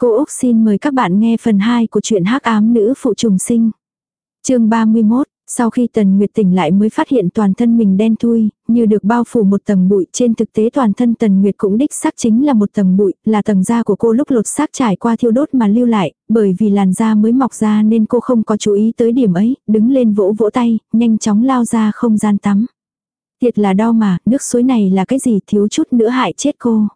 Cô Úc xin mời các bạn nghe phần 2 của truyện hắc ám nữ phụ trùng sinh. chương 31, sau khi Tần Nguyệt tỉnh lại mới phát hiện toàn thân mình đen thui, như được bao phủ một tầng bụi. Trên thực tế toàn thân Tần Nguyệt cũng đích xác chính là một tầng bụi, là tầng da của cô lúc lột xác trải qua thiêu đốt mà lưu lại, bởi vì làn da mới mọc ra nên cô không có chú ý tới điểm ấy, đứng lên vỗ vỗ tay, nhanh chóng lao ra không gian tắm. Thiệt là đau mà, nước suối này là cái gì thiếu chút nữa hại chết cô.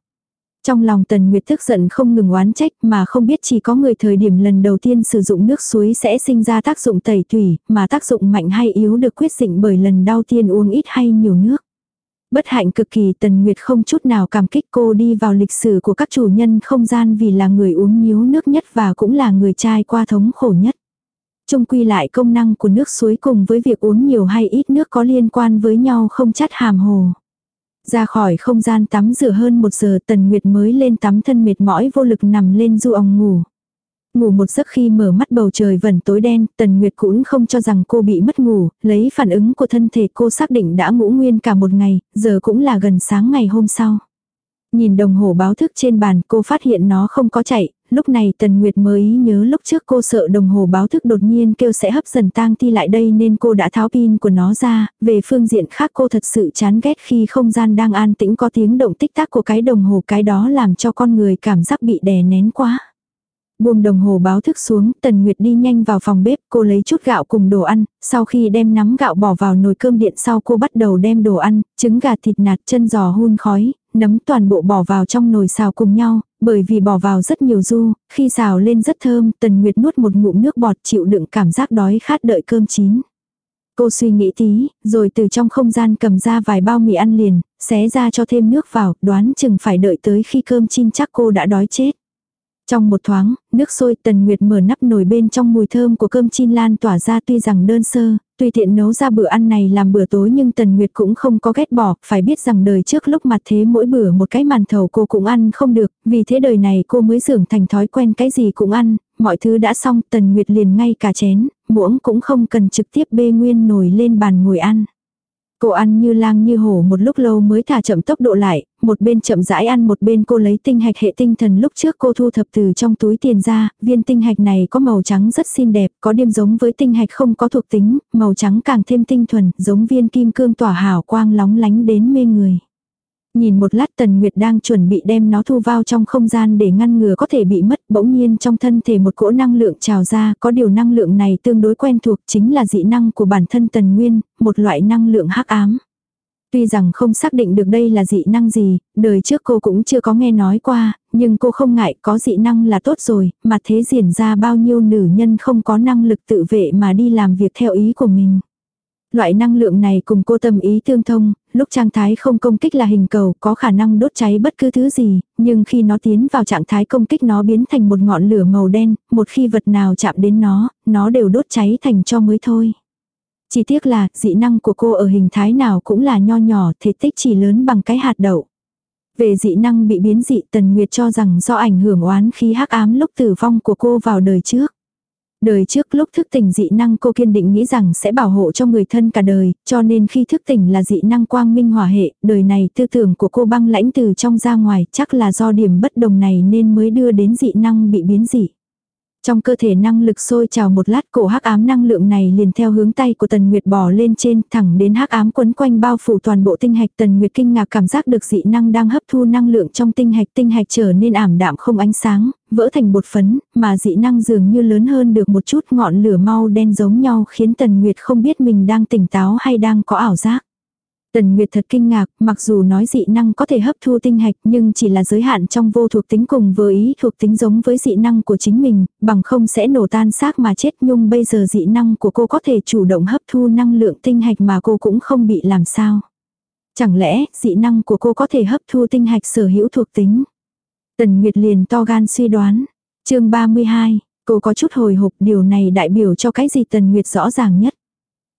Trong lòng Tần Nguyệt tức giận không ngừng oán trách mà không biết chỉ có người thời điểm lần đầu tiên sử dụng nước suối sẽ sinh ra tác dụng tẩy tủy, mà tác dụng mạnh hay yếu được quyết định bởi lần đau tiên uống ít hay nhiều nước. Bất hạnh cực kỳ Tần Nguyệt không chút nào cảm kích cô đi vào lịch sử của các chủ nhân không gian vì là người uống nhiều nước nhất và cũng là người trai qua thống khổ nhất. Trung quy lại công năng của nước suối cùng với việc uống nhiều hay ít nước có liên quan với nhau không chắt hàm hồ. Ra khỏi không gian tắm rửa hơn một giờ Tần Nguyệt mới lên tắm thân mệt mỏi vô lực nằm lên du ong ngủ. Ngủ một giấc khi mở mắt bầu trời vẫn tối đen, Tần Nguyệt cũng không cho rằng cô bị mất ngủ, lấy phản ứng của thân thể cô xác định đã ngủ nguyên cả một ngày, giờ cũng là gần sáng ngày hôm sau. Nhìn đồng hồ báo thức trên bàn cô phát hiện nó không có chạy, lúc này Tần Nguyệt mới nhớ lúc trước cô sợ đồng hồ báo thức đột nhiên kêu sẽ hấp dần tang thi lại đây nên cô đã tháo pin của nó ra, về phương diện khác cô thật sự chán ghét khi không gian đang an tĩnh có tiếng động tích tắc của cái đồng hồ cái đó làm cho con người cảm giác bị đè nén quá. Buông đồng hồ báo thức xuống, Tần Nguyệt đi nhanh vào phòng bếp, cô lấy chút gạo cùng đồ ăn, sau khi đem nắm gạo bỏ vào nồi cơm điện sau cô bắt đầu đem đồ ăn, trứng gà thịt nạt chân giò hun khói, nấm toàn bộ bỏ vào trong nồi xào cùng nhau, bởi vì bỏ vào rất nhiều du, khi xào lên rất thơm, Tần Nguyệt nuốt một ngụm nước bọt chịu đựng cảm giác đói khát đợi cơm chín. Cô suy nghĩ tí, rồi từ trong không gian cầm ra vài bao mì ăn liền, xé ra cho thêm nước vào, đoán chừng phải đợi tới khi cơm chín chắc cô đã đói chết. Trong một thoáng, nước sôi tần nguyệt mở nắp nồi bên trong mùi thơm của cơm chin lan tỏa ra tuy rằng đơn sơ, tuy tiện nấu ra bữa ăn này làm bữa tối nhưng tần nguyệt cũng không có ghét bỏ, phải biết rằng đời trước lúc mặt thế mỗi bữa một cái màn thầu cô cũng ăn không được, vì thế đời này cô mới dưỡng thành thói quen cái gì cũng ăn, mọi thứ đã xong tần nguyệt liền ngay cả chén, muỗng cũng không cần trực tiếp bê nguyên nồi lên bàn ngồi ăn. Cô ăn như lang như hổ một lúc lâu mới thả chậm tốc độ lại, một bên chậm rãi ăn một bên cô lấy tinh hạch hệ tinh thần lúc trước cô thu thập từ trong túi tiền ra, viên tinh hạch này có màu trắng rất xinh đẹp, có điểm giống với tinh hạch không có thuộc tính, màu trắng càng thêm tinh thuần, giống viên kim cương tỏa hào quang lóng lánh đến mê người. Nhìn một lát Tần Nguyệt đang chuẩn bị đem nó thu vào trong không gian để ngăn ngừa có thể bị mất, bỗng nhiên trong thân thể một cỗ năng lượng trào ra, có điều năng lượng này tương đối quen thuộc chính là dị năng của bản thân Tần Nguyên, một loại năng lượng hắc ám. Tuy rằng không xác định được đây là dị năng gì, đời trước cô cũng chưa có nghe nói qua, nhưng cô không ngại có dị năng là tốt rồi, mà thế diễn ra bao nhiêu nữ nhân không có năng lực tự vệ mà đi làm việc theo ý của mình. Loại năng lượng này cùng cô tâm ý tương thông, lúc trạng thái không công kích là hình cầu có khả năng đốt cháy bất cứ thứ gì, nhưng khi nó tiến vào trạng thái công kích nó biến thành một ngọn lửa màu đen, một khi vật nào chạm đến nó, nó đều đốt cháy thành cho mới thôi. Chỉ tiếc là dị năng của cô ở hình thái nào cũng là nho nhỏ, thể tích chỉ lớn bằng cái hạt đậu. Về dị năng bị biến dị Tần Nguyệt cho rằng do ảnh hưởng oán khí hắc ám lúc tử vong của cô vào đời trước. Đời trước lúc thức tỉnh dị năng cô kiên định nghĩ rằng sẽ bảo hộ cho người thân cả đời, cho nên khi thức tỉnh là dị năng quang minh hỏa hệ, đời này tư tưởng của cô băng lãnh từ trong ra ngoài, chắc là do điểm bất đồng này nên mới đưa đến dị năng bị biến dị. Trong cơ thể năng lực sôi trào một lát cổ hắc ám năng lượng này liền theo hướng tay của Tần Nguyệt bò lên trên thẳng đến hắc ám quấn quanh bao phủ toàn bộ tinh hạch. Tần Nguyệt kinh ngạc cảm giác được dị năng đang hấp thu năng lượng trong tinh hạch. Tinh hạch trở nên ảm đạm không ánh sáng, vỡ thành bột phấn, mà dị năng dường như lớn hơn được một chút. Ngọn lửa mau đen giống nhau khiến Tần Nguyệt không biết mình đang tỉnh táo hay đang có ảo giác. Tần Nguyệt thật kinh ngạc, mặc dù nói dị năng có thể hấp thu tinh hạch nhưng chỉ là giới hạn trong vô thuộc tính cùng với ý thuộc tính giống với dị năng của chính mình, bằng không sẽ nổ tan xác mà chết nhung bây giờ dị năng của cô có thể chủ động hấp thu năng lượng tinh hạch mà cô cũng không bị làm sao. Chẳng lẽ dị năng của cô có thể hấp thu tinh hạch sở hữu thuộc tính? Tần Nguyệt liền to gan suy đoán. chương 32, cô có chút hồi hộp điều này đại biểu cho cái gì Tần Nguyệt rõ ràng nhất.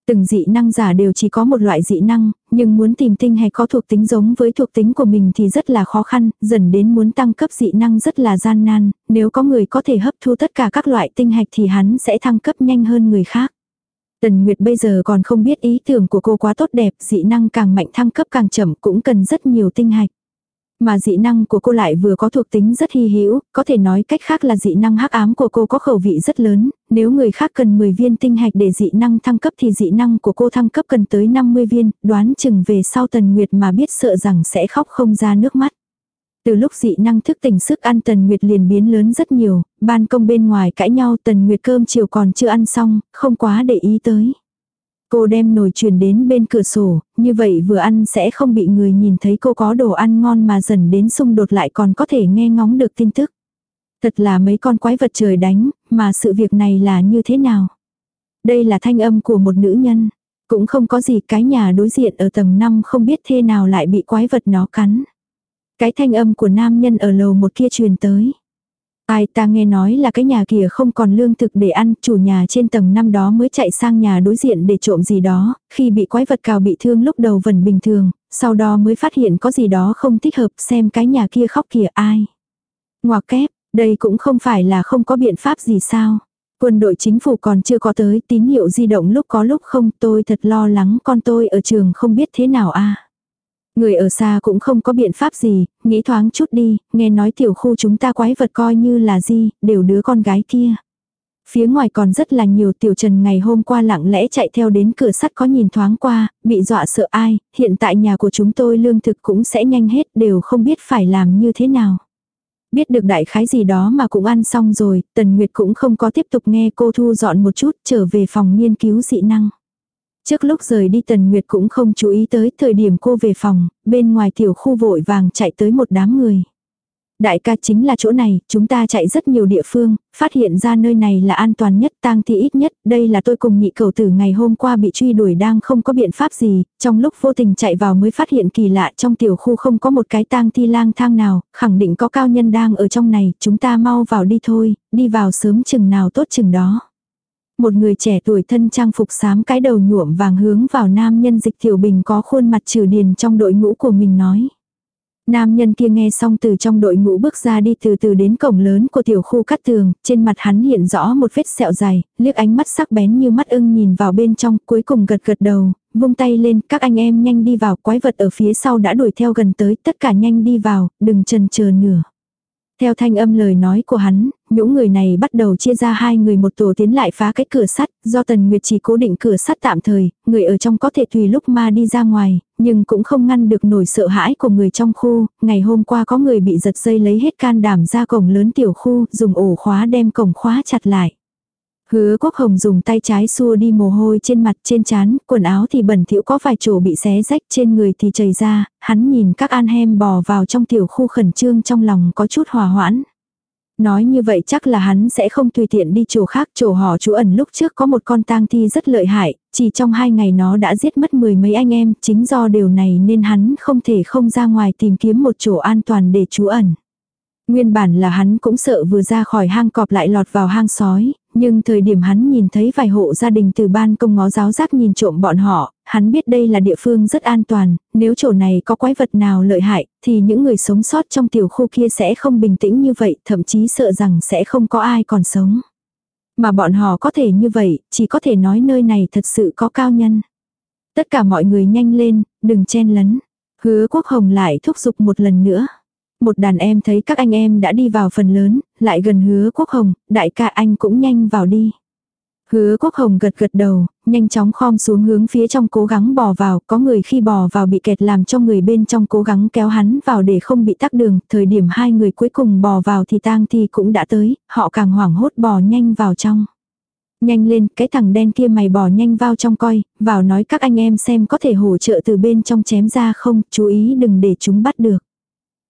Từng dị năng giả đều chỉ có một loại dị năng, nhưng muốn tìm tinh hay có thuộc tính giống với thuộc tính của mình thì rất là khó khăn, dần đến muốn tăng cấp dị năng rất là gian nan, nếu có người có thể hấp thu tất cả các loại tinh hạch thì hắn sẽ thăng cấp nhanh hơn người khác. Tần Nguyệt bây giờ còn không biết ý tưởng của cô quá tốt đẹp, dị năng càng mạnh thăng cấp càng chậm cũng cần rất nhiều tinh hạch. Mà dị năng của cô lại vừa có thuộc tính rất hy hữu, có thể nói cách khác là dị năng hắc ám của cô có khẩu vị rất lớn, nếu người khác cần 10 viên tinh hạch để dị năng thăng cấp thì dị năng của cô thăng cấp cần tới 50 viên, đoán chừng về sau Tần Nguyệt mà biết sợ rằng sẽ khóc không ra nước mắt. Từ lúc dị năng thức tỉnh sức ăn Tần Nguyệt liền biến lớn rất nhiều, ban công bên ngoài cãi nhau Tần Nguyệt cơm chiều còn chưa ăn xong, không quá để ý tới. Cô đem nồi truyền đến bên cửa sổ, như vậy vừa ăn sẽ không bị người nhìn thấy cô có đồ ăn ngon mà dần đến xung đột lại còn có thể nghe ngóng được tin tức. Thật là mấy con quái vật trời đánh, mà sự việc này là như thế nào? Đây là thanh âm của một nữ nhân. Cũng không có gì cái nhà đối diện ở tầng 5 không biết thế nào lại bị quái vật nó cắn. Cái thanh âm của nam nhân ở lầu một kia truyền tới. Ai ta nghe nói là cái nhà kia không còn lương thực để ăn, chủ nhà trên tầng năm đó mới chạy sang nhà đối diện để trộm gì đó, khi bị quái vật cào bị thương lúc đầu vẫn bình thường, sau đó mới phát hiện có gì đó không thích hợp xem cái nhà kia khóc kìa ai. Ngoà kép, đây cũng không phải là không có biện pháp gì sao. Quân đội chính phủ còn chưa có tới tín hiệu di động lúc có lúc không tôi thật lo lắng con tôi ở trường không biết thế nào a Người ở xa cũng không có biện pháp gì, nghĩ thoáng chút đi, nghe nói tiểu khu chúng ta quái vật coi như là gì, đều đứa con gái kia. Phía ngoài còn rất là nhiều tiểu trần ngày hôm qua lặng lẽ chạy theo đến cửa sắt có nhìn thoáng qua, bị dọa sợ ai, hiện tại nhà của chúng tôi lương thực cũng sẽ nhanh hết đều không biết phải làm như thế nào. Biết được đại khái gì đó mà cũng ăn xong rồi, Tần Nguyệt cũng không có tiếp tục nghe cô thu dọn một chút trở về phòng nghiên cứu dị năng. Trước lúc rời đi Tần Nguyệt cũng không chú ý tới thời điểm cô về phòng, bên ngoài tiểu khu vội vàng chạy tới một đám người. Đại ca chính là chỗ này, chúng ta chạy rất nhiều địa phương, phát hiện ra nơi này là an toàn nhất, tang thi ít nhất, đây là tôi cùng nhị cầu tử ngày hôm qua bị truy đuổi đang không có biện pháp gì, trong lúc vô tình chạy vào mới phát hiện kỳ lạ trong tiểu khu không có một cái tang thi lang thang nào, khẳng định có cao nhân đang ở trong này, chúng ta mau vào đi thôi, đi vào sớm chừng nào tốt chừng đó. Một người trẻ tuổi thân trang phục xám cái đầu nhuộm vàng hướng vào nam nhân dịch tiểu bình có khuôn mặt trừ điền trong đội ngũ của mình nói. Nam nhân kia nghe xong từ trong đội ngũ bước ra đi từ từ đến cổng lớn của tiểu khu cắt tường, trên mặt hắn hiện rõ một vết sẹo dài, liếc ánh mắt sắc bén như mắt ưng nhìn vào bên trong, cuối cùng gật gật đầu, vung tay lên, các anh em nhanh đi vào, quái vật ở phía sau đã đuổi theo gần tới, tất cả nhanh đi vào, đừng chần chờ nửa. Theo thanh âm lời nói của hắn, những người này bắt đầu chia ra hai người một tổ tiến lại phá cái cửa sắt, do Tần Nguyệt chỉ cố định cửa sắt tạm thời, người ở trong có thể tùy lúc ma đi ra ngoài, nhưng cũng không ngăn được nổi sợ hãi của người trong khu, ngày hôm qua có người bị giật dây lấy hết can đảm ra cổng lớn tiểu khu, dùng ổ khóa đem cổng khóa chặt lại. Hứa quốc hồng dùng tay trái xua đi mồ hôi trên mặt trên trán, quần áo thì bẩn thỉu có vài chỗ bị xé rách trên người thì chảy ra, hắn nhìn các an hem bò vào trong tiểu khu khẩn trương trong lòng có chút hòa hoãn. Nói như vậy chắc là hắn sẽ không tùy tiện đi chỗ khác, chỗ họ chú ẩn lúc trước có một con tang thi rất lợi hại, chỉ trong hai ngày nó đã giết mất mười mấy anh em, chính do điều này nên hắn không thể không ra ngoài tìm kiếm một chỗ an toàn để trú ẩn. Nguyên bản là hắn cũng sợ vừa ra khỏi hang cọp lại lọt vào hang sói, nhưng thời điểm hắn nhìn thấy vài hộ gia đình từ ban công ngó giáo giác nhìn trộm bọn họ, hắn biết đây là địa phương rất an toàn, nếu chỗ này có quái vật nào lợi hại, thì những người sống sót trong tiểu khu kia sẽ không bình tĩnh như vậy, thậm chí sợ rằng sẽ không có ai còn sống. Mà bọn họ có thể như vậy, chỉ có thể nói nơi này thật sự có cao nhân. Tất cả mọi người nhanh lên, đừng chen lấn. Hứa quốc hồng lại thúc giục một lần nữa một đàn em thấy các anh em đã đi vào phần lớn, lại gần hứa quốc hồng, đại ca anh cũng nhanh vào đi. Hứa quốc hồng gật gật đầu, nhanh chóng khom xuống hướng phía trong cố gắng bò vào, có người khi bò vào bị kẹt làm cho người bên trong cố gắng kéo hắn vào để không bị tắc đường, thời điểm hai người cuối cùng bò vào thì tang thi cũng đã tới, họ càng hoảng hốt bò nhanh vào trong. Nhanh lên, cái thằng đen kia mày bò nhanh vào trong coi, vào nói các anh em xem có thể hỗ trợ từ bên trong chém ra không, chú ý đừng để chúng bắt được.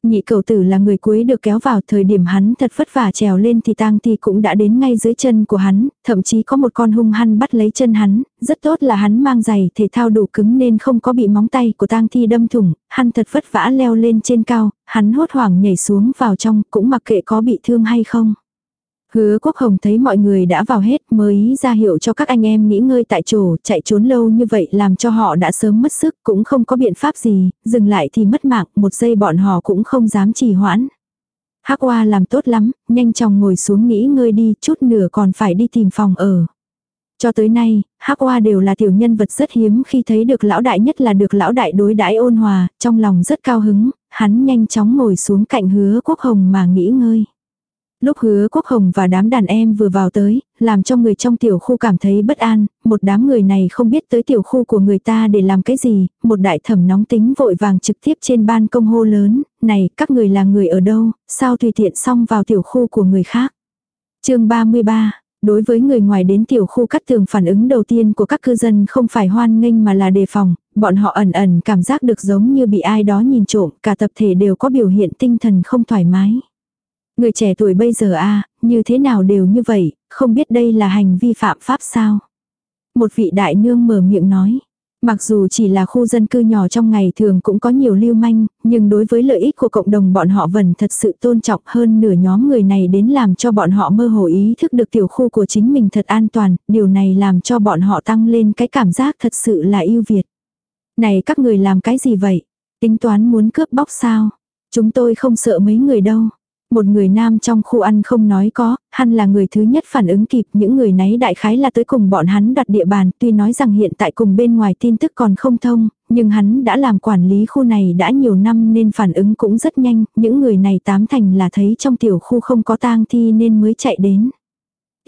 Nhị cầu tử là người cuối được kéo vào thời điểm hắn thật vất vả trèo lên thì tang thi cũng đã đến ngay dưới chân của hắn, thậm chí có một con hung hăng bắt lấy chân hắn, rất tốt là hắn mang giày thể thao đủ cứng nên không có bị móng tay của tang thi đâm thủng, hắn thật vất vả leo lên trên cao, hắn hốt hoảng nhảy xuống vào trong cũng mặc kệ có bị thương hay không. Hứa quốc hồng thấy mọi người đã vào hết mới ra hiệu cho các anh em nghỉ ngơi tại chỗ, chạy trốn lâu như vậy làm cho họ đã sớm mất sức, cũng không có biện pháp gì, dừng lại thì mất mạng, một giây bọn họ cũng không dám trì hoãn. Hắc Hoa làm tốt lắm, nhanh chóng ngồi xuống nghỉ ngơi đi, chút nữa còn phải đi tìm phòng ở. Cho tới nay, hắc oa đều là tiểu nhân vật rất hiếm khi thấy được lão đại nhất là được lão đại đối đãi ôn hòa, trong lòng rất cao hứng, hắn nhanh chóng ngồi xuống cạnh hứa quốc hồng mà nghỉ ngơi. Lúc hứa quốc hồng và đám đàn em vừa vào tới, làm cho người trong tiểu khu cảm thấy bất an, một đám người này không biết tới tiểu khu của người ta để làm cái gì, một đại thẩm nóng tính vội vàng trực tiếp trên ban công hô lớn, này các người là người ở đâu, sao tùy tiện xong vào tiểu khu của người khác. chương 33 Đối với người ngoài đến tiểu khu cắt tường phản ứng đầu tiên của các cư dân không phải hoan nghênh mà là đề phòng, bọn họ ẩn ẩn cảm giác được giống như bị ai đó nhìn trộm, cả tập thể đều có biểu hiện tinh thần không thoải mái. Người trẻ tuổi bây giờ a như thế nào đều như vậy, không biết đây là hành vi phạm pháp sao. Một vị đại nương mở miệng nói. Mặc dù chỉ là khu dân cư nhỏ trong ngày thường cũng có nhiều lưu manh, nhưng đối với lợi ích của cộng đồng bọn họ vẫn thật sự tôn trọng hơn nửa nhóm người này đến làm cho bọn họ mơ hồ ý thức được tiểu khu của chính mình thật an toàn, điều này làm cho bọn họ tăng lên cái cảm giác thật sự là yêu Việt. Này các người làm cái gì vậy? Tính toán muốn cướp bóc sao? Chúng tôi không sợ mấy người đâu. Một người nam trong khu ăn không nói có, hắn là người thứ nhất phản ứng kịp những người nấy đại khái là tới cùng bọn hắn đặt địa bàn, tuy nói rằng hiện tại cùng bên ngoài tin tức còn không thông, nhưng hắn đã làm quản lý khu này đã nhiều năm nên phản ứng cũng rất nhanh, những người này tám thành là thấy trong tiểu khu không có tang thi nên mới chạy đến.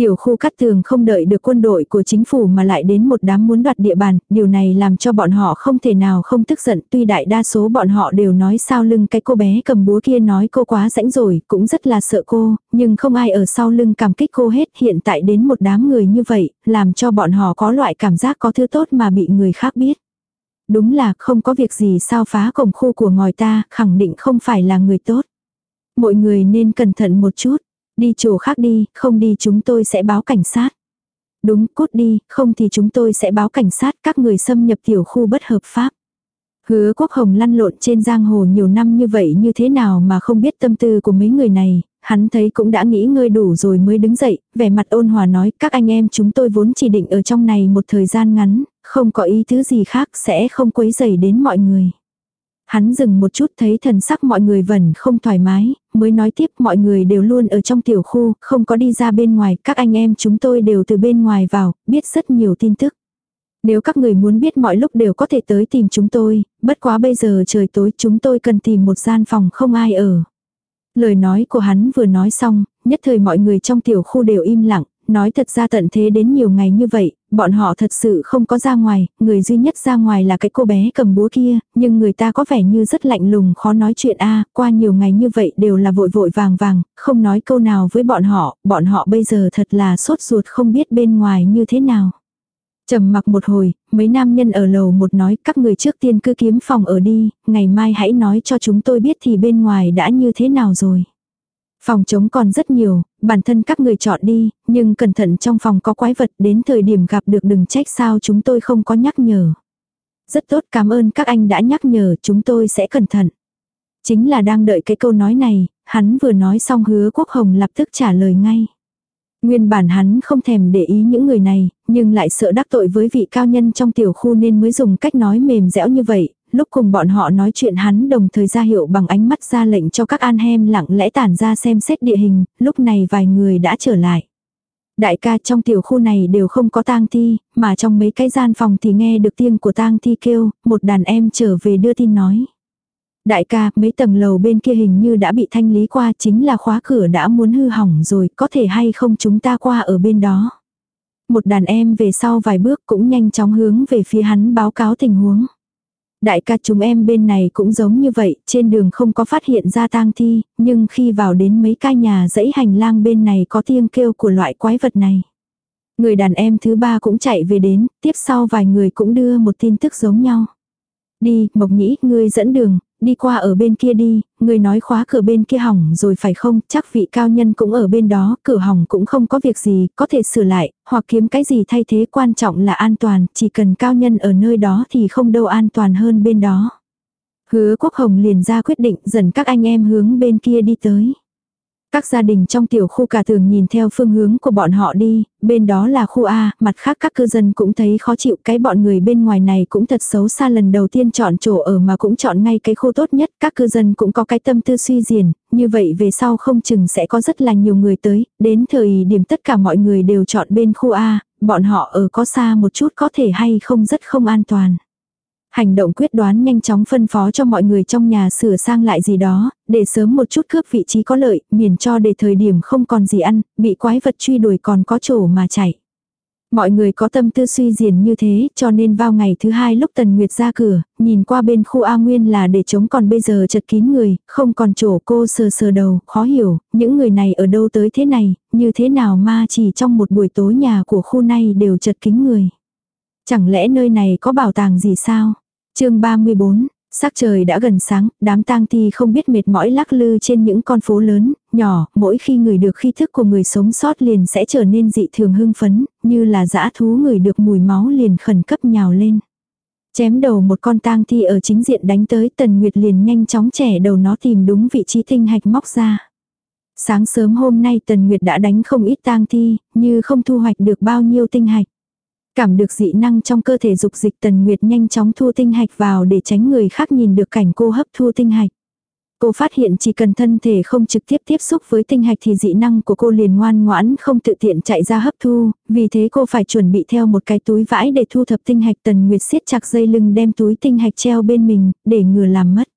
Tiểu khu cắt tường không đợi được quân đội của chính phủ mà lại đến một đám muốn đoạt địa bàn, điều này làm cho bọn họ không thể nào không tức giận, tuy đại đa số bọn họ đều nói sau lưng cái cô bé cầm búa kia nói cô quá rãnh rồi, cũng rất là sợ cô, nhưng không ai ở sau lưng cảm kích cô hết, hiện tại đến một đám người như vậy, làm cho bọn họ có loại cảm giác có thứ tốt mà bị người khác biết. Đúng là không có việc gì sao phá cổng khu của ngòi ta, khẳng định không phải là người tốt. Mọi người nên cẩn thận một chút. Đi chỗ khác đi, không đi chúng tôi sẽ báo cảnh sát. Đúng, cút đi, không thì chúng tôi sẽ báo cảnh sát các người xâm nhập tiểu khu bất hợp pháp. Hứa quốc hồng lăn lộn trên giang hồ nhiều năm như vậy như thế nào mà không biết tâm tư của mấy người này, hắn thấy cũng đã nghĩ ngơi đủ rồi mới đứng dậy, vẻ mặt ôn hòa nói các anh em chúng tôi vốn chỉ định ở trong này một thời gian ngắn, không có ý thứ gì khác sẽ không quấy rầy đến mọi người. Hắn dừng một chút thấy thần sắc mọi người vẫn không thoải mái, mới nói tiếp mọi người đều luôn ở trong tiểu khu, không có đi ra bên ngoài, các anh em chúng tôi đều từ bên ngoài vào, biết rất nhiều tin tức. Nếu các người muốn biết mọi lúc đều có thể tới tìm chúng tôi, bất quá bây giờ trời tối chúng tôi cần tìm một gian phòng không ai ở. Lời nói của hắn vừa nói xong, nhất thời mọi người trong tiểu khu đều im lặng, nói thật ra tận thế đến nhiều ngày như vậy, bọn họ thật sự không có ra ngoài, người duy nhất ra ngoài là cái cô bé cầm búa kia, nhưng người ta có vẻ như rất lạnh lùng khó nói chuyện a qua nhiều ngày như vậy đều là vội vội vàng vàng, không nói câu nào với bọn họ, bọn họ bây giờ thật là sốt ruột không biết bên ngoài như thế nào. trầm mặc một hồi, mấy nam nhân ở lầu một nói các người trước tiên cứ kiếm phòng ở đi, ngày mai hãy nói cho chúng tôi biết thì bên ngoài đã như thế nào rồi. Phòng trống còn rất nhiều, bản thân các người chọn đi, nhưng cẩn thận trong phòng có quái vật đến thời điểm gặp được đừng trách sao chúng tôi không có nhắc nhở. Rất tốt cảm ơn các anh đã nhắc nhở chúng tôi sẽ cẩn thận. Chính là đang đợi cái câu nói này, hắn vừa nói xong hứa quốc hồng lập tức trả lời ngay. Nguyên bản hắn không thèm để ý những người này, nhưng lại sợ đắc tội với vị cao nhân trong tiểu khu nên mới dùng cách nói mềm dẻo như vậy, lúc cùng bọn họ nói chuyện hắn đồng thời ra hiệu bằng ánh mắt ra lệnh cho các an hem lặng lẽ tản ra xem xét địa hình, lúc này vài người đã trở lại. Đại ca trong tiểu khu này đều không có tang thi, mà trong mấy cái gian phòng thì nghe được tiếng của tang thi kêu, một đàn em trở về đưa tin nói. Đại ca, mấy tầng lầu bên kia hình như đã bị thanh lý qua chính là khóa cửa đã muốn hư hỏng rồi, có thể hay không chúng ta qua ở bên đó. Một đàn em về sau vài bước cũng nhanh chóng hướng về phía hắn báo cáo tình huống. Đại ca chúng em bên này cũng giống như vậy, trên đường không có phát hiện ra tang thi, nhưng khi vào đến mấy cái nhà dãy hành lang bên này có tiếng kêu của loại quái vật này. Người đàn em thứ ba cũng chạy về đến, tiếp sau vài người cũng đưa một tin tức giống nhau. Đi, Mộc Nhĩ, ngươi dẫn đường, đi qua ở bên kia đi, người nói khóa cửa bên kia hỏng rồi phải không, chắc vị cao nhân cũng ở bên đó, cửa hỏng cũng không có việc gì, có thể sửa lại, hoặc kiếm cái gì thay thế quan trọng là an toàn, chỉ cần cao nhân ở nơi đó thì không đâu an toàn hơn bên đó. Hứa Quốc Hồng liền ra quyết định dần các anh em hướng bên kia đi tới. Các gia đình trong tiểu khu cả thường nhìn theo phương hướng của bọn họ đi, bên đó là khu A, mặt khác các cư dân cũng thấy khó chịu cái bọn người bên ngoài này cũng thật xấu xa lần đầu tiên chọn chỗ ở mà cũng chọn ngay cái khu tốt nhất, các cư dân cũng có cái tâm tư suy diền, như vậy về sau không chừng sẽ có rất là nhiều người tới, đến thời điểm tất cả mọi người đều chọn bên khu A, bọn họ ở có xa một chút có thể hay không rất không an toàn. Hành động quyết đoán nhanh chóng phân phó cho mọi người trong nhà sửa sang lại gì đó, để sớm một chút cướp vị trí có lợi, miền cho để thời điểm không còn gì ăn, bị quái vật truy đuổi còn có chỗ mà chạy. Mọi người có tâm tư suy diền như thế, cho nên vào ngày thứ hai lúc Tần Nguyệt ra cửa, nhìn qua bên khu A Nguyên là để chống còn bây giờ chật kín người, không còn chỗ cô sờ sờ đầu, khó hiểu, những người này ở đâu tới thế này, như thế nào mà chỉ trong một buổi tối nhà của khu này đều chật kín người. Chẳng lẽ nơi này có bảo tàng gì sao? Chương 34, sắc trời đã gần sáng, đám tang thi không biết mệt mỏi lắc lư trên những con phố lớn, nhỏ, mỗi khi người được khi thức của người sống sót liền sẽ trở nên dị thường hưng phấn, như là dã thú người được mùi máu liền khẩn cấp nhào lên. Chém đầu một con tang thi ở chính diện đánh tới Tần Nguyệt liền nhanh chóng trẻ đầu nó tìm đúng vị trí tinh hạch móc ra. Sáng sớm hôm nay Tần Nguyệt đã đánh không ít tang thi, như không thu hoạch được bao nhiêu tinh hạch. Cảm được dị năng trong cơ thể dục dịch Tần Nguyệt nhanh chóng thu tinh hạch vào để tránh người khác nhìn được cảnh cô hấp thu tinh hạch. Cô phát hiện chỉ cần thân thể không trực tiếp tiếp xúc với tinh hạch thì dị năng của cô liền ngoan ngoãn không tự tiện chạy ra hấp thu, vì thế cô phải chuẩn bị theo một cái túi vãi để thu thập tinh hạch tần nguyệt siết chặt dây lưng đem túi tinh hạch treo bên mình, để ngừa làm mất.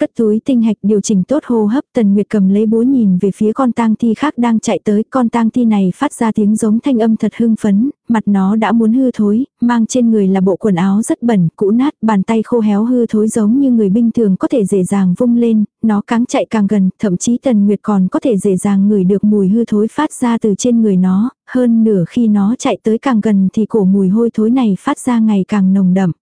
Cất túi tinh hạch điều chỉnh tốt hô hấp tần nguyệt cầm lấy búa nhìn về phía con tang thi khác đang chạy tới. Con tang thi này phát ra tiếng giống thanh âm thật hưng phấn, mặt nó đã muốn hư thối, mang trên người là bộ quần áo rất bẩn, cũ nát, bàn tay khô héo hư thối giống như người bình thường có thể dễ dàng vung lên, nó càng chạy càng gần, thậm chí tần nguyệt còn có thể dễ dàng ngửi được mùi hư thối phát ra từ trên người nó, hơn nửa khi nó chạy tới càng gần thì cổ mùi hôi thối này phát ra ngày càng nồng đậm.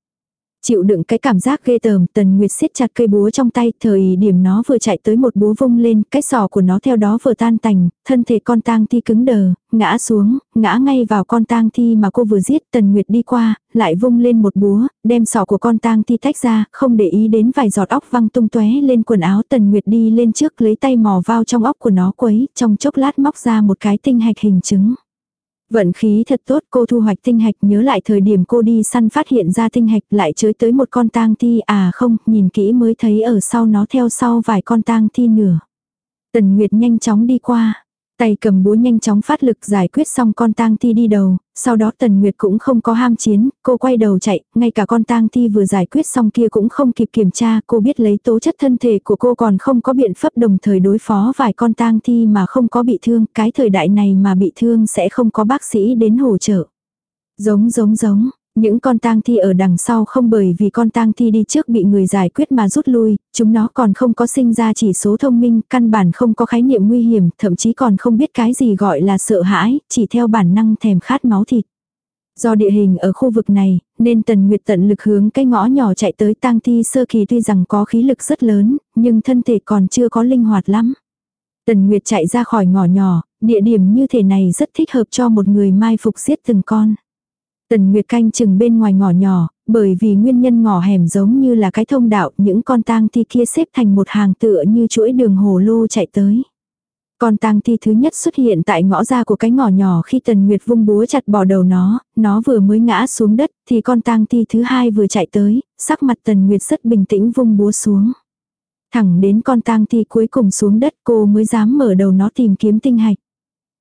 Chịu đựng cái cảm giác ghê tởm, Tần Nguyệt siết chặt cây búa trong tay, thời điểm nó vừa chạy tới một búa vung lên, cái sò của nó theo đó vừa tan tành, thân thể con tang thi cứng đờ, ngã xuống, ngã ngay vào con tang thi mà cô vừa giết, Tần Nguyệt đi qua, lại vung lên một búa, đem sọ của con tang thi tách ra, không để ý đến vài giọt óc văng tung tóe lên quần áo, Tần Nguyệt đi lên trước lấy tay mò vào trong óc của nó quấy, trong chốc lát móc ra một cái tinh hạch hình trứng. Vận khí thật tốt cô thu hoạch tinh hạch nhớ lại thời điểm cô đi săn phát hiện ra tinh hạch lại chới tới một con tang thi à không, nhìn kỹ mới thấy ở sau nó theo sau vài con tang thi nửa. Tần Nguyệt nhanh chóng đi qua. Tay cầm búa nhanh chóng phát lực giải quyết xong con tang thi đi đầu, sau đó Tần Nguyệt cũng không có ham chiến, cô quay đầu chạy, ngay cả con tang thi vừa giải quyết xong kia cũng không kịp kiểm tra, cô biết lấy tố chất thân thể của cô còn không có biện pháp đồng thời đối phó vài con tang thi mà không có bị thương, cái thời đại này mà bị thương sẽ không có bác sĩ đến hỗ trợ. Giống giống giống, những con tang thi ở đằng sau không bởi vì con tang thi đi trước bị người giải quyết mà rút lui, chúng nó còn không có sinh ra chỉ số thông minh, căn bản không có khái niệm nguy hiểm, thậm chí còn không biết cái gì gọi là sợ hãi, chỉ theo bản năng thèm khát máu thịt. Do địa hình ở khu vực này, nên Tần Nguyệt tận lực hướng cái ngõ nhỏ chạy tới tang thi sơ kỳ tuy rằng có khí lực rất lớn, nhưng thân thể còn chưa có linh hoạt lắm. Tần Nguyệt chạy ra khỏi ngõ nhỏ, địa điểm như thế này rất thích hợp cho một người mai phục giết từng con. Tần Nguyệt canh chừng bên ngoài ngõ nhỏ, bởi vì nguyên nhân ngõ hẻm giống như là cái thông đạo, những con tang thi kia xếp thành một hàng tựa như chuỗi đường hồ lô chạy tới. Con tang thi thứ nhất xuất hiện tại ngõ ra của cái ngõ nhỏ khi Tần Nguyệt vung búa chặt bỏ đầu nó, nó vừa mới ngã xuống đất thì con tang thi thứ hai vừa chạy tới, sắc mặt Tần Nguyệt rất bình tĩnh vung búa xuống. Thẳng đến con tang thi cuối cùng xuống đất cô mới dám mở đầu nó tìm kiếm tinh hạch.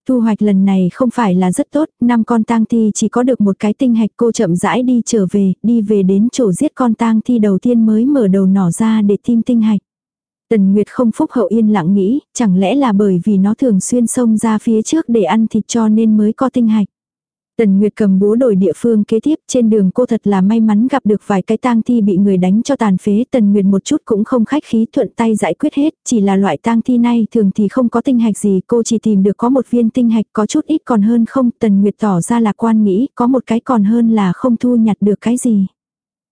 Thu hoạch lần này không phải là rất tốt, năm con tang thi chỉ có được một cái tinh hạch cô chậm rãi đi trở về, đi về đến chỗ giết con tang thi đầu tiên mới mở đầu nỏ ra để tim tinh hạch. Tần Nguyệt không phúc hậu yên lặng nghĩ, chẳng lẽ là bởi vì nó thường xuyên xông ra phía trước để ăn thịt cho nên mới có tinh hạch. Tần Nguyệt cầm búa đổi địa phương kế tiếp trên đường cô thật là may mắn gặp được vài cái tang thi bị người đánh cho tàn phế. Tần Nguyệt một chút cũng không khách khí thuận tay giải quyết hết, chỉ là loại tang thi này thường thì không có tinh hạch gì, cô chỉ tìm được có một viên tinh hạch có chút ít còn hơn không. Tần Nguyệt tỏ ra là quan nghĩ, có một cái còn hơn là không thu nhặt được cái gì.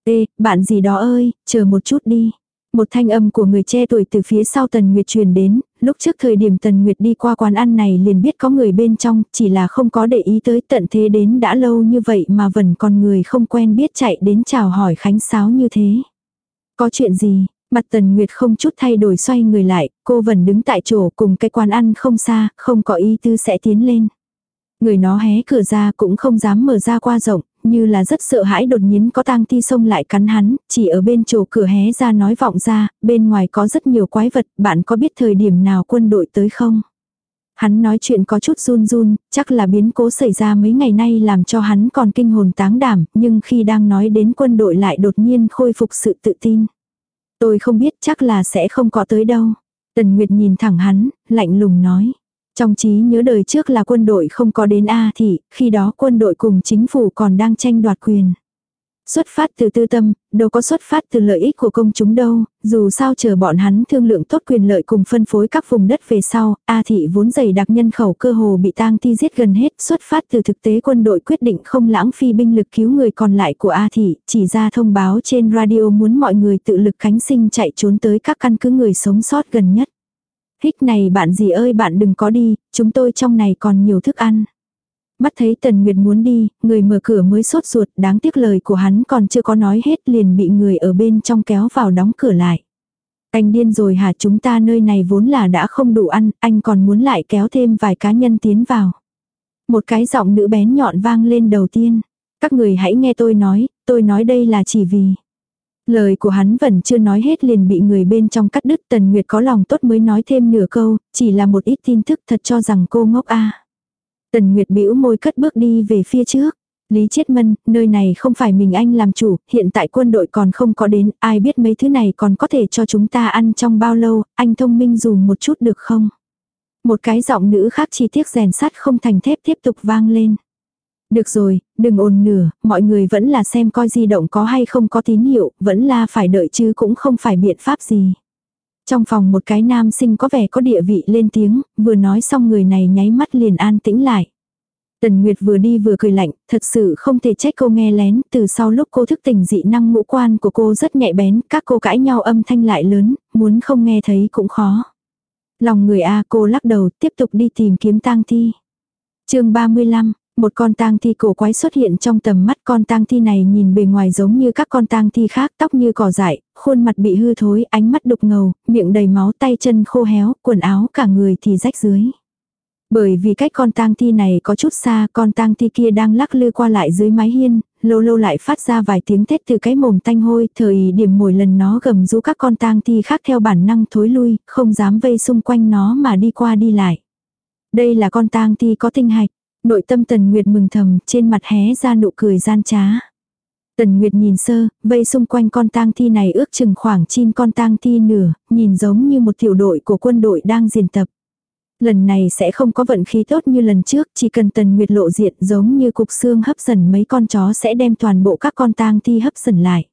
Ê, bạn gì đó ơi, chờ một chút đi. Một thanh âm của người che tuổi từ phía sau Tần Nguyệt truyền đến, lúc trước thời điểm Tần Nguyệt đi qua quán ăn này liền biết có người bên trong, chỉ là không có để ý tới tận thế đến đã lâu như vậy mà vẫn còn người không quen biết chạy đến chào hỏi khánh sáo như thế. Có chuyện gì? Mặt Tần Nguyệt không chút thay đổi xoay người lại, cô vẫn đứng tại chỗ cùng cái quán ăn không xa, không có ý tư sẽ tiến lên. Người nó hé cửa ra cũng không dám mở ra qua rộng, như là rất sợ hãi đột nhiên có tang ti xông lại cắn hắn, chỉ ở bên chỗ cửa hé ra nói vọng ra, bên ngoài có rất nhiều quái vật, bạn có biết thời điểm nào quân đội tới không? Hắn nói chuyện có chút run run, chắc là biến cố xảy ra mấy ngày nay làm cho hắn còn kinh hồn táng đảm, nhưng khi đang nói đến quân đội lại đột nhiên khôi phục sự tự tin. Tôi không biết chắc là sẽ không có tới đâu. Tần Nguyệt nhìn thẳng hắn, lạnh lùng nói. Trong trí nhớ đời trước là quân đội không có đến A thị, khi đó quân đội cùng chính phủ còn đang tranh đoạt quyền. Xuất phát từ tư tâm, đâu có xuất phát từ lợi ích của công chúng đâu, dù sao chờ bọn hắn thương lượng tốt quyền lợi cùng phân phối các vùng đất về sau, A thị vốn dày đặc nhân khẩu cơ hồ bị tang thi giết gần hết, xuất phát từ thực tế quân đội quyết định không lãng phí binh lực cứu người còn lại của A thị, chỉ ra thông báo trên radio muốn mọi người tự lực cánh sinh chạy trốn tới các căn cứ người sống sót gần nhất. Hích này bạn gì ơi bạn đừng có đi, chúng tôi trong này còn nhiều thức ăn. Mắt thấy Tần Nguyệt muốn đi, người mở cửa mới sốt ruột, đáng tiếc lời của hắn còn chưa có nói hết liền bị người ở bên trong kéo vào đóng cửa lại. Anh điên rồi hả chúng ta nơi này vốn là đã không đủ ăn, anh còn muốn lại kéo thêm vài cá nhân tiến vào. Một cái giọng nữ bén nhọn vang lên đầu tiên. Các người hãy nghe tôi nói, tôi nói đây là chỉ vì. Lời của hắn vẫn chưa nói hết liền bị người bên trong cắt đứt Tần Nguyệt có lòng tốt mới nói thêm nửa câu, chỉ là một ít tin tức thật cho rằng cô ngốc a Tần Nguyệt bĩu môi cất bước đi về phía trước. Lý Chiết Mân, nơi này không phải mình anh làm chủ, hiện tại quân đội còn không có đến, ai biết mấy thứ này còn có thể cho chúng ta ăn trong bao lâu, anh thông minh dùng một chút được không? Một cái giọng nữ khác chi tiết rèn sắt không thành thép tiếp tục vang lên. Được rồi, đừng ồn nửa, mọi người vẫn là xem coi di động có hay không có tín hiệu, vẫn là phải đợi chứ cũng không phải biện pháp gì. Trong phòng một cái nam sinh có vẻ có địa vị lên tiếng, vừa nói xong người này nháy mắt liền an tĩnh lại. Tần Nguyệt vừa đi vừa cười lạnh, thật sự không thể trách cô nghe lén, từ sau lúc cô thức tỉnh dị năng ngũ quan của cô rất nhạy bén, các cô cãi nhau âm thanh lại lớn, muốn không nghe thấy cũng khó. Lòng người A cô lắc đầu tiếp tục đi tìm kiếm tang thi. chương 35, một con tang thi cổ quái xuất hiện trong tầm mắt con tang thi này nhìn bề ngoài giống như các con tang thi khác, tóc như cỏ dại, khuôn mặt bị hư thối, ánh mắt đục ngầu, miệng đầy máu tay chân khô héo, quần áo cả người thì rách dưới. Bởi vì cách con tang thi này có chút xa, con tang thi kia đang lắc lư qua lại dưới mái hiên, lâu lâu lại phát ra vài tiếng thét từ cái mồm tanh hôi, thời điểm mỗi lần nó gầm rú các con tang thi khác theo bản năng thối lui, không dám vây xung quanh nó mà đi qua đi lại. Đây là con tang thi có tinh hạch. Nội tâm Tần Nguyệt mừng thầm, trên mặt hé ra nụ cười gian trá. Tần Nguyệt nhìn sơ, vây xung quanh con tang thi này ước chừng khoảng chín con tang thi nửa, nhìn giống như một tiểu đội của quân đội đang diễn tập. Lần này sẽ không có vận khí tốt như lần trước, chỉ cần Tần Nguyệt lộ diện giống như cục xương hấp dẫn mấy con chó sẽ đem toàn bộ các con tang thi hấp dẫn lại.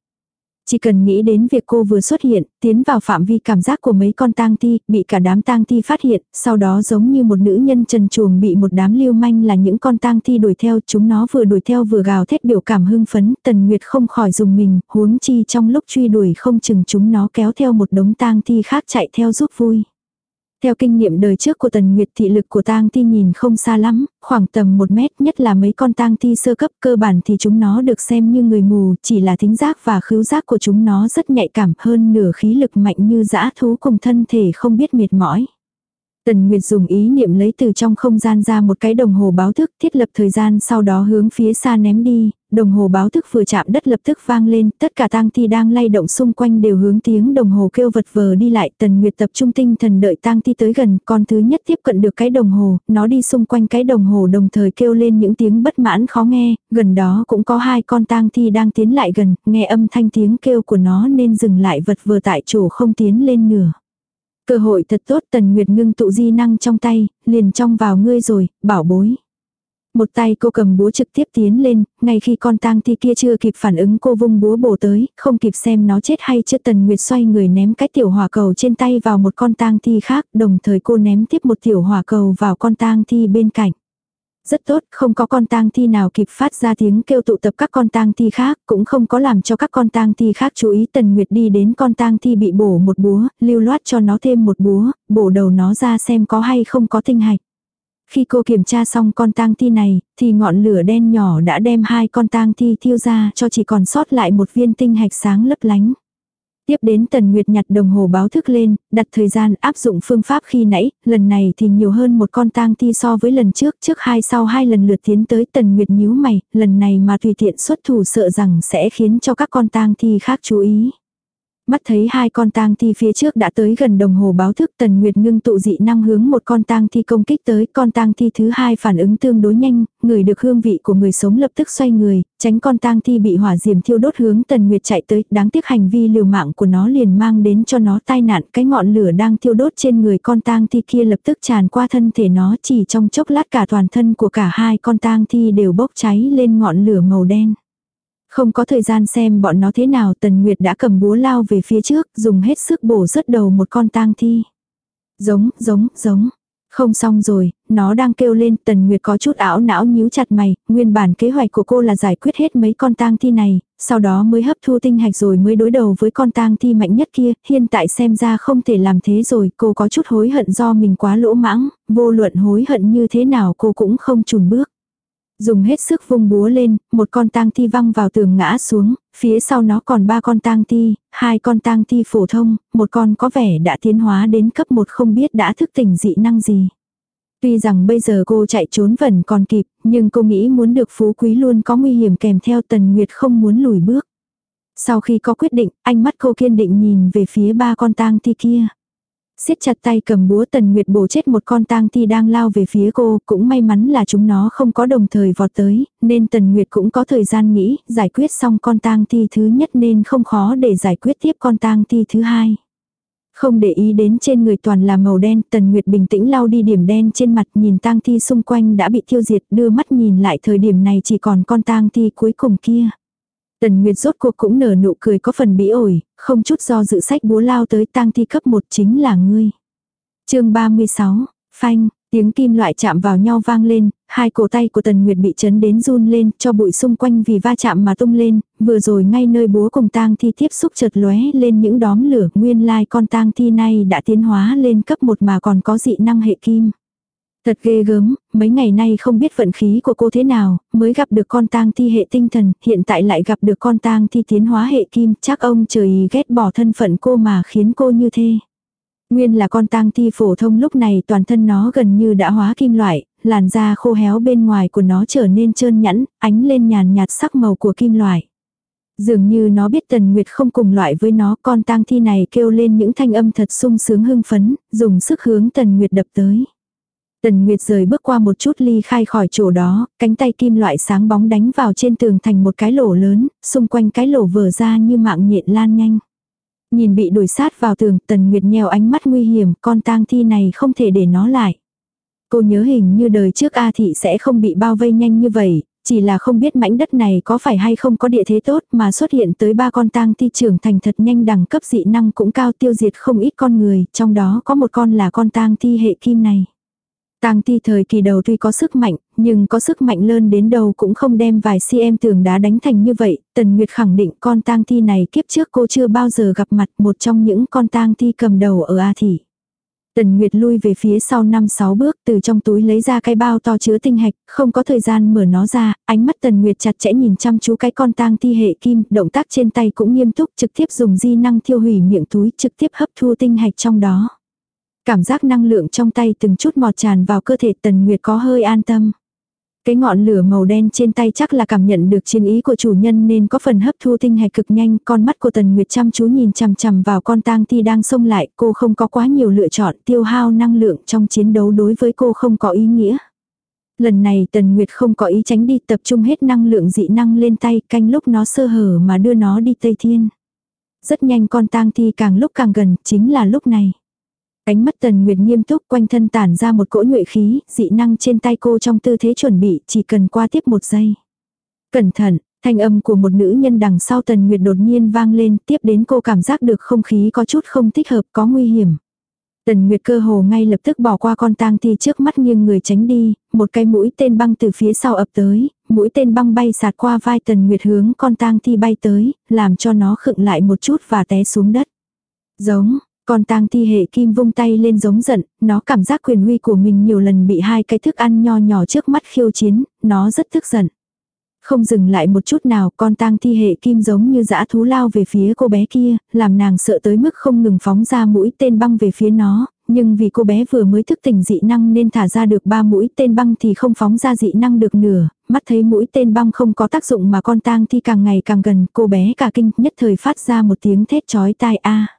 Chỉ cần nghĩ đến việc cô vừa xuất hiện, tiến vào phạm vi cảm giác của mấy con tang thi, bị cả đám tang thi phát hiện, sau đó giống như một nữ nhân trần chuồng bị một đám lưu manh là những con tang thi đuổi theo, chúng nó vừa đuổi theo vừa gào thét biểu cảm hưng phấn, Tần Nguyệt không khỏi dùng mình, huống chi trong lúc truy đuổi không chừng chúng nó kéo theo một đống tang thi khác chạy theo giúp vui. Theo kinh nghiệm đời trước của Tần Nguyệt thị lực của tang thi nhìn không xa lắm, khoảng tầm một mét nhất là mấy con tang thi sơ cấp cơ bản thì chúng nó được xem như người mù, chỉ là thính giác và khứu giác của chúng nó rất nhạy cảm hơn nửa khí lực mạnh như dã thú cùng thân thể không biết mệt mỏi. Tần Nguyệt dùng ý niệm lấy từ trong không gian ra một cái đồng hồ báo thức thiết lập thời gian sau đó hướng phía xa ném đi, đồng hồ báo thức vừa chạm đất lập tức vang lên, tất cả tang thi đang lay động xung quanh đều hướng tiếng đồng hồ kêu vật vờ đi lại, Tần Nguyệt tập trung tinh thần đợi tang thi tới gần, con thứ nhất tiếp cận được cái đồng hồ, nó đi xung quanh cái đồng hồ đồng thời kêu lên những tiếng bất mãn khó nghe, gần đó cũng có hai con tang thi đang tiến lại gần, nghe âm thanh tiếng kêu của nó nên dừng lại vật vờ tại chỗ không tiến lên nửa. Cơ hội thật tốt Tần Nguyệt ngưng tụ di năng trong tay, liền trong vào ngươi rồi, bảo bối. Một tay cô cầm búa trực tiếp tiến lên, ngay khi con tang thi kia chưa kịp phản ứng cô vung búa bổ tới, không kịp xem nó chết hay chưa Tần Nguyệt xoay người ném cái tiểu hỏa cầu trên tay vào một con tang thi khác, đồng thời cô ném tiếp một tiểu hỏa cầu vào con tang thi bên cạnh. Rất tốt, không có con tang thi nào kịp phát ra tiếng kêu tụ tập các con tang thi khác, cũng không có làm cho các con tang thi khác chú ý Tần Nguyệt đi đến con tang thi bị bổ một búa, lưu loát cho nó thêm một búa, bổ đầu nó ra xem có hay không có tinh hạch. Khi cô kiểm tra xong con tang thi này, thì ngọn lửa đen nhỏ đã đem hai con tang thi thiêu ra cho chỉ còn sót lại một viên tinh hạch sáng lấp lánh. Tiếp đến Tần Nguyệt nhặt đồng hồ báo thức lên, đặt thời gian áp dụng phương pháp khi nãy, lần này thì nhiều hơn một con tang thi so với lần trước, trước hai sau hai lần lượt tiến tới Tần Nguyệt nhíu mày, lần này mà tùy tiện xuất thủ sợ rằng sẽ khiến cho các con tang thi khác chú ý mắt thấy hai con tang thi phía trước đã tới gần đồng hồ báo thức Tần Nguyệt ngưng tụ dị năng hướng một con tang thi công kích tới, con tang thi thứ hai phản ứng tương đối nhanh, người được hương vị của người sống lập tức xoay người, tránh con tang thi bị hỏa diềm thiêu đốt hướng Tần Nguyệt chạy tới, đáng tiếc hành vi liều mạng của nó liền mang đến cho nó tai nạn, cái ngọn lửa đang thiêu đốt trên người con tang thi kia lập tức tràn qua thân thể nó, chỉ trong chốc lát cả toàn thân của cả hai con tang thi đều bốc cháy lên ngọn lửa màu đen. Không có thời gian xem bọn nó thế nào Tần Nguyệt đã cầm búa lao về phía trước, dùng hết sức bổ rớt đầu một con tang thi. Giống, giống, giống. Không xong rồi, nó đang kêu lên, Tần Nguyệt có chút ảo não nhíu chặt mày, nguyên bản kế hoạch của cô là giải quyết hết mấy con tang thi này, sau đó mới hấp thu tinh hạch rồi mới đối đầu với con tang thi mạnh nhất kia, hiện tại xem ra không thể làm thế rồi, cô có chút hối hận do mình quá lỗ mãng, vô luận hối hận như thế nào cô cũng không chùn bước. Dùng hết sức vung búa lên, một con tang thi văng vào tường ngã xuống, phía sau nó còn ba con tang thi, hai con tang thi phổ thông, một con có vẻ đã tiến hóa đến cấp một không biết đã thức tỉnh dị năng gì. Tuy rằng bây giờ cô chạy trốn vẫn còn kịp, nhưng cô nghĩ muốn được phú quý luôn có nguy hiểm kèm theo Tần Nguyệt không muốn lùi bước. Sau khi có quyết định, ánh mắt cô kiên định nhìn về phía ba con tang thi kia siết chặt tay cầm búa tần nguyệt bổ chết một con tang thi đang lao về phía cô, cũng may mắn là chúng nó không có đồng thời vọt tới, nên tần nguyệt cũng có thời gian nghĩ, giải quyết xong con tang thi thứ nhất nên không khó để giải quyết tiếp con tang thi thứ hai. Không để ý đến trên người toàn là màu đen, Tần Nguyệt bình tĩnh lau đi điểm đen trên mặt nhìn tang thi xung quanh đã bị tiêu diệt, đưa mắt nhìn lại thời điểm này chỉ còn con tang thi cuối cùng kia. Tần Nguyệt rốt cuộc cũng nở nụ cười có phần bĩ ổi, không chút do dự sách búa lao tới tang thi cấp một chính là ngươi. chương 36, phanh, tiếng kim loại chạm vào nhau vang lên, hai cổ tay của Tần Nguyệt bị chấn đến run lên, cho bụi xung quanh vì va chạm mà tung lên, vừa rồi ngay nơi búa cùng tang thi tiếp xúc chợt lóe lên những đóm lửa, nguyên lai con tang thi này đã tiến hóa lên cấp một mà còn có dị năng hệ kim. Thật ghê gớm, mấy ngày nay không biết vận khí của cô thế nào, mới gặp được con tang thi hệ tinh thần, hiện tại lại gặp được con tang thi tiến hóa hệ kim, chắc ông trời ghét bỏ thân phận cô mà khiến cô như thế. Nguyên là con tang thi phổ thông lúc này toàn thân nó gần như đã hóa kim loại, làn da khô héo bên ngoài của nó trở nên trơn nhẵn, ánh lên nhàn nhạt sắc màu của kim loại. Dường như nó biết Tần Nguyệt không cùng loại với nó, con tang thi này kêu lên những thanh âm thật sung sướng hưng phấn, dùng sức hướng Tần Nguyệt đập tới. Tần Nguyệt rời bước qua một chút ly khai khỏi chỗ đó, cánh tay kim loại sáng bóng đánh vào trên tường thành một cái lỗ lớn, xung quanh cái lỗ vỡ ra như mạng nhện lan nhanh. Nhìn bị đuổi sát vào tường, Tần Nguyệt nheo ánh mắt nguy hiểm, con tang thi này không thể để nó lại. Cô nhớ hình như đời trước A Thị sẽ không bị bao vây nhanh như vậy, chỉ là không biết mảnh đất này có phải hay không có địa thế tốt mà xuất hiện tới ba con tang thi trưởng thành thật nhanh đẳng cấp dị năng cũng cao tiêu diệt không ít con người, trong đó có một con là con tang thi hệ kim này. Tang thi thời kỳ đầu tuy có sức mạnh, nhưng có sức mạnh lớn đến đâu cũng không đem vài cm tường đá đánh thành như vậy. Tần Nguyệt khẳng định con tang thi này kiếp trước cô chưa bao giờ gặp mặt một trong những con tang thi cầm đầu ở A Thị. Tần Nguyệt lui về phía sau 5-6 bước từ trong túi lấy ra cái bao to chứa tinh hạch, không có thời gian mở nó ra, ánh mắt Tần Nguyệt chặt chẽ nhìn chăm chú cái con tang thi hệ kim, động tác trên tay cũng nghiêm túc trực tiếp dùng di năng thiêu hủy miệng túi trực tiếp hấp thu tinh hạch trong đó. Cảm giác năng lượng trong tay từng chút mọt tràn vào cơ thể Tần Nguyệt có hơi an tâm. Cái ngọn lửa màu đen trên tay chắc là cảm nhận được chiến ý của chủ nhân nên có phần hấp thu tinh hạch cực nhanh. Con mắt của Tần Nguyệt chăm chú nhìn chằm chằm vào con tang thi đang xông lại. Cô không có quá nhiều lựa chọn tiêu hao năng lượng trong chiến đấu đối với cô không có ý nghĩa. Lần này Tần Nguyệt không có ý tránh đi tập trung hết năng lượng dị năng lên tay canh lúc nó sơ hở mà đưa nó đi Tây Thiên. Rất nhanh con tang thi càng lúc càng gần, chính là lúc này. Ánh mắt tần nguyệt nghiêm túc quanh thân tản ra một cỗ nhuệ khí, dị năng trên tay cô trong tư thế chuẩn bị chỉ cần qua tiếp một giây. Cẩn thận, thanh âm của một nữ nhân đằng sau tần nguyệt đột nhiên vang lên tiếp đến cô cảm giác được không khí có chút không thích hợp có nguy hiểm. Tần Nguyệt cơ hồ ngay lập tức bỏ qua con tang thi trước mắt nghiêng người tránh đi, một cái mũi tên băng từ phía sau ập tới, mũi tên băng bay sạt qua vai Tần Nguyệt hướng con tang thi bay tới, làm cho nó khựng lại một chút và té xuống đất. Giống, con tang thi hệ kim vung tay lên giống giận, nó cảm giác quyền uy của mình nhiều lần bị hai cái thức ăn nho nhỏ trước mắt khiêu chiến, nó rất tức giận. Không dừng lại một chút nào, con tang thi hệ kim giống như dã thú lao về phía cô bé kia, làm nàng sợ tới mức không ngừng phóng ra mũi tên băng về phía nó, nhưng vì cô bé vừa mới thức tỉnh dị năng nên thả ra được ba mũi tên băng thì không phóng ra dị năng được nửa, mắt thấy mũi tên băng không có tác dụng mà con tang thi càng ngày càng gần, cô bé cả kinh nhất thời phát ra một tiếng thét chói tai a.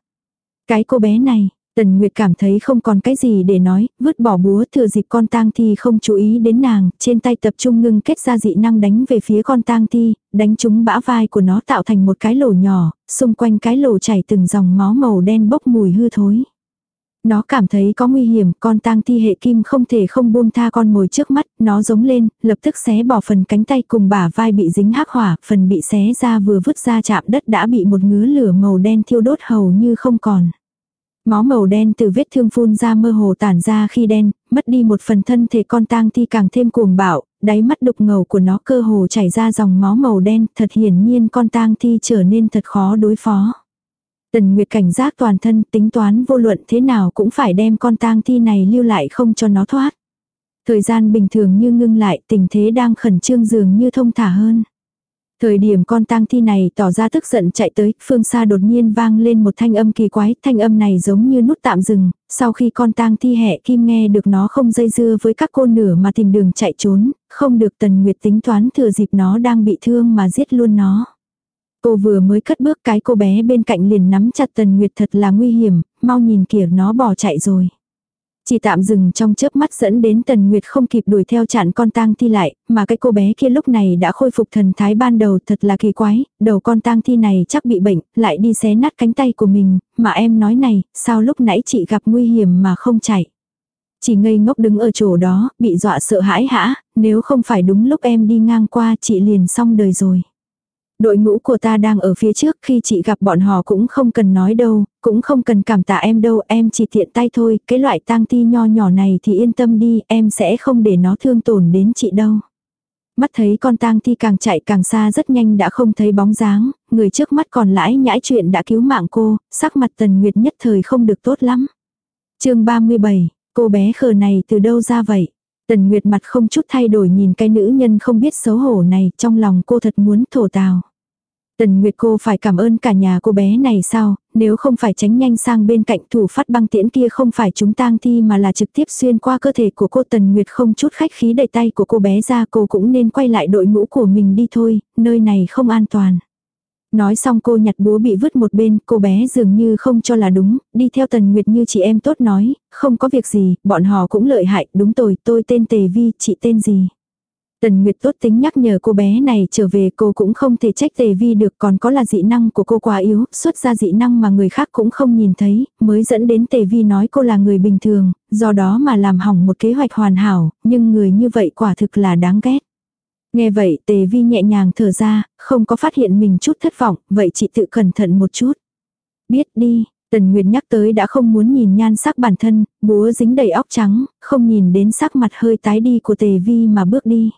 Cái cô bé này, Tần Nguyệt cảm thấy không còn cái gì để nói, vứt bỏ búa thừa dịp con tang thi không chú ý đến nàng, trên tay tập trung ngưng kết ra dị năng đánh về phía con tang thi, đánh trúng bã vai của nó tạo thành một cái lỗ nhỏ, xung quanh cái lỗ chảy từng dòng máu màu đen bốc mùi hư thối. Nó cảm thấy có nguy hiểm, con tang thi hệ kim không thể không buông tha con mồi trước mắt, nó giống lên, lập tức xé bỏ phần cánh tay cùng bả vai bị dính hắc hỏa, phần bị xé ra vừa vứt ra chạm đất đã bị một ngứa lửa màu đen thiêu đốt hầu như không còn. Máu màu đen từ vết thương phun ra mơ hồ tản ra khi đen, mất đi một phần thân thể con tang thi càng thêm cuồng bạo, đáy mắt đục ngầu của nó cơ hồ chảy ra dòng máu màu đen, thật hiển nhiên con tang thi trở nên thật khó đối phó. Tần Nguyệt cảnh giác toàn thân tính toán vô luận thế nào cũng phải đem con tang thi này lưu lại không cho nó thoát. Thời gian bình thường như ngưng lại tình thế đang khẩn trương dường như thông thả hơn. Thời điểm con tang thi này tỏ ra tức giận chạy tới, phương xa đột nhiên vang lên một thanh âm kỳ quái, thanh âm này giống như nút tạm dừng, sau khi con tang thi hẹ kim nghe được nó không dây dưa với các cô nửa mà tìm đường chạy trốn, không được tần nguyệt tính toán thừa dịp nó đang bị thương mà giết luôn nó. Cô vừa mới cất bước cái cô bé bên cạnh liền nắm chặt tần nguyệt thật là nguy hiểm, mau nhìn kìa nó bỏ chạy rồi. Chỉ tạm dừng trong chớp mắt dẫn đến Tần Nguyệt không kịp đuổi theo chặn con tang thi lại, mà cái cô bé kia lúc này đã khôi phục thần thái ban đầu thật là kỳ quái, đầu con tang thi này chắc bị bệnh, lại đi xé nát cánh tay của mình, mà em nói này, sao lúc nãy chị gặp nguy hiểm mà không chạy. Chỉ ngây ngốc đứng ở chỗ đó, bị dọa sợ hãi hã, nếu không phải đúng lúc em đi ngang qua chị liền xong đời rồi. Đội ngũ của ta đang ở phía trước khi chị gặp bọn họ cũng không cần nói đâu, cũng không cần cảm tạ em đâu, em chỉ tiện tay thôi, cái loại tang ti nho nhỏ này thì yên tâm đi, em sẽ không để nó thương tổn đến chị đâu. Mắt thấy con tang thi càng chạy càng xa rất nhanh đã không thấy bóng dáng, người trước mắt còn lãi nhãi chuyện đã cứu mạng cô, sắc mặt tần nguyệt nhất thời không được tốt lắm. chương 37, cô bé khờ này từ đâu ra vậy? Tần Nguyệt mặt không chút thay đổi nhìn cái nữ nhân không biết xấu hổ này, trong lòng cô thật muốn thổ tào. Tần Nguyệt cô phải cảm ơn cả nhà cô bé này sao, nếu không phải tránh nhanh sang bên cạnh thủ phát băng tiễn kia không phải chúng tang thi mà là trực tiếp xuyên qua cơ thể của cô Tần Nguyệt không chút khách khí đẩy tay của cô bé ra cô cũng nên quay lại đội ngũ của mình đi thôi, nơi này không an toàn. Nói xong cô nhặt búa bị vứt một bên, cô bé dường như không cho là đúng, đi theo Tần Nguyệt như chị em tốt nói, không có việc gì, bọn họ cũng lợi hại, đúng rồi, tôi tên Tề Vi, chị tên gì. Tần Nguyệt tốt tính nhắc nhở cô bé này trở về cô cũng không thể trách Tề Vi được còn có là dị năng của cô quá yếu, xuất ra dị năng mà người khác cũng không nhìn thấy, mới dẫn đến Tề Vi nói cô là người bình thường, do đó mà làm hỏng một kế hoạch hoàn hảo, nhưng người như vậy quả thực là đáng ghét. Nghe vậy Tề Vi nhẹ nhàng thở ra, không có phát hiện mình chút thất vọng, vậy chị tự cẩn thận một chút. Biết đi, Tần Nguyệt nhắc tới đã không muốn nhìn nhan sắc bản thân, búa dính đầy óc trắng, không nhìn đến sắc mặt hơi tái đi của Tề Vi mà bước đi.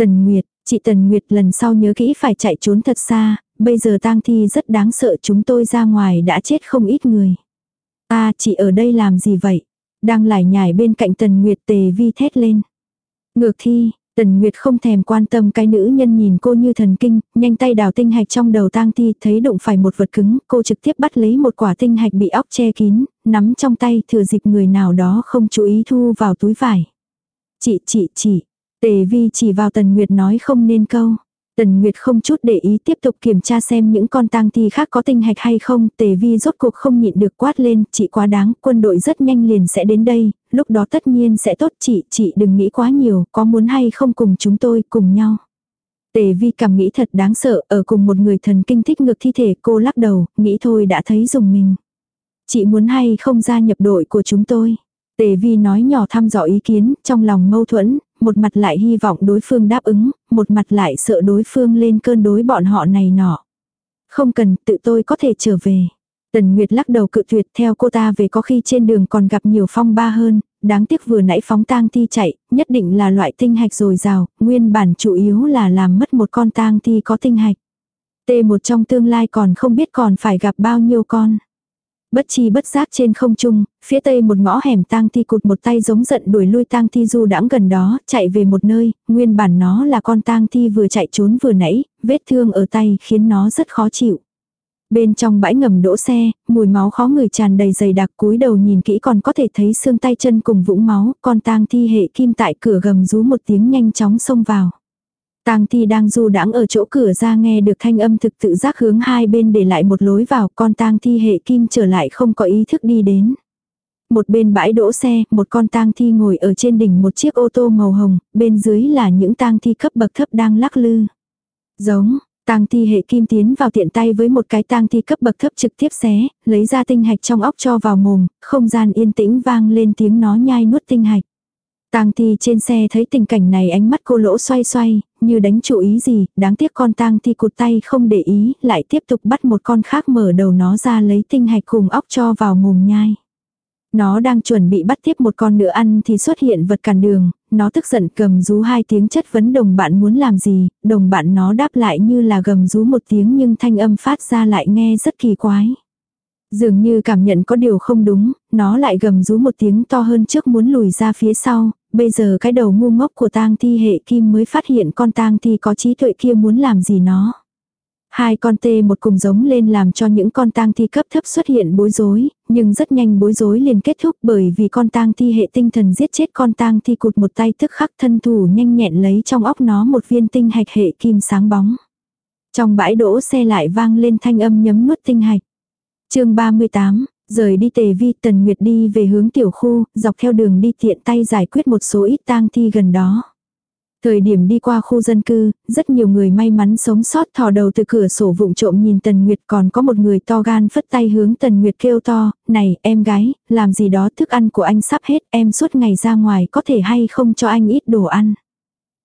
Tần Nguyệt, chị Tần Nguyệt lần sau nhớ kỹ phải chạy trốn thật xa, bây giờ tang thi rất đáng sợ chúng tôi ra ngoài đã chết không ít người. À chị ở đây làm gì vậy? Đang lải nhải bên cạnh Tần Nguyệt tề vi thét lên. Ngược thi, Tần Nguyệt không thèm quan tâm cái nữ nhân nhìn cô như thần kinh, nhanh tay đào tinh hạch trong đầu tang thi, thấy đụng phải một vật cứng, cô trực tiếp bắt lấy một quả tinh hạch bị óc che kín, nắm trong tay thừa dịp người nào đó không chú ý thu vào túi vải. Chị chị chị, Tề vi chỉ vào Tần Nguyệt nói không nên câu. Tần Nguyệt không chút để ý tiếp tục kiểm tra xem những con tang thi khác có tinh hạch hay không. Tề vi rốt cuộc không nhịn được quát lên, chị quá đáng, quân đội rất nhanh liền sẽ đến đây, lúc đó tất nhiên sẽ tốt chị, chị đừng nghĩ quá nhiều, có muốn hay không cùng chúng tôi cùng nhau. Tề vi cảm nghĩ thật đáng sợ, ở cùng một người thần kinh thích ngược thi thể cô lắc đầu, nghĩ thôi đã thấy dùng mình. Chị muốn hay không gia nhập đội của chúng tôi. Tề vi nói nhỏ thăm dò ý kiến, trong lòng mâu thuẫn, một mặt lại hy vọng đối phương đáp ứng, một mặt lại sợ đối phương lên cơn đối bọn họ này nọ. Không cần, tự tôi có thể trở về. Tần Nguyệt lắc đầu cự tuyệt theo cô ta về có khi trên đường còn gặp nhiều phong ba hơn, đáng tiếc vừa nãy phóng tang thi chạy, nhất định là loại tinh hạch rồi rào. nguyên bản chủ yếu là làm mất một con tang thi có tinh hạch. T một trong tương lai còn không biết còn phải gặp bao nhiêu con. Bất chi bất giác trên không trung, phía tây một ngõ hẻm tang thi cụt một tay giống giận đuổi lui tang thi du đãng gần đó, chạy về một nơi, nguyên bản nó là con tang thi vừa chạy trốn vừa nãy, vết thương ở tay khiến nó rất khó chịu. Bên trong bãi ngầm đỗ xe, mùi máu khó người tràn đầy dày đặc cúi đầu nhìn kỹ còn có thể thấy xương tay chân cùng vũng máu, con tang thi hệ kim tại cửa gầm rú một tiếng nhanh chóng xông vào. Tang Thi đang du đãng ở chỗ cửa ra nghe được thanh âm thực tự giác hướng hai bên để lại một lối vào, con Tang Thi hệ kim trở lại không có ý thức đi đến. Một bên bãi đỗ xe, một con Tang Thi ngồi ở trên đỉnh một chiếc ô tô màu hồng, bên dưới là những Tang Thi cấp bậc thấp đang lắc lư. Giống, Tang thi hệ kim tiến vào tiện tay với một cái tang thi cấp bậc thấp trực tiếp xé, lấy ra tinh hạch trong óc cho vào mồm, không gian yên tĩnh vang lên tiếng nó nhai nuốt tinh hạch. Tang thi trên xe thấy tình cảnh này ánh mắt cô lỗ xoay xoay, như đánh chủ ý gì, đáng tiếc con tang thi cụt tay không để ý, lại tiếp tục bắt một con khác mở đầu nó ra lấy tinh hạch cùng óc cho vào mồm nhai. Nó đang chuẩn bị bắt tiếp một con nữa ăn thì xuất hiện vật cản đường, nó tức giận cầm rú hai tiếng chất vấn đồng bạn muốn làm gì, đồng bạn nó đáp lại như là gầm rú một tiếng nhưng thanh âm phát ra lại nghe rất kỳ quái. Dường như cảm nhận có điều không đúng, nó lại gầm rú một tiếng to hơn trước muốn lùi ra phía sau, bây giờ cái đầu ngu ngốc của tang thi hệ kim mới phát hiện con tang thi có trí tuệ kia muốn làm gì nó. Hai con tê một cùng giống lên làm cho những con tang thi cấp thấp xuất hiện bối rối, nhưng rất nhanh bối rối liền kết thúc bởi vì con tang thi hệ tinh thần giết chết con tang thi cụt một tay tức khắc thân thủ nhanh nhẹn lấy trong óc nó một viên tinh hạch hệ kim sáng bóng. Trong bãi đỗ xe lại vang lên thanh âm nhấm nuốt tinh hạch chương 38, rời đi tề vi tần nguyệt đi về hướng tiểu khu, dọc theo đường đi tiện tay giải quyết một số ít tang thi gần đó. Thời điểm đi qua khu dân cư, rất nhiều người may mắn sống sót thò đầu từ cửa sổ vụng trộm nhìn Tần Nguyệt còn có một người to gan phất tay hướng Tần Nguyệt kêu to, này em gái, làm gì đó thức ăn của anh sắp hết em suốt ngày ra ngoài có thể hay không cho anh ít đồ ăn.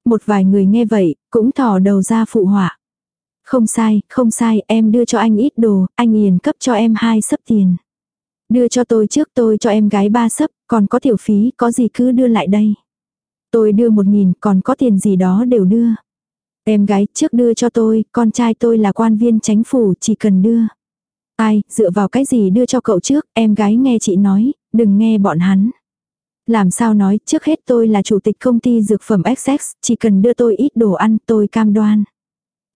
Một vài người nghe vậy, cũng thò đầu ra phụ họa. Không sai, không sai, em đưa cho anh ít đồ, anh Hiền cấp cho em hai sấp tiền. Đưa cho tôi trước tôi cho em gái ba sấp, còn có tiểu phí, có gì cứ đưa lại đây. Tôi đưa một nghìn, còn có tiền gì đó đều đưa. Em gái trước đưa cho tôi, con trai tôi là quan viên chánh phủ, chỉ cần đưa. Ai, dựa vào cái gì đưa cho cậu trước, em gái nghe chị nói, đừng nghe bọn hắn. Làm sao nói, trước hết tôi là chủ tịch công ty dược phẩm XX, chỉ cần đưa tôi ít đồ ăn, tôi cam đoan.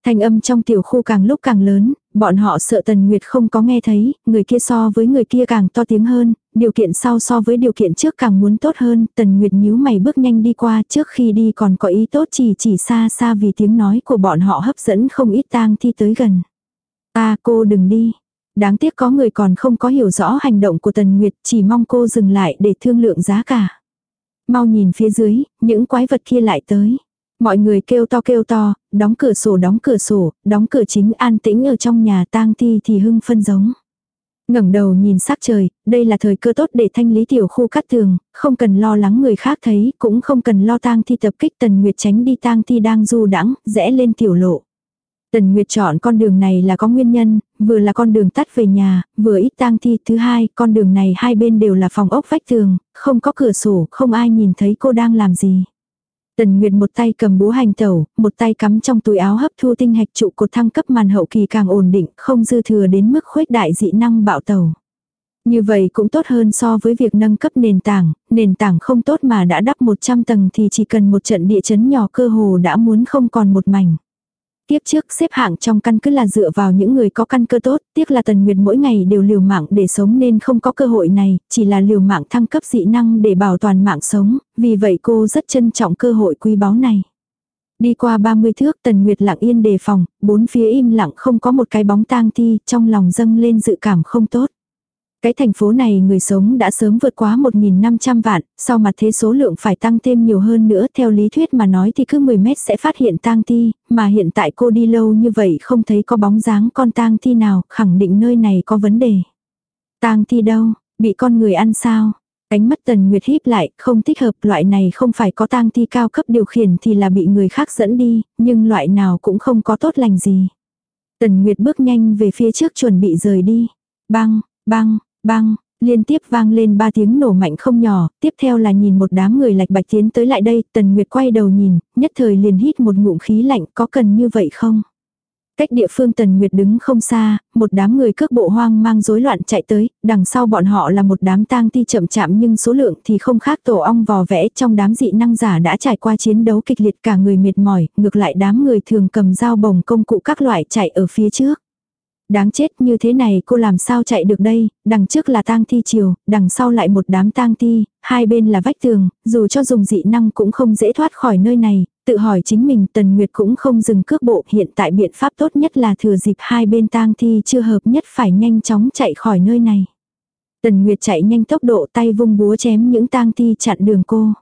Thanh âm trong tiểu khu càng lúc càng lớn, bọn họ sợ Tần Nguyệt không có nghe thấy, người kia so với người kia càng to tiếng hơn, điều kiện sau so với điều kiện trước càng muốn tốt hơn, Tần Nguyệt nhíu mày bước nhanh đi qua trước khi đi còn có ý tốt chỉ chỉ xa xa vì tiếng nói của bọn họ hấp dẫn không ít tang thi tới gần. Ta cô đừng đi. Đáng tiếc có người còn không có hiểu rõ hành động của Tần Nguyệt chỉ mong cô dừng lại để thương lượng giá cả. Mau nhìn phía dưới, những quái vật kia lại tới. Mọi người kêu to kêu to, đóng cửa sổ đóng cửa sổ, đóng cửa chính an tĩnh ở trong nhà tang thi thì hưng phân giống. ngẩng đầu nhìn sắc trời, đây là thời cơ tốt để thanh lý tiểu khu cắt tường, không cần lo lắng người khác thấy, cũng không cần lo tang thi tập kích tần nguyệt tránh đi tang thi đang du đãng rẽ lên tiểu lộ. Tần Nguyệt chọn con đường này là có nguyên nhân, vừa là con đường tắt về nhà, vừa ít tang thi. Thứ hai, con đường này hai bên đều là phòng ốc vách tường, không có cửa sổ, không ai nhìn thấy cô đang làm gì. Tần Nguyệt một tay cầm búa hành tẩu, một tay cắm trong túi áo hấp thu tinh hạch trụ cột thăng cấp màn hậu kỳ càng ổn định, không dư thừa đến mức khuếch đại dị năng bạo tẩu. Như vậy cũng tốt hơn so với việc nâng cấp nền tảng, nền tảng không tốt mà đã đắp 100 tầng thì chỉ cần một trận địa chấn nhỏ cơ hồ đã muốn không còn một mảnh. Tiếp trước xếp hạng trong căn cứ là dựa vào những người có căn cơ tốt, tiếc là Tần Nguyệt mỗi ngày đều liều mạng để sống nên không có cơ hội này, chỉ là liều mạng thăng cấp dị năng để bảo toàn mạng sống, vì vậy cô rất trân trọng cơ hội quý báu này. Đi qua 30 thước Tần Nguyệt lặng yên đề phòng, bốn phía im lặng không có một cái bóng tang thi, trong lòng dâng lên dự cảm không tốt. Cái thành phố này người sống đã sớm vượt quá 1.500 vạn, sau mặt thế số lượng phải tăng thêm nhiều hơn nữa. Theo lý thuyết mà nói thì cứ 10 mét sẽ phát hiện tang thi, mà hiện tại cô đi lâu như vậy không thấy có bóng dáng con tang thi nào, khẳng định nơi này có vấn đề. Tang thi đâu, bị con người ăn sao? Ánh mắt tần nguyệt híp lại, không thích hợp loại này không phải có tang thi cao cấp điều khiển thì là bị người khác dẫn đi, nhưng loại nào cũng không có tốt lành gì. Tần nguyệt bước nhanh về phía trước chuẩn bị rời đi. Băng, băng, Băng, liên tiếp vang lên ba tiếng nổ mạnh không nhỏ, tiếp theo là nhìn một đám người lạch bạch tiến tới lại đây, Tần Nguyệt quay đầu nhìn, nhất thời liền hít một ngụm khí lạnh, có cần như vậy không? Cách địa phương Tần Nguyệt đứng không xa, một đám người cước bộ hoang mang rối loạn chạy tới, đằng sau bọn họ là một đám tang ti chậm chạm nhưng số lượng thì không khác tổ ong vò vẽ trong đám dị năng giả đã trải qua chiến đấu kịch liệt cả người mệt mỏi, ngược lại đám người thường cầm dao bồng công cụ các loại chạy ở phía trước. Đáng chết như thế này cô làm sao chạy được đây, đằng trước là tang thi chiều, đằng sau lại một đám tang thi, hai bên là vách tường, dù cho dùng dị năng cũng không dễ thoát khỏi nơi này, tự hỏi chính mình Tần Nguyệt cũng không dừng cước bộ, hiện tại biện pháp tốt nhất là thừa dịp hai bên tang thi chưa hợp nhất phải nhanh chóng chạy khỏi nơi này. Tần Nguyệt chạy nhanh tốc độ tay vung búa chém những tang thi chặn đường cô.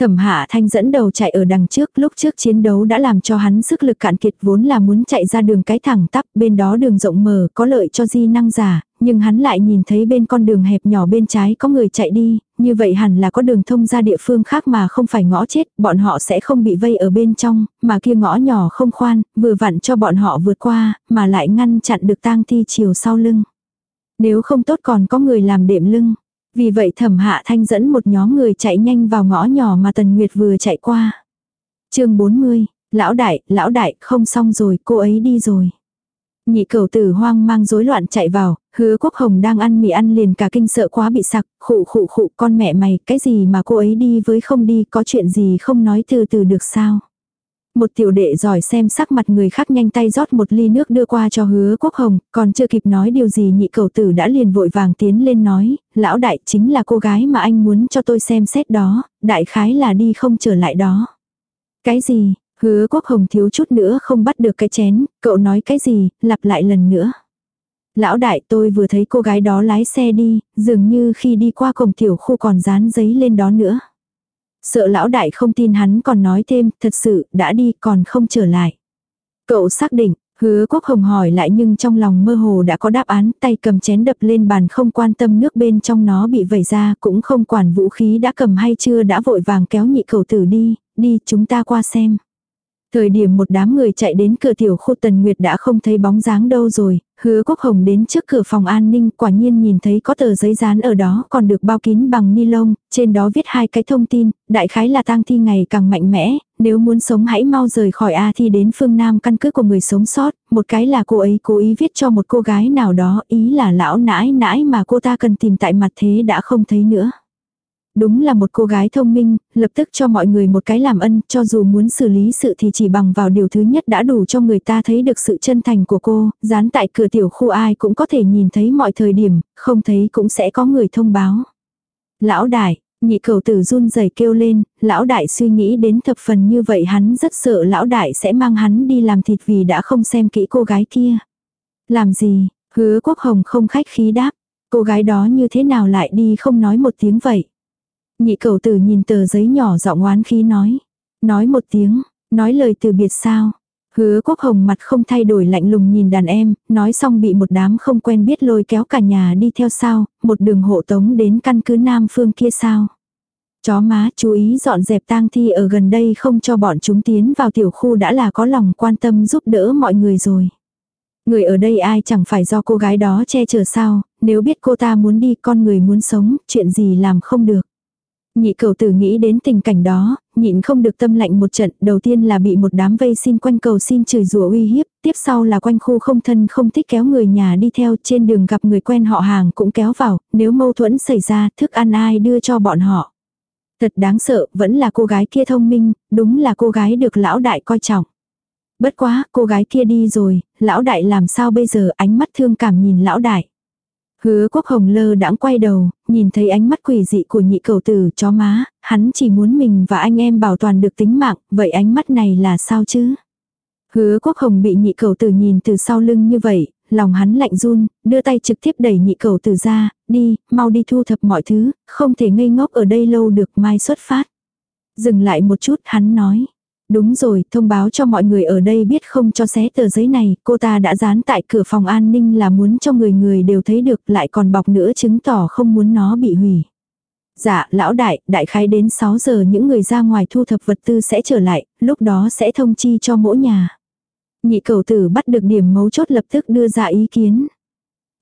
Thẩm Hạ Thanh dẫn đầu chạy ở đằng trước, lúc trước chiến đấu đã làm cho hắn sức lực cạn kiệt vốn là muốn chạy ra đường cái thẳng tắp, bên đó đường rộng mở, có lợi cho di năng giả, nhưng hắn lại nhìn thấy bên con đường hẹp nhỏ bên trái có người chạy đi, như vậy hẳn là có đường thông ra địa phương khác mà không phải ngõ chết, bọn họ sẽ không bị vây ở bên trong, mà kia ngõ nhỏ không khoan, vừa vặn cho bọn họ vượt qua, mà lại ngăn chặn được tang thi chiều sau lưng. Nếu không tốt còn có người làm đệm lưng. Vì vậy thẩm hạ thanh dẫn một nhóm người chạy nhanh vào ngõ nhỏ mà Tần Nguyệt vừa chạy qua. chương 40, lão đại, lão đại, không xong rồi, cô ấy đi rồi. Nhị cầu tử hoang mang rối loạn chạy vào, hứa quốc hồng đang ăn mì ăn liền cả kinh sợ quá bị sặc, khụ khụ khụ con mẹ mày, cái gì mà cô ấy đi với không đi, có chuyện gì không nói từ từ được sao. Một tiểu đệ giỏi xem sắc mặt người khác nhanh tay rót một ly nước đưa qua cho hứa quốc hồng, còn chưa kịp nói điều gì nhị cầu tử đã liền vội vàng tiến lên nói, lão đại chính là cô gái mà anh muốn cho tôi xem xét đó, đại khái là đi không trở lại đó. Cái gì, hứa quốc hồng thiếu chút nữa không bắt được cái chén, cậu nói cái gì, lặp lại lần nữa. Lão đại tôi vừa thấy cô gái đó lái xe đi, dường như khi đi qua cổng tiểu khu còn dán giấy lên đó nữa. Sợ lão đại không tin hắn còn nói thêm, thật sự, đã đi còn không trở lại. Cậu xác định, hứa quốc hồng hỏi lại nhưng trong lòng mơ hồ đã có đáp án, tay cầm chén đập lên bàn không quan tâm nước bên trong nó bị vẩy ra, cũng không quản vũ khí đã cầm hay chưa đã vội vàng kéo nhị cầu tử đi, đi chúng ta qua xem. Thời điểm một đám người chạy đến cửa tiểu khu Tần Nguyệt đã không thấy bóng dáng đâu rồi, hứa quốc hồng đến trước cửa phòng an ninh quả nhiên nhìn thấy có tờ giấy dán ở đó còn được bao kín bằng ni lông, trên đó viết hai cái thông tin, đại khái là tang thi ngày càng mạnh mẽ, nếu muốn sống hãy mau rời khỏi A thi đến phương Nam căn cứ của người sống sót, một cái là cô ấy cố ý viết cho một cô gái nào đó, ý là lão nãi nãi mà cô ta cần tìm tại mặt thế đã không thấy nữa. Đúng là một cô gái thông minh, lập tức cho mọi người một cái làm ân, cho dù muốn xử lý sự thì chỉ bằng vào điều thứ nhất đã đủ cho người ta thấy được sự chân thành của cô, dán tại cửa tiểu khu ai cũng có thể nhìn thấy mọi thời điểm, không thấy cũng sẽ có người thông báo. Lão đại, nhị cầu tử run rẩy kêu lên, lão đại suy nghĩ đến thập phần như vậy hắn rất sợ lão đại sẽ mang hắn đi làm thịt vì đã không xem kỹ cô gái kia. Làm gì, hứa quốc hồng không khách khí đáp, cô gái đó như thế nào lại đi không nói một tiếng vậy. Nhị cầu tử nhìn tờ giấy nhỏ giọng oán khí nói. Nói một tiếng, nói lời từ biệt sao. Hứa quốc hồng mặt không thay đổi lạnh lùng nhìn đàn em, nói xong bị một đám không quen biết lôi kéo cả nhà đi theo sao, một đường hộ tống đến căn cứ nam phương kia sao. Chó má chú ý dọn dẹp tang thi ở gần đây không cho bọn chúng tiến vào tiểu khu đã là có lòng quan tâm giúp đỡ mọi người rồi. Người ở đây ai chẳng phải do cô gái đó che chở sao, nếu biết cô ta muốn đi con người muốn sống, chuyện gì làm không được. Nhị cầu tử nghĩ đến tình cảnh đó, nhịn không được tâm lạnh một trận, đầu tiên là bị một đám vây xin quanh cầu xin chửi rủa uy hiếp, tiếp sau là quanh khu không thân không thích kéo người nhà đi theo trên đường gặp người quen họ hàng cũng kéo vào, nếu mâu thuẫn xảy ra thức ăn ai đưa cho bọn họ. Thật đáng sợ, vẫn là cô gái kia thông minh, đúng là cô gái được lão đại coi trọng. Bất quá, cô gái kia đi rồi, lão đại làm sao bây giờ ánh mắt thương cảm nhìn lão đại. Hứa quốc hồng lơ đãng quay đầu, nhìn thấy ánh mắt quỷ dị của nhị cầu tử chó má, hắn chỉ muốn mình và anh em bảo toàn được tính mạng, vậy ánh mắt này là sao chứ? Hứa quốc hồng bị nhị cầu tử nhìn từ sau lưng như vậy, lòng hắn lạnh run, đưa tay trực tiếp đẩy nhị cầu tử ra, đi, mau đi thu thập mọi thứ, không thể ngây ngốc ở đây lâu được mai xuất phát. Dừng lại một chút hắn nói, Đúng rồi, thông báo cho mọi người ở đây biết không cho xé tờ giấy này, cô ta đã dán tại cửa phòng an ninh là muốn cho người người đều thấy được lại còn bọc nữa chứng tỏ không muốn nó bị hủy. Dạ, lão đại, đại khái đến 6 giờ những người ra ngoài thu thập vật tư sẽ trở lại, lúc đó sẽ thông chi cho mỗi nhà. Nhị cầu tử bắt được điểm mấu chốt lập tức đưa ra ý kiến.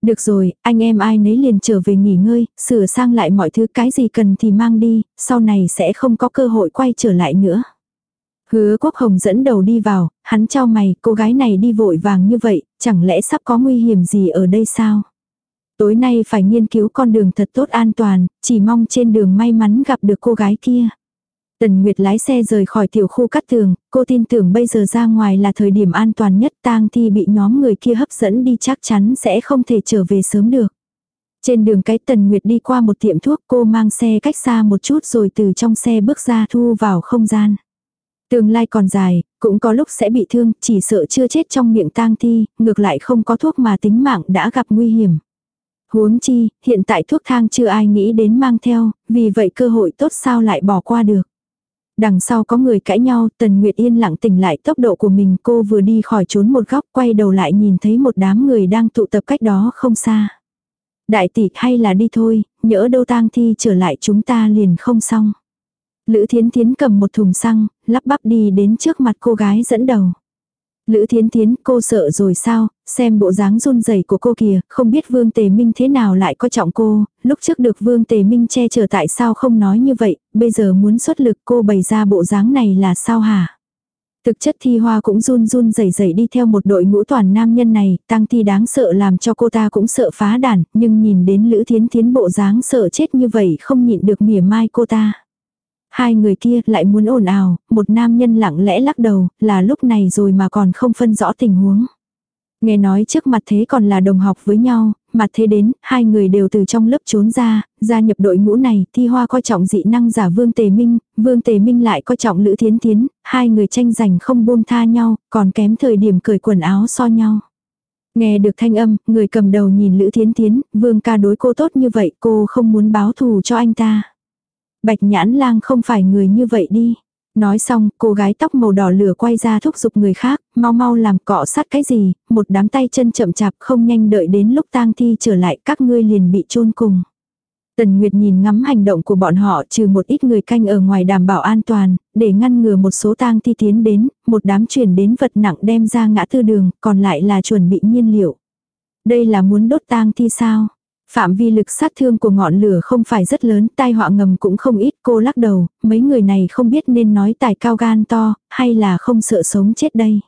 Được rồi, anh em ai nấy liền trở về nghỉ ngơi, sửa sang lại mọi thứ cái gì cần thì mang đi, sau này sẽ không có cơ hội quay trở lại nữa. Hứa quốc hồng dẫn đầu đi vào, hắn trao mày, cô gái này đi vội vàng như vậy, chẳng lẽ sắp có nguy hiểm gì ở đây sao? Tối nay phải nghiên cứu con đường thật tốt an toàn, chỉ mong trên đường may mắn gặp được cô gái kia. Tần Nguyệt lái xe rời khỏi tiểu khu cắt tường, cô tin tưởng bây giờ ra ngoài là thời điểm an toàn nhất tang thi bị nhóm người kia hấp dẫn đi chắc chắn sẽ không thể trở về sớm được. Trên đường cái Tần Nguyệt đi qua một tiệm thuốc cô mang xe cách xa một chút rồi từ trong xe bước ra thu vào không gian. Tương lai còn dài, cũng có lúc sẽ bị thương, chỉ sợ chưa chết trong miệng tang thi, ngược lại không có thuốc mà tính mạng đã gặp nguy hiểm. Huống chi, hiện tại thuốc thang chưa ai nghĩ đến mang theo, vì vậy cơ hội tốt sao lại bỏ qua được. Đằng sau có người cãi nhau, Tần Nguyệt yên lặng tỉnh lại tốc độ của mình cô vừa đi khỏi trốn một góc quay đầu lại nhìn thấy một đám người đang tụ tập cách đó không xa. Đại tỷ hay là đi thôi, nhỡ đâu tang thi trở lại chúng ta liền không xong. Lữ Thiến Thiến cầm một thùng xăng, lắp bắp đi đến trước mặt cô gái dẫn đầu. Lữ Thiến Thiến, cô sợ rồi sao, xem bộ dáng run rẩy của cô kìa, không biết Vương Tề Minh thế nào lại coi trọng cô, lúc trước được Vương Tề Minh che chở tại sao không nói như vậy, bây giờ muốn xuất lực cô bày ra bộ dáng này là sao hả? Thực chất thi hoa cũng run run rẩy rẩy đi theo một đội ngũ toàn nam nhân này, tăng thi đáng sợ làm cho cô ta cũng sợ phá đàn, nhưng nhìn đến Lữ Thiến Thiến bộ dáng sợ chết như vậy không nhịn được mỉa mai cô ta. Hai người kia lại muốn ồn ào, một nam nhân lặng lẽ lắc đầu, là lúc này rồi mà còn không phân rõ tình huống. Nghe nói trước mặt thế còn là đồng học với nhau, mặt thế đến, hai người đều từ trong lớp trốn ra, gia nhập đội ngũ này, thi hoa coi trọng dị năng giả Vương Tề Minh, Vương Tề Minh lại coi trọng Lữ Thiến Thiến, hai người tranh giành không buông tha nhau, còn kém thời điểm cởi quần áo so nhau. Nghe được thanh âm, người cầm đầu nhìn Lữ Thiến Thiến, Vương ca đối cô tốt như vậy, cô không muốn báo thù cho anh ta. Bạch nhãn lang không phải người như vậy đi. Nói xong, cô gái tóc màu đỏ lửa quay ra thúc giục người khác, mau mau làm cọ sát cái gì, một đám tay chân chậm chạp không nhanh đợi đến lúc tang thi trở lại các ngươi liền bị chôn cùng. Tần Nguyệt nhìn ngắm hành động của bọn họ trừ một ít người canh ở ngoài đảm bảo an toàn, để ngăn ngừa một số tang thi tiến đến, một đám chuyển đến vật nặng đem ra ngã tư đường, còn lại là chuẩn bị nhiên liệu. Đây là muốn đốt tang thi sao? Phạm vi lực sát thương của ngọn lửa không phải rất lớn, tai họa ngầm cũng không ít, cô lắc đầu, mấy người này không biết nên nói tài cao gan to, hay là không sợ sống chết đây.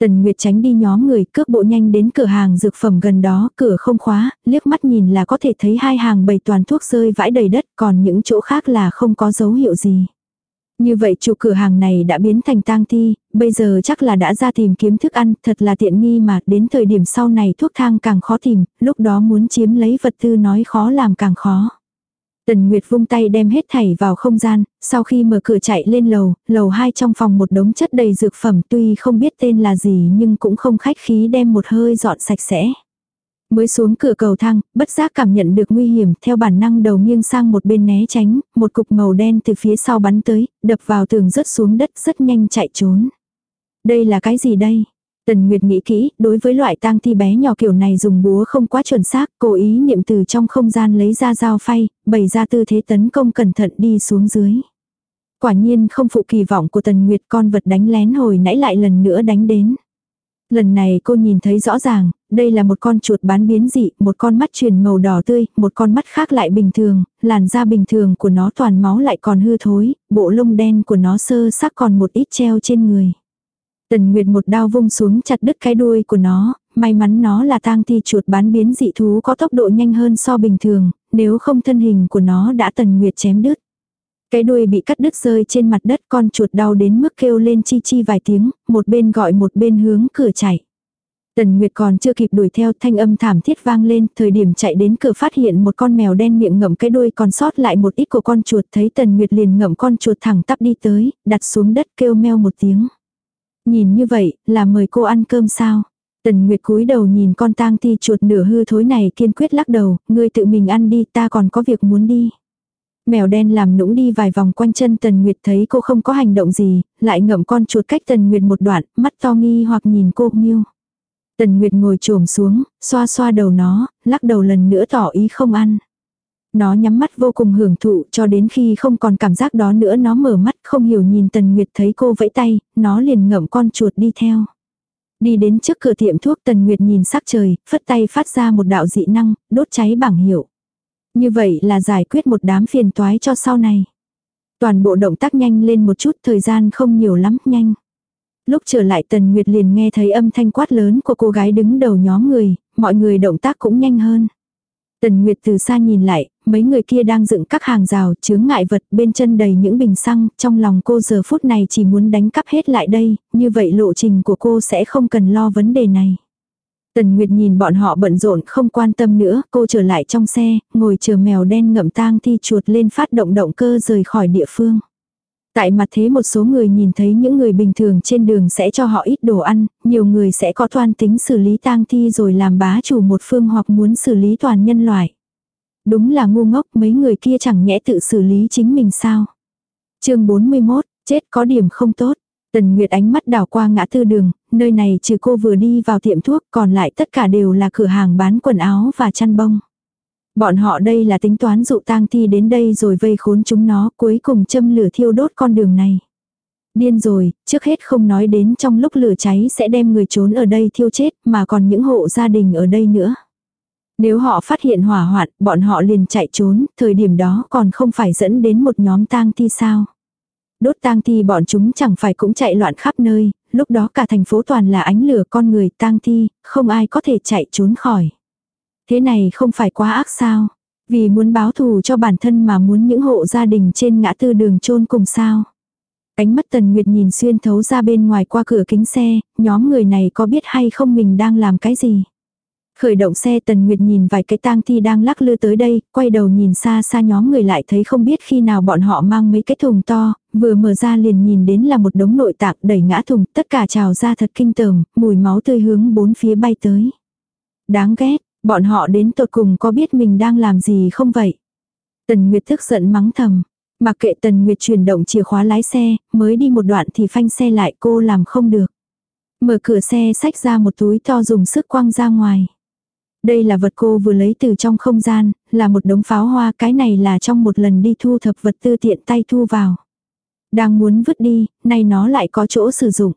Tần Nguyệt tránh đi nhóm người cước bộ nhanh đến cửa hàng dược phẩm gần đó, cửa không khóa, liếc mắt nhìn là có thể thấy hai hàng bầy toàn thuốc rơi vãi đầy đất, còn những chỗ khác là không có dấu hiệu gì. Như vậy chủ cửa hàng này đã biến thành tang thi, bây giờ chắc là đã ra tìm kiếm thức ăn, thật là tiện nghi mà, đến thời điểm sau này thuốc thang càng khó tìm, lúc đó muốn chiếm lấy vật tư nói khó làm càng khó. Tần Nguyệt vung tay đem hết thảy vào không gian, sau khi mở cửa chạy lên lầu, lầu 2 trong phòng một đống chất đầy dược phẩm tuy không biết tên là gì nhưng cũng không khách khí đem một hơi dọn sạch sẽ. Mới xuống cửa cầu thang, bất giác cảm nhận được nguy hiểm, theo bản năng đầu nghiêng sang một bên né tránh, một cục màu đen từ phía sau bắn tới, đập vào tường rớt xuống đất rất nhanh chạy trốn. Đây là cái gì đây? Tần Nguyệt nghĩ kỹ, đối với loại tang thi bé nhỏ kiểu này dùng búa không quá chuẩn xác, cố ý niệm từ trong không gian lấy ra dao phay, bày ra tư thế tấn công cẩn thận đi xuống dưới. Quả nhiên không phụ kỳ vọng của Tần Nguyệt con vật đánh lén hồi nãy lại lần nữa đánh đến. Lần này cô nhìn thấy rõ ràng, đây là một con chuột bán biến dị, một con mắt truyền màu đỏ tươi, một con mắt khác lại bình thường, làn da bình thường của nó toàn máu lại còn hư thối, bộ lông đen của nó sơ sắc còn một ít treo trên người. Tần Nguyệt một đao vung xuống chặt đứt cái đuôi của nó, may mắn nó là tang thi chuột bán biến dị thú có tốc độ nhanh hơn so bình thường, nếu không thân hình của nó đã Tần Nguyệt chém đứt. Cái đuôi bị cắt đứt rơi trên mặt đất con chuột đau đến mức kêu lên chi chi vài tiếng, một bên gọi một bên hướng cửa chạy. Tần Nguyệt còn chưa kịp đuổi theo thanh âm thảm thiết vang lên, thời điểm chạy đến cửa phát hiện một con mèo đen miệng ngậm cái đuôi còn sót lại một ít của con chuột thấy Tần Nguyệt liền ngậm con chuột thẳng tắp đi tới, đặt xuống đất kêu meo một tiếng. Nhìn như vậy, là mời cô ăn cơm sao? Tần Nguyệt cúi đầu nhìn con tang thi chuột nửa hư thối này kiên quyết lắc đầu, ngươi tự mình ăn đi ta còn có việc muốn đi. Mèo đen làm nũng đi vài vòng quanh chân Tần Nguyệt thấy cô không có hành động gì, lại ngậm con chuột cách Tần Nguyệt một đoạn, mắt to nghi hoặc nhìn cô miêu. Tần Nguyệt ngồi trồm xuống, xoa xoa đầu nó, lắc đầu lần nữa tỏ ý không ăn. Nó nhắm mắt vô cùng hưởng thụ cho đến khi không còn cảm giác đó nữa nó mở mắt không hiểu nhìn Tần Nguyệt thấy cô vẫy tay, nó liền ngậm con chuột đi theo. Đi đến trước cửa tiệm thuốc Tần Nguyệt nhìn sắc trời, phất tay phát ra một đạo dị năng, đốt cháy bảng hiệu. Như vậy là giải quyết một đám phiền toái cho sau này. Toàn bộ động tác nhanh lên một chút thời gian không nhiều lắm, nhanh. Lúc trở lại Tần Nguyệt liền nghe thấy âm thanh quát lớn của cô gái đứng đầu nhóm người, mọi người động tác cũng nhanh hơn. Tần Nguyệt từ xa nhìn lại, mấy người kia đang dựng các hàng rào, chướng ngại vật, bên chân đầy những bình xăng, trong lòng cô giờ phút này chỉ muốn đánh cắp hết lại đây, như vậy lộ trình của cô sẽ không cần lo vấn đề này. Tần Nguyệt nhìn bọn họ bận rộn không quan tâm nữa, cô trở lại trong xe, ngồi chờ mèo đen ngậm tang thi chuột lên phát động động cơ rời khỏi địa phương. Tại mặt thế một số người nhìn thấy những người bình thường trên đường sẽ cho họ ít đồ ăn, nhiều người sẽ có toan tính xử lý tang thi rồi làm bá chủ một phương hoặc muốn xử lý toàn nhân loại. Đúng là ngu ngốc mấy người kia chẳng nhẽ tự xử lý chính mình sao. chương 41, chết có điểm không tốt. Tần Nguyệt ánh mắt đảo qua ngã tư đường, nơi này trừ cô vừa đi vào tiệm thuốc còn lại tất cả đều là cửa hàng bán quần áo và chăn bông. Bọn họ đây là tính toán dụ tang thi đến đây rồi vây khốn chúng nó cuối cùng châm lửa thiêu đốt con đường này. Điên rồi, trước hết không nói đến trong lúc lửa cháy sẽ đem người trốn ở đây thiêu chết mà còn những hộ gia đình ở đây nữa. Nếu họ phát hiện hỏa hoạn, bọn họ liền chạy trốn, thời điểm đó còn không phải dẫn đến một nhóm tang thi sao. Đốt tang thi bọn chúng chẳng phải cũng chạy loạn khắp nơi, lúc đó cả thành phố toàn là ánh lửa con người tang thi, không ai có thể chạy trốn khỏi. Thế này không phải quá ác sao? Vì muốn báo thù cho bản thân mà muốn những hộ gia đình trên ngã tư đường chôn cùng sao? Ánh mắt Tần Nguyệt nhìn xuyên thấu ra bên ngoài qua cửa kính xe, nhóm người này có biết hay không mình đang làm cái gì? Khởi động xe Tần Nguyệt nhìn vài cái tang thi đang lắc lư tới đây, quay đầu nhìn xa xa nhóm người lại thấy không biết khi nào bọn họ mang mấy cái thùng to, vừa mở ra liền nhìn đến là một đống nội tạng đẩy ngã thùng, tất cả trào ra thật kinh tởm, mùi máu tươi hướng bốn phía bay tới. Đáng ghét, bọn họ đến tột cùng có biết mình đang làm gì không vậy? Tần Nguyệt tức giận mắng thầm. Mặc kệ Tần Nguyệt chuyển động chìa khóa lái xe, mới đi một đoạn thì phanh xe lại cô làm không được. Mở cửa xe xách ra một túi to dùng sức quăng ra ngoài. Đây là vật cô vừa lấy từ trong không gian, là một đống pháo hoa, cái này là trong một lần đi thu thập vật tư tiện tay thu vào. Đang muốn vứt đi, nay nó lại có chỗ sử dụng.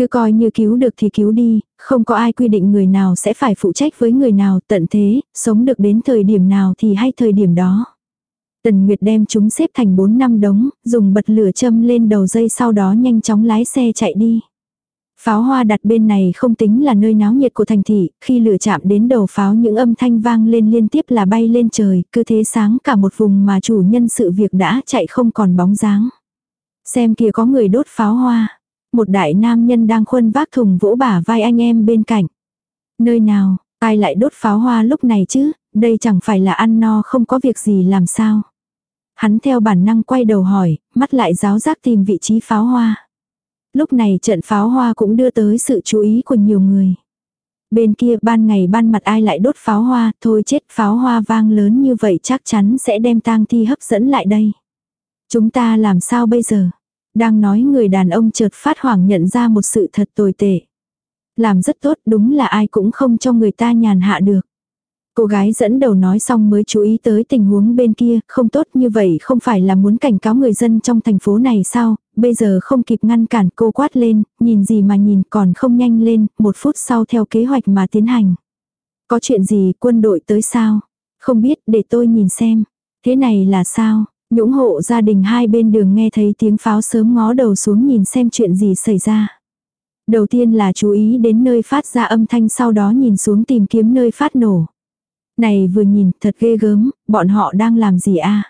Cứ coi như cứu được thì cứu đi, không có ai quy định người nào sẽ phải phụ trách với người nào tận thế, sống được đến thời điểm nào thì hay thời điểm đó. Tần Nguyệt đem chúng xếp thành 4 năm đống, dùng bật lửa châm lên đầu dây sau đó nhanh chóng lái xe chạy đi. Pháo hoa đặt bên này không tính là nơi náo nhiệt của thành thị, khi lửa chạm đến đầu pháo những âm thanh vang lên liên tiếp là bay lên trời, cứ thế sáng cả một vùng mà chủ nhân sự việc đã chạy không còn bóng dáng. Xem kìa có người đốt pháo hoa. Một đại nam nhân đang khuân vác thùng vỗ bả vai anh em bên cạnh. Nơi nào, ai lại đốt pháo hoa lúc này chứ, đây chẳng phải là ăn no không có việc gì làm sao. Hắn theo bản năng quay đầu hỏi, mắt lại giáo giác tìm vị trí pháo hoa. Lúc này trận pháo hoa cũng đưa tới sự chú ý của nhiều người. Bên kia ban ngày ban mặt ai lại đốt pháo hoa, thôi chết pháo hoa vang lớn như vậy chắc chắn sẽ đem tang thi hấp dẫn lại đây. Chúng ta làm sao bây giờ? Đang nói người đàn ông chợt phát hoảng nhận ra một sự thật tồi tệ. Làm rất tốt đúng là ai cũng không cho người ta nhàn hạ được. Cô gái dẫn đầu nói xong mới chú ý tới tình huống bên kia, không tốt như vậy không phải là muốn cảnh cáo người dân trong thành phố này sao, bây giờ không kịp ngăn cản cô quát lên, nhìn gì mà nhìn còn không nhanh lên, một phút sau theo kế hoạch mà tiến hành. Có chuyện gì quân đội tới sao? Không biết để tôi nhìn xem. Thế này là sao? Nhũng hộ gia đình hai bên đường nghe thấy tiếng pháo sớm ngó đầu xuống nhìn xem chuyện gì xảy ra. Đầu tiên là chú ý đến nơi phát ra âm thanh sau đó nhìn xuống tìm kiếm nơi phát nổ. Này vừa nhìn thật ghê gớm, bọn họ đang làm gì a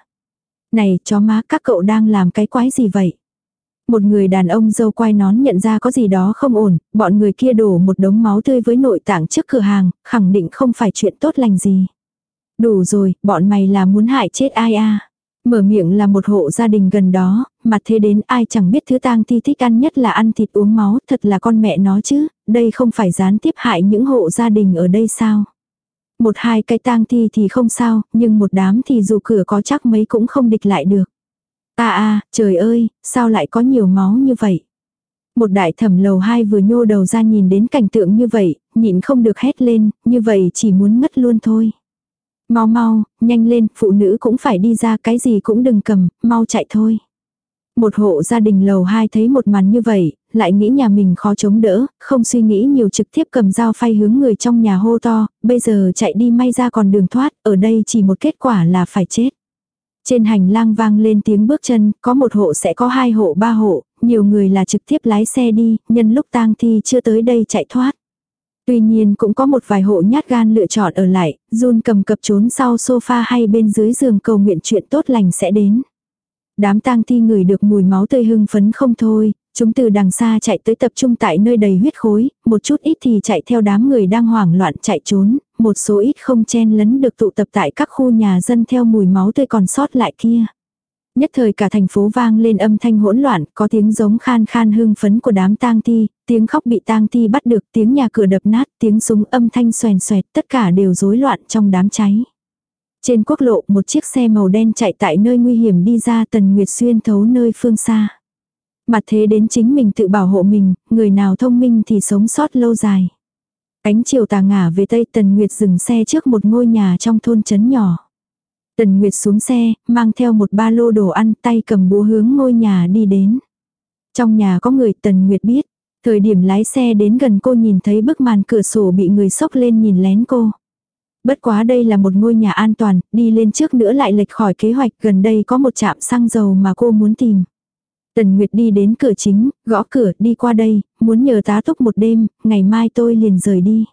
Này chó má các cậu đang làm cái quái gì vậy? Một người đàn ông dâu quay nón nhận ra có gì đó không ổn, bọn người kia đổ một đống máu tươi với nội tạng trước cửa hàng, khẳng định không phải chuyện tốt lành gì. Đủ rồi, bọn mày là muốn hại chết ai a Mở miệng là một hộ gia đình gần đó, mà thế đến ai chẳng biết thứ tang thi thích ăn nhất là ăn thịt uống máu, thật là con mẹ nó chứ, đây không phải gián tiếp hại những hộ gia đình ở đây sao. Một hai cái tang thi thì không sao, nhưng một đám thì dù cửa có chắc mấy cũng không địch lại được. À à, trời ơi, sao lại có nhiều máu như vậy? Một đại thẩm lầu hai vừa nhô đầu ra nhìn đến cảnh tượng như vậy, nhịn không được hét lên, như vậy chỉ muốn ngất luôn thôi. Mau mau, nhanh lên, phụ nữ cũng phải đi ra cái gì cũng đừng cầm, mau chạy thôi. Một hộ gia đình lầu hai thấy một màn như vậy, lại nghĩ nhà mình khó chống đỡ, không suy nghĩ nhiều trực tiếp cầm dao phay hướng người trong nhà hô to, bây giờ chạy đi may ra còn đường thoát, ở đây chỉ một kết quả là phải chết. Trên hành lang vang lên tiếng bước chân, có một hộ sẽ có hai hộ ba hộ, nhiều người là trực tiếp lái xe đi, nhân lúc tang thi chưa tới đây chạy thoát. Tuy nhiên cũng có một vài hộ nhát gan lựa chọn ở lại, run cầm cập trốn sau sofa hay bên dưới giường cầu nguyện chuyện tốt lành sẽ đến. Đám tang thi người được mùi máu tươi hưng phấn không thôi, chúng từ đằng xa chạy tới tập trung tại nơi đầy huyết khối, một chút ít thì chạy theo đám người đang hoảng loạn chạy trốn, một số ít không chen lấn được tụ tập tại các khu nhà dân theo mùi máu tươi còn sót lại kia. Nhất thời cả thành phố vang lên âm thanh hỗn loạn, có tiếng giống khan khan hưng phấn của đám tang thi, tiếng khóc bị tang thi bắt được, tiếng nhà cửa đập nát, tiếng súng âm thanh xoèn xoẹt, tất cả đều rối loạn trong đám cháy. Trên quốc lộ, một chiếc xe màu đen chạy tại nơi nguy hiểm đi ra Tần Nguyệt xuyên thấu nơi phương xa. Mặt thế đến chính mình tự bảo hộ mình, người nào thông minh thì sống sót lâu dài. Cánh chiều tà ngả về tây Tần Nguyệt dừng xe trước một ngôi nhà trong thôn trấn nhỏ. Tần Nguyệt xuống xe, mang theo một ba lô đồ ăn tay cầm búa hướng ngôi nhà đi đến. Trong nhà có người Tần Nguyệt biết. Thời điểm lái xe đến gần cô nhìn thấy bức màn cửa sổ bị người sốc lên nhìn lén cô. Bất quá đây là một ngôi nhà an toàn, đi lên trước nữa lại lệch khỏi kế hoạch gần đây có một trạm xăng dầu mà cô muốn tìm. Tần Nguyệt đi đến cửa chính, gõ cửa đi qua đây, muốn nhờ tá túc một đêm, ngày mai tôi liền rời đi.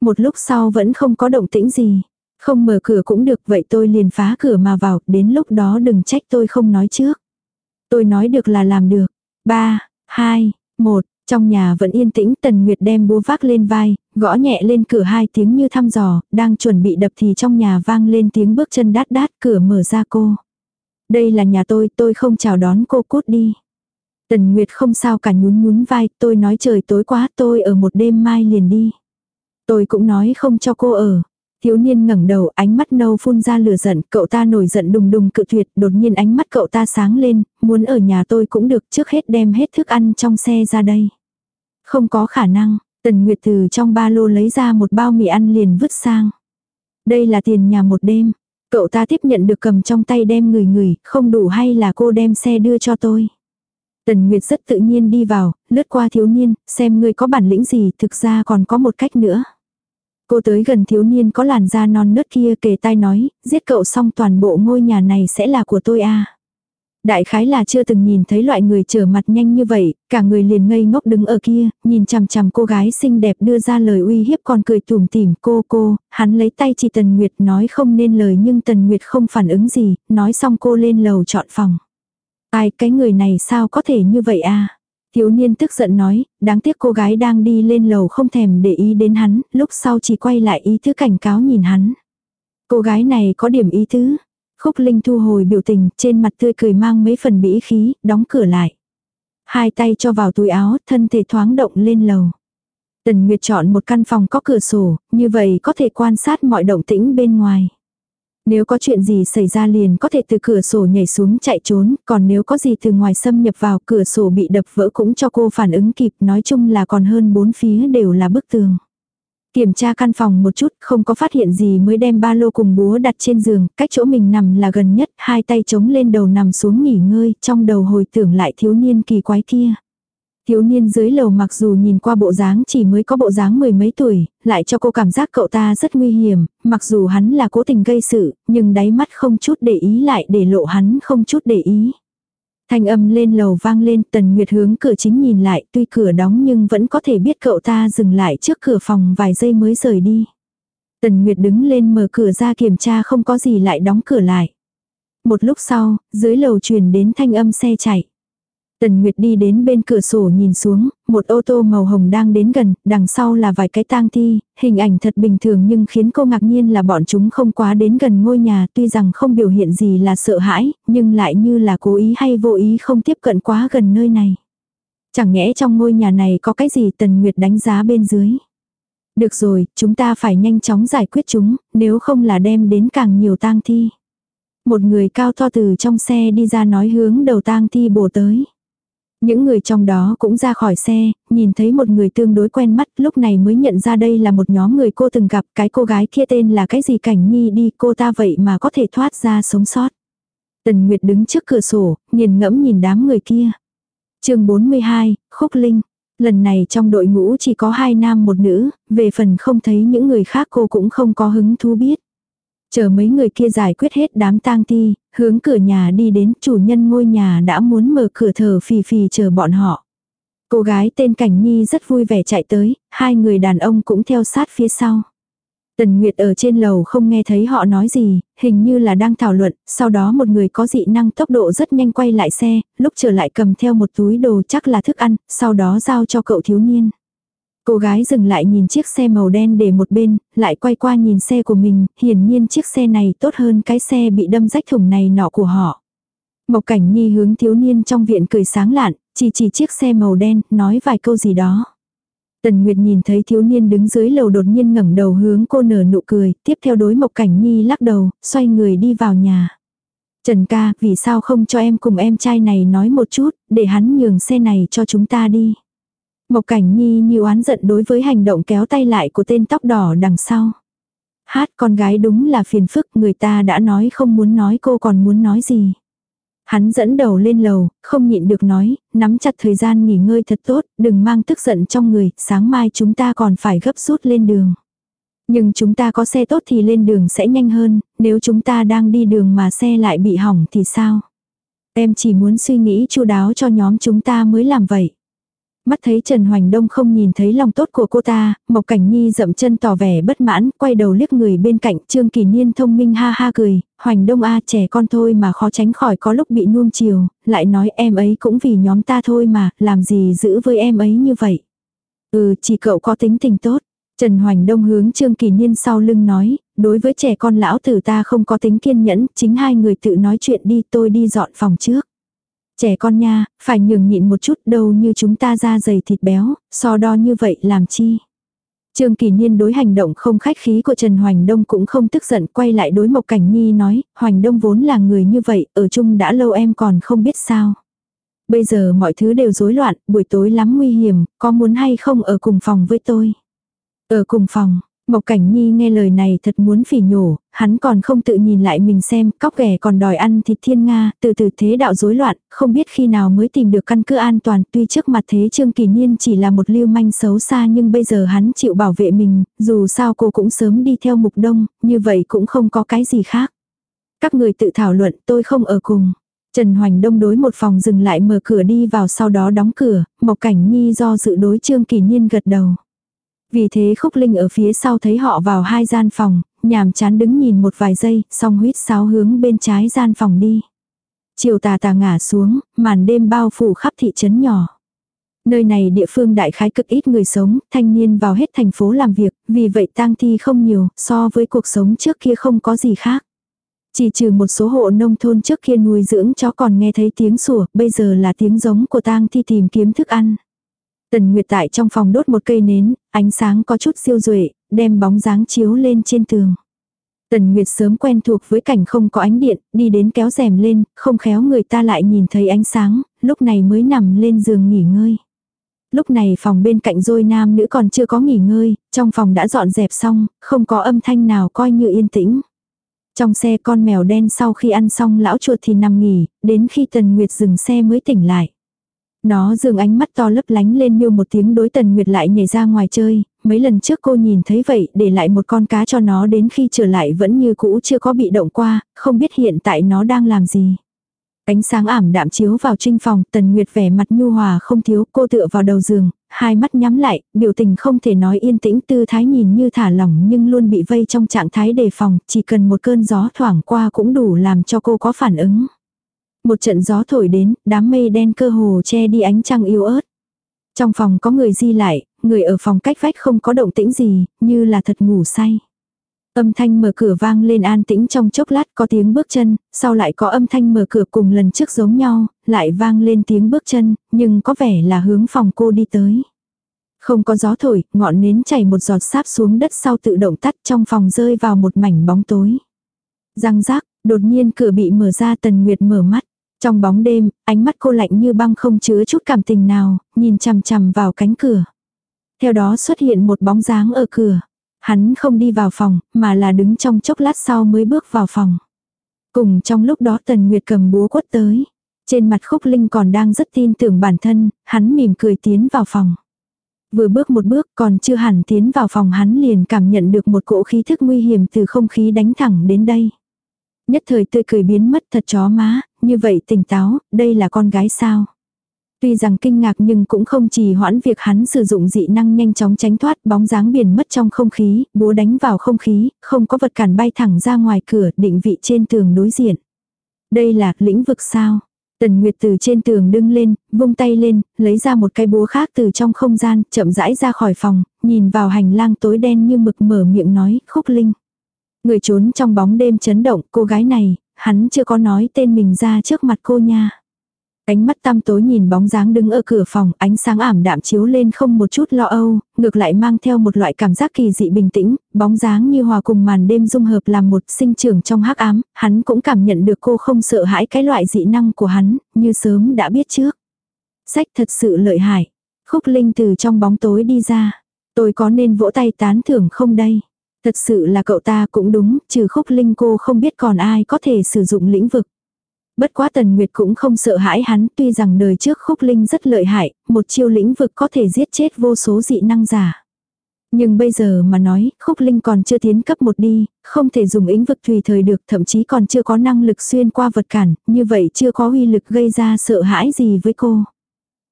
Một lúc sau vẫn không có động tĩnh gì. Không mở cửa cũng được vậy tôi liền phá cửa mà vào, đến lúc đó đừng trách tôi không nói trước. Tôi nói được là làm được. 3, 2, 1, trong nhà vẫn yên tĩnh Tần Nguyệt đem búa vác lên vai, gõ nhẹ lên cửa hai tiếng như thăm dò, đang chuẩn bị đập thì trong nhà vang lên tiếng bước chân đát đát cửa mở ra cô. Đây là nhà tôi, tôi không chào đón cô cút đi. Tần Nguyệt không sao cả nhún nhún vai, tôi nói trời tối quá, tôi ở một đêm mai liền đi. Tôi cũng nói không cho cô ở. Thiếu niên ngẩng đầu, ánh mắt nâu phun ra lửa giận, cậu ta nổi giận đùng đùng cự tuyệt, đột nhiên ánh mắt cậu ta sáng lên, muốn ở nhà tôi cũng được, trước hết đem hết thức ăn trong xe ra đây. Không có khả năng, Tần Nguyệt từ trong ba lô lấy ra một bao mì ăn liền vứt sang. Đây là tiền nhà một đêm, cậu ta tiếp nhận được cầm trong tay đem người người, không đủ hay là cô đem xe đưa cho tôi. Tần Nguyệt rất tự nhiên đi vào, lướt qua thiếu niên, xem người có bản lĩnh gì, thực ra còn có một cách nữa. Cô tới gần thiếu niên có làn da non nớt kia kề tai nói, giết cậu xong toàn bộ ngôi nhà này sẽ là của tôi à. Đại khái là chưa từng nhìn thấy loại người trở mặt nhanh như vậy, cả người liền ngây ngốc đứng ở kia, nhìn chằm chằm cô gái xinh đẹp đưa ra lời uy hiếp còn cười tủm tỉm cô cô, hắn lấy tay chỉ Tần Nguyệt nói không nên lời nhưng Tần Nguyệt không phản ứng gì, nói xong cô lên lầu chọn phòng. Ai cái người này sao có thể như vậy à? Thiếu niên tức giận nói, đáng tiếc cô gái đang đi lên lầu không thèm để ý đến hắn, lúc sau chỉ quay lại ý thứ cảnh cáo nhìn hắn. Cô gái này có điểm ý tứ. Khúc Linh thu hồi biểu tình, trên mặt tươi cười mang mấy phần bĩ khí, đóng cửa lại. Hai tay cho vào túi áo, thân thể thoáng động lên lầu. Tần Nguyệt chọn một căn phòng có cửa sổ, như vậy có thể quan sát mọi động tĩnh bên ngoài. Nếu có chuyện gì xảy ra liền có thể từ cửa sổ nhảy xuống chạy trốn, còn nếu có gì từ ngoài xâm nhập vào cửa sổ bị đập vỡ cũng cho cô phản ứng kịp, nói chung là còn hơn bốn phía đều là bức tường. Kiểm tra căn phòng một chút, không có phát hiện gì mới đem ba lô cùng búa đặt trên giường, cách chỗ mình nằm là gần nhất, hai tay chống lên đầu nằm xuống nghỉ ngơi, trong đầu hồi tưởng lại thiếu niên kỳ quái kia. Thiếu niên dưới lầu mặc dù nhìn qua bộ dáng chỉ mới có bộ dáng mười mấy tuổi, lại cho cô cảm giác cậu ta rất nguy hiểm, mặc dù hắn là cố tình gây sự, nhưng đáy mắt không chút để ý lại để lộ hắn không chút để ý. Thanh âm lên lầu vang lên tần nguyệt hướng cửa chính nhìn lại tuy cửa đóng nhưng vẫn có thể biết cậu ta dừng lại trước cửa phòng vài giây mới rời đi. Tần Nguyệt đứng lên mở cửa ra kiểm tra không có gì lại đóng cửa lại. Một lúc sau, dưới lầu truyền đến thanh âm xe chạy. Tần Nguyệt đi đến bên cửa sổ nhìn xuống, một ô tô màu hồng đang đến gần, đằng sau là vài cái tang thi, hình ảnh thật bình thường nhưng khiến cô ngạc nhiên là bọn chúng không quá đến gần ngôi nhà tuy rằng không biểu hiện gì là sợ hãi, nhưng lại như là cố ý hay vô ý không tiếp cận quá gần nơi này. Chẳng nhẽ trong ngôi nhà này có cái gì Tần Nguyệt đánh giá bên dưới. Được rồi, chúng ta phải nhanh chóng giải quyết chúng, nếu không là đem đến càng nhiều tang thi. Một người cao to từ trong xe đi ra nói hướng đầu tang thi bổ tới. Những người trong đó cũng ra khỏi xe, nhìn thấy một người tương đối quen mắt, lúc này mới nhận ra đây là một nhóm người cô từng gặp, cái cô gái kia tên là cái gì cảnh nhi đi, cô ta vậy mà có thể thoát ra sống sót. Tần Nguyệt đứng trước cửa sổ, nhìn ngẫm nhìn đám người kia. chương 42, Khúc Linh. Lần này trong đội ngũ chỉ có hai nam một nữ, về phần không thấy những người khác cô cũng không có hứng thú biết. Chờ mấy người kia giải quyết hết đám tang ti hướng cửa nhà đi đến chủ nhân ngôi nhà đã muốn mở cửa thở phì phì chờ bọn họ. Cô gái tên Cảnh Nhi rất vui vẻ chạy tới, hai người đàn ông cũng theo sát phía sau. Tần Nguyệt ở trên lầu không nghe thấy họ nói gì, hình như là đang thảo luận, sau đó một người có dị năng tốc độ rất nhanh quay lại xe, lúc trở lại cầm theo một túi đồ chắc là thức ăn, sau đó giao cho cậu thiếu niên. Cô gái dừng lại nhìn chiếc xe màu đen để một bên, lại quay qua nhìn xe của mình, hiển nhiên chiếc xe này tốt hơn cái xe bị đâm rách thủng này nọ của họ. Mộc Cảnh Nhi hướng thiếu niên trong viện cười sáng lạn, chỉ chỉ chiếc xe màu đen, nói vài câu gì đó. Tần Nguyệt nhìn thấy thiếu niên đứng dưới lầu đột nhiên ngẩng đầu hướng cô nở nụ cười, tiếp theo đối Mộc Cảnh Nhi lắc đầu, xoay người đi vào nhà. Trần ca, vì sao không cho em cùng em trai này nói một chút, để hắn nhường xe này cho chúng ta đi. Mộc Cảnh Nhi như oán giận đối với hành động kéo tay lại của tên tóc đỏ đằng sau. Hát con gái đúng là phiền phức, người ta đã nói không muốn nói cô còn muốn nói gì. Hắn dẫn đầu lên lầu, không nhịn được nói, nắm chặt thời gian nghỉ ngơi thật tốt, đừng mang tức giận trong người, sáng mai chúng ta còn phải gấp rút lên đường. Nhưng chúng ta có xe tốt thì lên đường sẽ nhanh hơn, nếu chúng ta đang đi đường mà xe lại bị hỏng thì sao? Em chỉ muốn suy nghĩ chu đáo cho nhóm chúng ta mới làm vậy. Mắt thấy Trần Hoành Đông không nhìn thấy lòng tốt của cô ta, Mộc Cảnh Nhi dậm chân tỏ vẻ bất mãn, quay đầu liếc người bên cạnh, Trương Kỳ Niên thông minh ha ha cười, Hoành Đông a trẻ con thôi mà khó tránh khỏi có lúc bị nuông chiều, lại nói em ấy cũng vì nhóm ta thôi mà, làm gì giữ với em ấy như vậy. Ừ, chỉ cậu có tính tình tốt. Trần Hoành Đông hướng Trương Kỳ Niên sau lưng nói, đối với trẻ con lão tử ta không có tính kiên nhẫn, chính hai người tự nói chuyện đi tôi đi dọn phòng trước. Trẻ con nha, phải nhường nhịn một chút đâu như chúng ta ra dày thịt béo, so đo như vậy làm chi. Trương Kỳ Niên đối hành động không khách khí của Trần Hoành Đông cũng không tức giận quay lại đối Mộc Cảnh Nhi nói, Hoành Đông vốn là người như vậy, ở chung đã lâu em còn không biết sao. Bây giờ mọi thứ đều rối loạn, buổi tối lắm nguy hiểm, có muốn hay không ở cùng phòng với tôi. Ở cùng phòng, Mộc Cảnh Nhi nghe lời này thật muốn phỉ nhổ, hắn còn không tự nhìn lại mình xem, cóc ghẻ còn đòi ăn thịt thiên Nga, từ từ thế đạo rối loạn, không biết khi nào mới tìm được căn cứ an toàn, tuy trước mặt thế Trương Kỳ Niên chỉ là một lưu manh xấu xa nhưng bây giờ hắn chịu bảo vệ mình, dù sao cô cũng sớm đi theo mục đông, như vậy cũng không có cái gì khác. Các người tự thảo luận tôi không ở cùng. Trần Hoành Đông đối một phòng dừng lại mở cửa đi vào sau đó đóng cửa, Mộc Cảnh Nhi do dự đối Trương Kỳ Niên gật đầu. Vì thế Khúc Linh ở phía sau thấy họ vào hai gian phòng, nhàm chán đứng nhìn một vài giây, xong huyết sáo hướng bên trái gian phòng đi. Chiều tà tà ngả xuống, màn đêm bao phủ khắp thị trấn nhỏ. Nơi này địa phương đại khái cực ít người sống, thanh niên vào hết thành phố làm việc, vì vậy tang thi không nhiều, so với cuộc sống trước kia không có gì khác. Chỉ trừ một số hộ nông thôn trước kia nuôi dưỡng chó còn nghe thấy tiếng sủa, bây giờ là tiếng giống của tang thi tìm kiếm thức ăn. Tần Nguyệt tại trong phòng đốt một cây nến, ánh sáng có chút siêu duệ, đem bóng dáng chiếu lên trên tường. Tần Nguyệt sớm quen thuộc với cảnh không có ánh điện, đi đến kéo rèm lên, không khéo người ta lại nhìn thấy ánh sáng, lúc này mới nằm lên giường nghỉ ngơi. Lúc này phòng bên cạnh dôi nam nữ còn chưa có nghỉ ngơi, trong phòng đã dọn dẹp xong, không có âm thanh nào coi như yên tĩnh. Trong xe con mèo đen sau khi ăn xong lão chuột thì nằm nghỉ, đến khi Tần Nguyệt dừng xe mới tỉnh lại. Nó dường ánh mắt to lấp lánh lên miêu một tiếng đối tần nguyệt lại nhảy ra ngoài chơi, mấy lần trước cô nhìn thấy vậy để lại một con cá cho nó đến khi trở lại vẫn như cũ chưa có bị động qua, không biết hiện tại nó đang làm gì. Ánh sáng ảm đạm chiếu vào trinh phòng, tần nguyệt vẻ mặt nhu hòa không thiếu, cô tựa vào đầu giường, hai mắt nhắm lại, biểu tình không thể nói yên tĩnh tư thái nhìn như thả lỏng nhưng luôn bị vây trong trạng thái đề phòng, chỉ cần một cơn gió thoảng qua cũng đủ làm cho cô có phản ứng. Một trận gió thổi đến, đám mây đen cơ hồ che đi ánh trăng yếu ớt. Trong phòng có người di lại, người ở phòng cách vách không có động tĩnh gì, như là thật ngủ say. Âm thanh mở cửa vang lên an tĩnh trong chốc lát có tiếng bước chân, sau lại có âm thanh mở cửa cùng lần trước giống nhau, lại vang lên tiếng bước chân, nhưng có vẻ là hướng phòng cô đi tới. Không có gió thổi, ngọn nến chảy một giọt sáp xuống đất sau tự động tắt trong phòng rơi vào một mảnh bóng tối. Răng rác, đột nhiên cửa bị mở ra tần nguyệt mở mắt. Trong bóng đêm, ánh mắt cô lạnh như băng không chứa chút cảm tình nào, nhìn chằm chằm vào cánh cửa. Theo đó xuất hiện một bóng dáng ở cửa. Hắn không đi vào phòng, mà là đứng trong chốc lát sau mới bước vào phòng. Cùng trong lúc đó Tần Nguyệt cầm búa quất tới. Trên mặt Khúc Linh còn đang rất tin tưởng bản thân, hắn mỉm cười tiến vào phòng. Vừa bước một bước còn chưa hẳn tiến vào phòng hắn liền cảm nhận được một cỗ khí thức nguy hiểm từ không khí đánh thẳng đến đây. Nhất thời tươi cười biến mất thật chó má, như vậy tỉnh táo, đây là con gái sao? Tuy rằng kinh ngạc nhưng cũng không trì hoãn việc hắn sử dụng dị năng nhanh chóng tránh thoát bóng dáng biển mất trong không khí, búa đánh vào không khí, không có vật cản bay thẳng ra ngoài cửa định vị trên tường đối diện. Đây là lĩnh vực sao? Tần Nguyệt từ trên tường đứng lên, vung tay lên, lấy ra một cái búa khác từ trong không gian, chậm rãi ra khỏi phòng, nhìn vào hành lang tối đen như mực mở miệng nói, khúc linh. Người trốn trong bóng đêm chấn động, cô gái này, hắn chưa có nói tên mình ra trước mặt cô nha. Ánh mắt tăm tối nhìn bóng dáng đứng ở cửa phòng, ánh sáng ảm đạm chiếu lên không một chút lo âu, ngược lại mang theo một loại cảm giác kỳ dị bình tĩnh, bóng dáng như hòa cùng màn đêm dung hợp làm một sinh trưởng trong hắc ám, hắn cũng cảm nhận được cô không sợ hãi cái loại dị năng của hắn, như sớm đã biết trước. Sách thật sự lợi hại. Khúc Linh từ trong bóng tối đi ra. Tôi có nên vỗ tay tán thưởng không đây? Thật sự là cậu ta cũng đúng, trừ Khúc Linh cô không biết còn ai có thể sử dụng lĩnh vực. Bất quá Tần Nguyệt cũng không sợ hãi hắn, tuy rằng đời trước khúc linh rất lợi hại, một chiêu lĩnh vực có thể giết chết vô số dị năng giả. Nhưng bây giờ mà nói, khúc linh còn chưa tiến cấp một đi, không thể dùng lĩnh vực tùy thời được, thậm chí còn chưa có năng lực xuyên qua vật cản, như vậy chưa có uy lực gây ra sợ hãi gì với cô.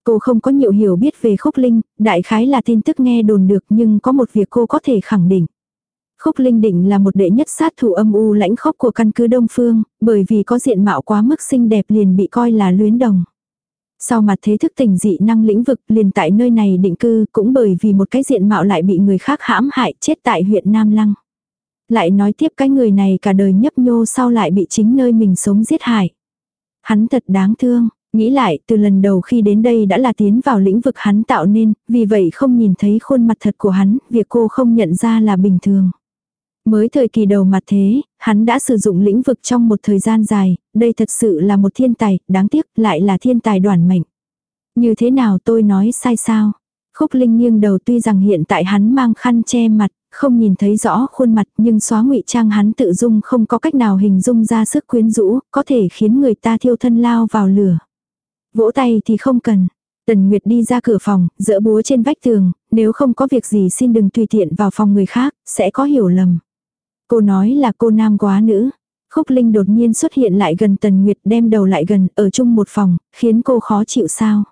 Cô không có nhiều hiểu biết về khúc linh, đại khái là tin tức nghe đồn được nhưng có một việc cô có thể khẳng định. Khúc Linh Định là một đệ nhất sát thủ âm u lãnh khốc của căn cứ Đông Phương, bởi vì có diện mạo quá mức xinh đẹp liền bị coi là luyến đồng. Sau mặt thế thức tỉnh dị năng lĩnh vực liền tại nơi này định cư cũng bởi vì một cái diện mạo lại bị người khác hãm hại chết tại huyện Nam Lăng. Lại nói tiếp cái người này cả đời nhấp nhô sau lại bị chính nơi mình sống giết hại. Hắn thật đáng thương, nghĩ lại từ lần đầu khi đến đây đã là tiến vào lĩnh vực hắn tạo nên, vì vậy không nhìn thấy khuôn mặt thật của hắn, việc cô không nhận ra là bình thường. Mới thời kỳ đầu mặt thế, hắn đã sử dụng lĩnh vực trong một thời gian dài, đây thật sự là một thiên tài, đáng tiếc lại là thiên tài đoàn mệnh. Như thế nào tôi nói sai sao? Khúc Linh nghiêng đầu tuy rằng hiện tại hắn mang khăn che mặt, không nhìn thấy rõ khuôn mặt nhưng xóa ngụy trang hắn tự dung không có cách nào hình dung ra sức quyến rũ, có thể khiến người ta thiêu thân lao vào lửa. Vỗ tay thì không cần. Tần Nguyệt đi ra cửa phòng, dỡ búa trên vách tường, nếu không có việc gì xin đừng tùy tiện vào phòng người khác, sẽ có hiểu lầm. Cô nói là cô nam quá nữ. Khúc Linh đột nhiên xuất hiện lại gần Tần Nguyệt đem đầu lại gần ở chung một phòng, khiến cô khó chịu sao.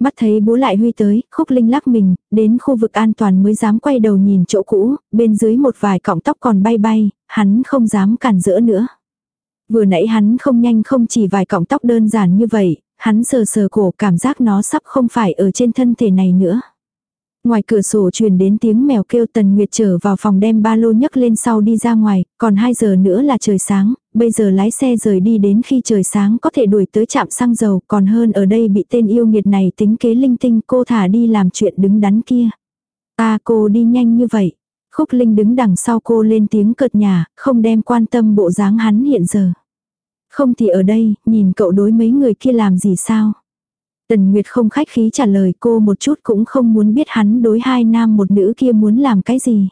Mắt thấy bố lại huy tới, Khúc Linh lắc mình, đến khu vực an toàn mới dám quay đầu nhìn chỗ cũ, bên dưới một vài cọng tóc còn bay bay, hắn không dám cản rỡ nữa. Vừa nãy hắn không nhanh không chỉ vài cọng tóc đơn giản như vậy, hắn sờ sờ cổ cảm giác nó sắp không phải ở trên thân thể này nữa. Ngoài cửa sổ truyền đến tiếng mèo kêu Tần Nguyệt trở vào phòng đem ba lô nhấc lên sau đi ra ngoài, còn 2 giờ nữa là trời sáng, bây giờ lái xe rời đi đến khi trời sáng có thể đuổi tới trạm xăng dầu, còn hơn ở đây bị tên yêu nghiệt này tính kế linh tinh cô thả đi làm chuyện đứng đắn kia. Ta cô đi nhanh như vậy. Khúc Linh đứng đằng sau cô lên tiếng cợt nhà, không đem quan tâm bộ dáng hắn hiện giờ. Không thì ở đây, nhìn cậu đối mấy người kia làm gì sao? Tần Nguyệt không khách khí trả lời cô một chút cũng không muốn biết hắn đối hai nam một nữ kia muốn làm cái gì.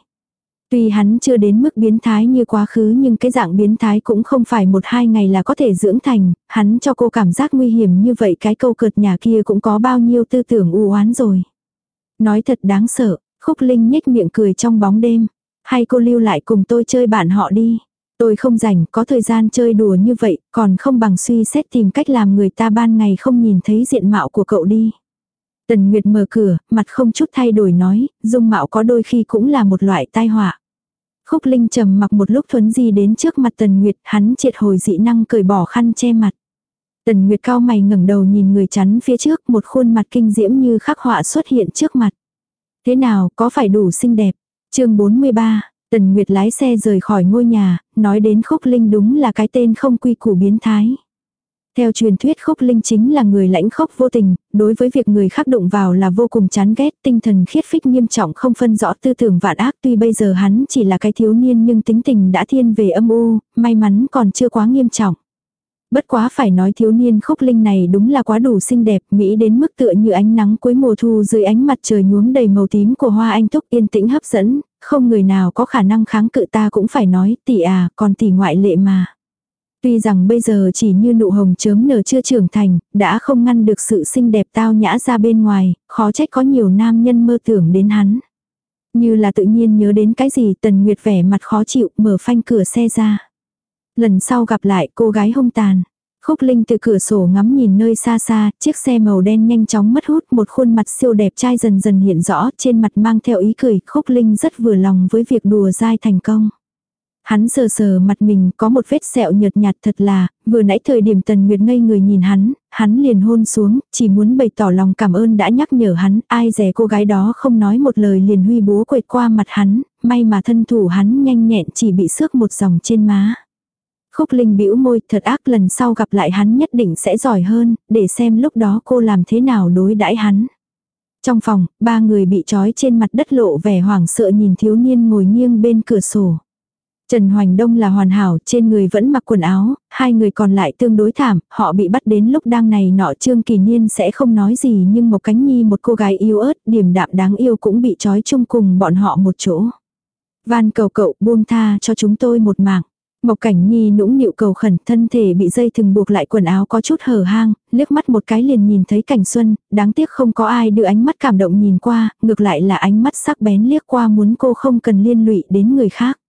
Tuy hắn chưa đến mức biến thái như quá khứ nhưng cái dạng biến thái cũng không phải một hai ngày là có thể dưỡng thành, hắn cho cô cảm giác nguy hiểm như vậy cái câu cợt nhà kia cũng có bao nhiêu tư tưởng u oán rồi. Nói thật đáng sợ, khúc linh nhếch miệng cười trong bóng đêm. Hay cô lưu lại cùng tôi chơi bạn họ đi. Tôi không rảnh, có thời gian chơi đùa như vậy, còn không bằng suy xét tìm cách làm người ta ban ngày không nhìn thấy diện mạo của cậu đi. Tần Nguyệt mở cửa, mặt không chút thay đổi nói, dung mạo có đôi khi cũng là một loại tai họa. Khúc Linh trầm mặc một lúc thuấn di đến trước mặt Tần Nguyệt, hắn triệt hồi dị năng cởi bỏ khăn che mặt. Tần Nguyệt cao mày ngẩng đầu nhìn người chắn phía trước, một khuôn mặt kinh diễm như khắc họa xuất hiện trước mặt. Thế nào, có phải đủ xinh đẹp? chương 43, Tần Nguyệt lái xe rời khỏi ngôi nhà, nói đến Khúc Linh đúng là cái tên không quy củ biến thái. Theo truyền thuyết Khúc Linh chính là người lãnh khốc vô tình, đối với việc người khác đụng vào là vô cùng chán ghét, tinh thần khiết phích nghiêm trọng không phân rõ tư tưởng vạn ác tuy bây giờ hắn chỉ là cái thiếu niên nhưng tính tình đã thiên về âm u, may mắn còn chưa quá nghiêm trọng. Bất quá phải nói thiếu niên khúc linh này đúng là quá đủ xinh đẹp, mỹ đến mức tựa như ánh nắng cuối mùa thu dưới ánh mặt trời nhuốm đầy màu tím của hoa anh túc yên tĩnh hấp dẫn, không người nào có khả năng kháng cự ta cũng phải nói tỷ à, còn tỷ ngoại lệ mà. Tuy rằng bây giờ chỉ như nụ hồng chớm nở chưa trưởng thành, đã không ngăn được sự xinh đẹp tao nhã ra bên ngoài, khó trách có nhiều nam nhân mơ tưởng đến hắn. Như là tự nhiên nhớ đến cái gì tần nguyệt vẻ mặt khó chịu mở phanh cửa xe ra. Lần sau gặp lại cô gái hung tàn. Khúc Linh từ cửa sổ ngắm nhìn nơi xa xa, chiếc xe màu đen nhanh chóng mất hút, một khuôn mặt siêu đẹp trai dần dần hiện rõ, trên mặt mang theo ý cười, Khúc Linh rất vừa lòng với việc đùa dai thành công. Hắn sờ sờ mặt mình có một vết sẹo nhợt nhạt thật là, vừa nãy thời điểm Tần Nguyệt ngây người nhìn hắn, hắn liền hôn xuống, chỉ muốn bày tỏ lòng cảm ơn đã nhắc nhở hắn, ai dè cô gái đó không nói một lời liền huy búa quệt qua mặt hắn, may mà thân thủ hắn nhanh nhẹn chỉ bị xước một dòng trên má. Khúc Linh bĩu môi thật ác lần sau gặp lại hắn nhất định sẽ giỏi hơn, để xem lúc đó cô làm thế nào đối đãi hắn. Trong phòng, ba người bị trói trên mặt đất lộ vẻ hoảng sợ nhìn thiếu niên ngồi nghiêng bên cửa sổ. Trần Hoành Đông là hoàn hảo, trên người vẫn mặc quần áo, hai người còn lại tương đối thảm, họ bị bắt đến lúc đang này nọ Trương Kỳ Niên sẽ không nói gì nhưng một cánh nhi một cô gái yêu ớt, điềm đạm đáng yêu cũng bị trói chung cùng bọn họ một chỗ. Van cầu cậu buông tha cho chúng tôi một mạng. Mộc Cảnh Nhi nũng nịu cầu khẩn, thân thể bị dây thừng buộc lại quần áo có chút hở hang, liếc mắt một cái liền nhìn thấy Cảnh Xuân, đáng tiếc không có ai đưa ánh mắt cảm động nhìn qua, ngược lại là ánh mắt sắc bén liếc qua muốn cô không cần liên lụy đến người khác.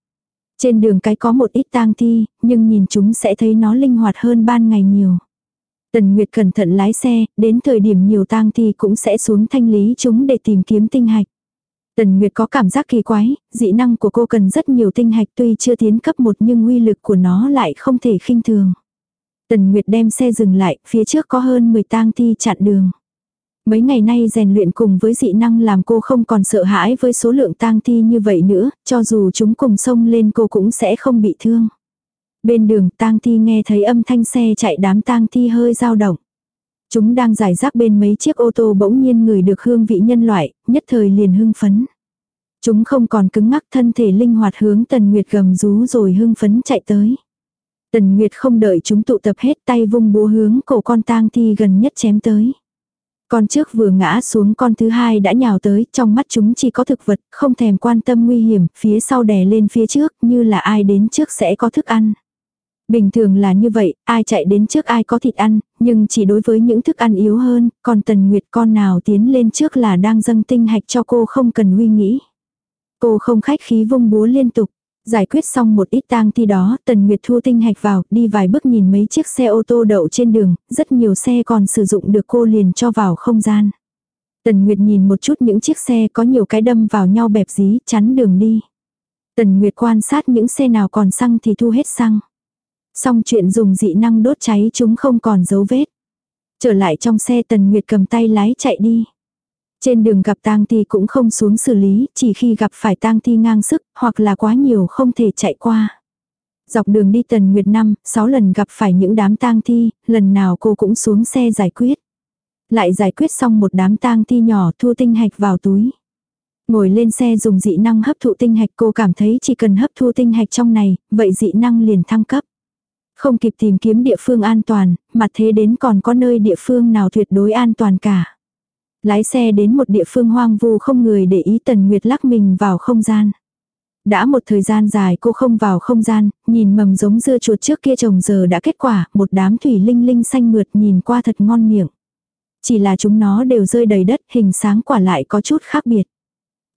Trên đường cái có một ít tang thi, nhưng nhìn chúng sẽ thấy nó linh hoạt hơn ban ngày nhiều. Tần Nguyệt cẩn thận lái xe, đến thời điểm nhiều tang thi cũng sẽ xuống thanh lý chúng để tìm kiếm tinh hạch. Tần Nguyệt có cảm giác kỳ quái, dị năng của cô cần rất nhiều tinh hạch tuy chưa tiến cấp một nhưng uy lực của nó lại không thể khinh thường. Tần Nguyệt đem xe dừng lại, phía trước có hơn 10 tang thi chặn đường. Mấy ngày nay rèn luyện cùng với dị năng làm cô không còn sợ hãi với số lượng tang thi như vậy nữa, cho dù chúng cùng xông lên cô cũng sẽ không bị thương. Bên đường tang thi nghe thấy âm thanh xe chạy đám tang thi hơi dao động. Chúng đang giải rác bên mấy chiếc ô tô bỗng nhiên ngửi được hương vị nhân loại, nhất thời liền hưng phấn. Chúng không còn cứng ngắc thân thể linh hoạt hướng Tần Nguyệt gầm rú rồi hưng phấn chạy tới. Tần Nguyệt không đợi chúng tụ tập hết tay vung búa hướng cổ con tang thi gần nhất chém tới. Con trước vừa ngã xuống con thứ hai đã nhào tới, trong mắt chúng chỉ có thực vật, không thèm quan tâm nguy hiểm, phía sau đè lên phía trước, như là ai đến trước sẽ có thức ăn. Bình thường là như vậy, ai chạy đến trước ai có thịt ăn, nhưng chỉ đối với những thức ăn yếu hơn, còn tần nguyệt con nào tiến lên trước là đang dâng tinh hạch cho cô không cần nguy nghĩ. Cô không khách khí vung búa liên tục. Giải quyết xong một ít tang thi đó, Tần Nguyệt thu tinh hạch vào, đi vài bước nhìn mấy chiếc xe ô tô đậu trên đường, rất nhiều xe còn sử dụng được cô liền cho vào không gian. Tần Nguyệt nhìn một chút những chiếc xe có nhiều cái đâm vào nhau bẹp dí, chắn đường đi. Tần Nguyệt quan sát những xe nào còn xăng thì thu hết xăng. Xong chuyện dùng dị năng đốt cháy chúng không còn dấu vết. Trở lại trong xe Tần Nguyệt cầm tay lái chạy đi. Trên đường gặp tang thi cũng không xuống xử lý, chỉ khi gặp phải tang thi ngang sức, hoặc là quá nhiều không thể chạy qua. Dọc đường đi tần nguyệt năm, sáu lần gặp phải những đám tang thi, lần nào cô cũng xuống xe giải quyết. Lại giải quyết xong một đám tang thi nhỏ thu tinh hạch vào túi. Ngồi lên xe dùng dị năng hấp thụ tinh hạch cô cảm thấy chỉ cần hấp thu tinh hạch trong này, vậy dị năng liền thăng cấp. Không kịp tìm kiếm địa phương an toàn, mà thế đến còn có nơi địa phương nào tuyệt đối an toàn cả. Lái xe đến một địa phương hoang vu không người để ý Tần Nguyệt lắc mình vào không gian. Đã một thời gian dài cô không vào không gian, nhìn mầm giống dưa chuột trước kia trồng giờ đã kết quả, một đám thủy linh linh xanh mượt nhìn qua thật ngon miệng. Chỉ là chúng nó đều rơi đầy đất, hình sáng quả lại có chút khác biệt.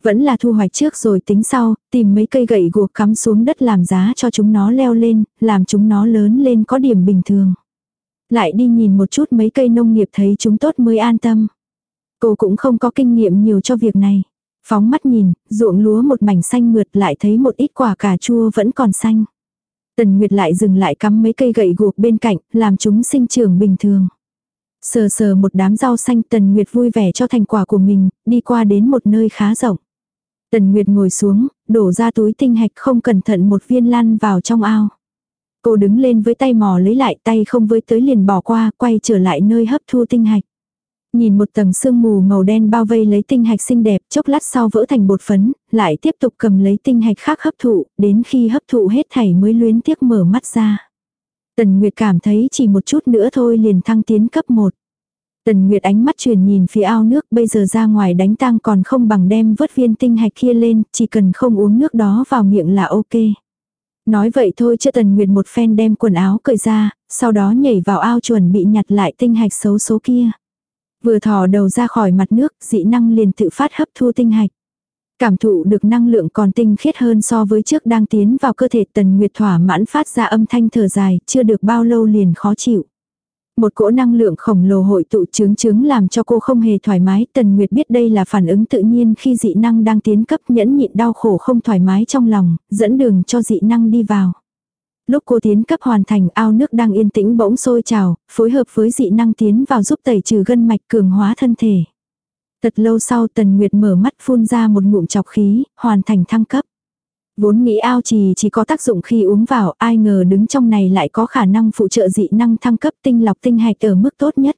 Vẫn là thu hoạch trước rồi tính sau, tìm mấy cây gậy guộc cắm xuống đất làm giá cho chúng nó leo lên, làm chúng nó lớn lên có điểm bình thường. Lại đi nhìn một chút mấy cây nông nghiệp thấy chúng tốt mới an tâm. Cô cũng không có kinh nghiệm nhiều cho việc này. Phóng mắt nhìn, ruộng lúa một mảnh xanh mượt lại thấy một ít quả cà chua vẫn còn xanh. Tần Nguyệt lại dừng lại cắm mấy cây gậy guộc bên cạnh, làm chúng sinh trưởng bình thường. Sờ sờ một đám rau xanh Tần Nguyệt vui vẻ cho thành quả của mình, đi qua đến một nơi khá rộng. Tần Nguyệt ngồi xuống, đổ ra túi tinh hạch không cẩn thận một viên lăn vào trong ao. Cô đứng lên với tay mò lấy lại tay không với tới liền bỏ qua, quay trở lại nơi hấp thu tinh hạch. Nhìn một tầng sương mù màu đen bao vây lấy tinh hạch xinh đẹp, chốc lát sau vỡ thành bột phấn, lại tiếp tục cầm lấy tinh hạch khác hấp thụ, đến khi hấp thụ hết thảy mới luyến tiếc mở mắt ra. Tần Nguyệt cảm thấy chỉ một chút nữa thôi liền thăng tiến cấp 1. Tần Nguyệt ánh mắt truyền nhìn phía ao nước bây giờ ra ngoài đánh tang còn không bằng đem vớt viên tinh hạch kia lên, chỉ cần không uống nước đó vào miệng là ok. Nói vậy thôi chưa Tần Nguyệt một phen đem quần áo cởi ra, sau đó nhảy vào ao chuẩn bị nhặt lại tinh hạch xấu số kia. Vừa thò đầu ra khỏi mặt nước, dị năng liền tự phát hấp thu tinh hạch. Cảm thụ được năng lượng còn tinh khiết hơn so với trước đang tiến vào cơ thể tần nguyệt thỏa mãn phát ra âm thanh thở dài, chưa được bao lâu liền khó chịu. Một cỗ năng lượng khổng lồ hội tụ chứng chứng làm cho cô không hề thoải mái. Tần Nguyệt biết đây là phản ứng tự nhiên khi dị năng đang tiến cấp nhẫn nhịn đau khổ không thoải mái trong lòng, dẫn đường cho dị năng đi vào. Lúc cô tiến cấp hoàn thành ao nước đang yên tĩnh bỗng sôi trào, phối hợp với dị năng tiến vào giúp tẩy trừ gân mạch cường hóa thân thể. Thật lâu sau Tần Nguyệt mở mắt phun ra một ngụm chọc khí, hoàn thành thăng cấp. Vốn nghĩ ao trì chỉ có tác dụng khi uống vào, ai ngờ đứng trong này lại có khả năng phụ trợ dị năng thăng cấp tinh lọc tinh hạch ở mức tốt nhất.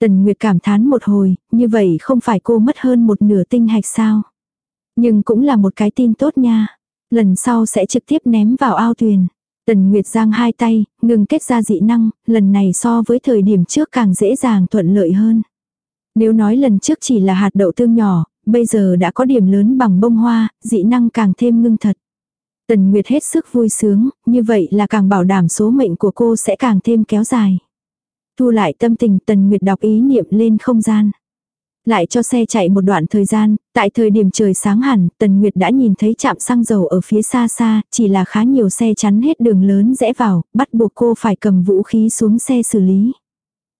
Tần Nguyệt cảm thán một hồi, như vậy không phải cô mất hơn một nửa tinh hạch sao. Nhưng cũng là một cái tin tốt nha. Lần sau sẽ trực tiếp ném vào ao tuyền. Tần Nguyệt giang hai tay, ngừng kết ra dị năng, lần này so với thời điểm trước càng dễ dàng thuận lợi hơn. Nếu nói lần trước chỉ là hạt đậu tương nhỏ, bây giờ đã có điểm lớn bằng bông hoa, dị năng càng thêm ngưng thật. Tần Nguyệt hết sức vui sướng, như vậy là càng bảo đảm số mệnh của cô sẽ càng thêm kéo dài. Thu lại tâm tình Tần Nguyệt đọc ý niệm lên không gian. Lại cho xe chạy một đoạn thời gian, tại thời điểm trời sáng hẳn, Tần Nguyệt đã nhìn thấy trạm xăng dầu ở phía xa xa, chỉ là khá nhiều xe chắn hết đường lớn rẽ vào, bắt buộc cô phải cầm vũ khí xuống xe xử lý.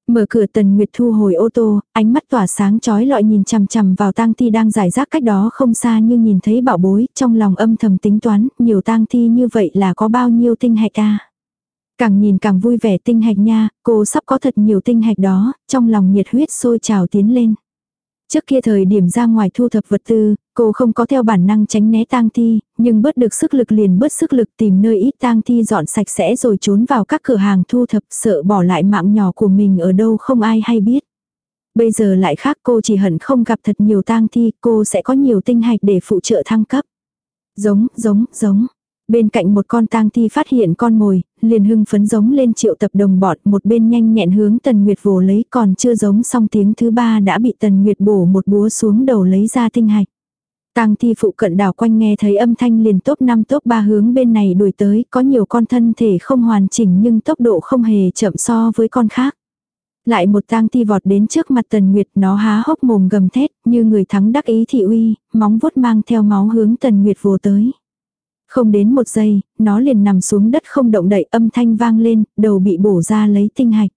Mở cửa Tần Nguyệt thu hồi ô tô, ánh mắt tỏa sáng chói lọi nhìn chằm chằm vào tang thi đang giải rác cách đó không xa nhưng nhìn thấy bảo bối, trong lòng âm thầm tính toán, nhiều tang thi như vậy là có bao nhiêu tinh hạch a Càng nhìn càng vui vẻ tinh hạch nha, cô sắp có thật nhiều tinh hạch đó, trong lòng nhiệt huyết sôi trào tiến lên. Trước kia thời điểm ra ngoài thu thập vật tư, cô không có theo bản năng tránh né tang thi, nhưng bớt được sức lực liền bớt sức lực tìm nơi ít tang thi dọn sạch sẽ rồi trốn vào các cửa hàng thu thập sợ bỏ lại mạng nhỏ của mình ở đâu không ai hay biết. Bây giờ lại khác cô chỉ hận không gặp thật nhiều tang thi, cô sẽ có nhiều tinh hạch để phụ trợ thăng cấp. Giống, giống, giống. Bên cạnh một con tang thi phát hiện con mồi, liền hưng phấn giống lên triệu tập đồng bọn một bên nhanh nhẹn hướng Tần Nguyệt vồ lấy còn chưa giống xong tiếng thứ ba đã bị Tần Nguyệt bổ một búa xuống đầu lấy ra tinh hạch. Tang thi phụ cận đảo quanh nghe thấy âm thanh liền top 5 top 3 hướng bên này đuổi tới, có nhiều con thân thể không hoàn chỉnh nhưng tốc độ không hề chậm so với con khác. Lại một tang thi vọt đến trước mặt Tần Nguyệt, nó há hốc mồm gầm thét, như người thắng đắc ý thị uy, móng vuốt mang theo máu hướng Tần Nguyệt vồ tới. Không đến một giây, nó liền nằm xuống đất không động đậy âm thanh vang lên, đầu bị bổ ra lấy tinh hạch.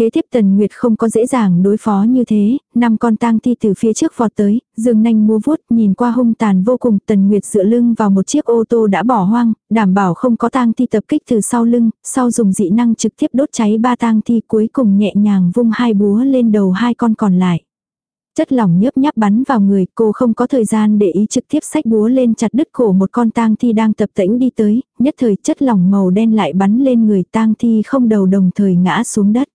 Kế tiếp Tần Nguyệt không có dễ dàng đối phó như thế, năm con tang thi từ phía trước vọt tới, dương nanh múa vuốt, nhìn qua hung tàn vô cùng, Tần Nguyệt dựa lưng vào một chiếc ô tô đã bỏ hoang, đảm bảo không có tang thi tập kích từ sau lưng, sau dùng dị năng trực tiếp đốt cháy ba tang thi cuối cùng nhẹ nhàng vung hai búa lên đầu hai con còn lại. Chất lỏng nhớp nháp bắn vào người, cô không có thời gian để ý trực tiếp sách búa lên chặt đứt cổ một con tang thi đang tập tễnh đi tới, nhất thời chất lỏng màu đen lại bắn lên người tang thi không đầu đồng thời ngã xuống đất.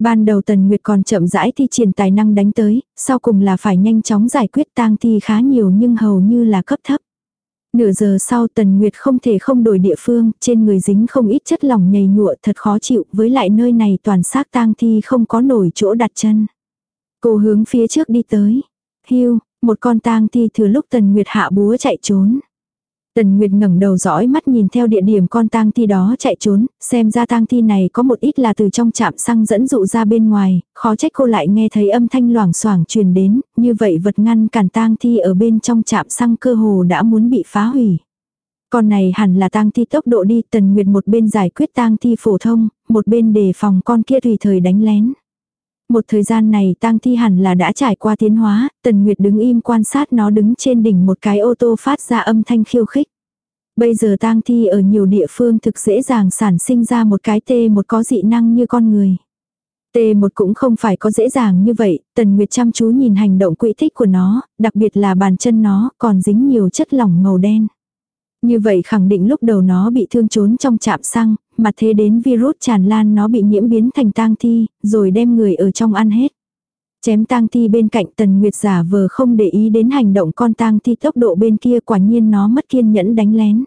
Ban đầu Tần Nguyệt còn chậm rãi thi triển tài năng đánh tới, sau cùng là phải nhanh chóng giải quyết tang thi khá nhiều nhưng hầu như là cấp thấp. Nửa giờ sau Tần Nguyệt không thể không đổi địa phương, trên người dính không ít chất lỏng nhầy nhụa thật khó chịu, với lại nơi này toàn xác tang thi không có nổi chỗ đặt chân. Cô hướng phía trước đi tới. Hiu, một con tang thi thừa lúc Tần Nguyệt hạ búa chạy trốn. Tần Nguyệt ngẩng đầu dõi mắt nhìn theo địa điểm con tang thi đó chạy trốn, xem ra tang thi này có một ít là từ trong trạm xăng dẫn dụ ra bên ngoài, khó trách cô lại nghe thấy âm thanh loảng xoảng truyền đến, như vậy vật ngăn cản tang thi ở bên trong trạm xăng cơ hồ đã muốn bị phá hủy. Con này hẳn là tang thi tốc độ đi, Tần Nguyệt một bên giải quyết tang thi phổ thông, một bên đề phòng con kia tùy thời đánh lén. Một thời gian này tang thi hẳn là đã trải qua tiến hóa, Tần Nguyệt đứng im quan sát nó đứng trên đỉnh một cái ô tô phát ra âm thanh khiêu khích. Bây giờ tang thi ở nhiều địa phương thực dễ dàng sản sinh ra một cái tê một có dị năng như con người. Tê một cũng không phải có dễ dàng như vậy, Tần Nguyệt chăm chú nhìn hành động quỹ thích của nó, đặc biệt là bàn chân nó còn dính nhiều chất lỏng màu đen. Như vậy khẳng định lúc đầu nó bị thương trốn trong chạm xăng, mà thế đến virus tràn lan nó bị nhiễm biến thành tang thi, rồi đem người ở trong ăn hết. Chém tang thi bên cạnh tần nguyệt giả vờ không để ý đến hành động con tang thi tốc độ bên kia quả nhiên nó mất kiên nhẫn đánh lén.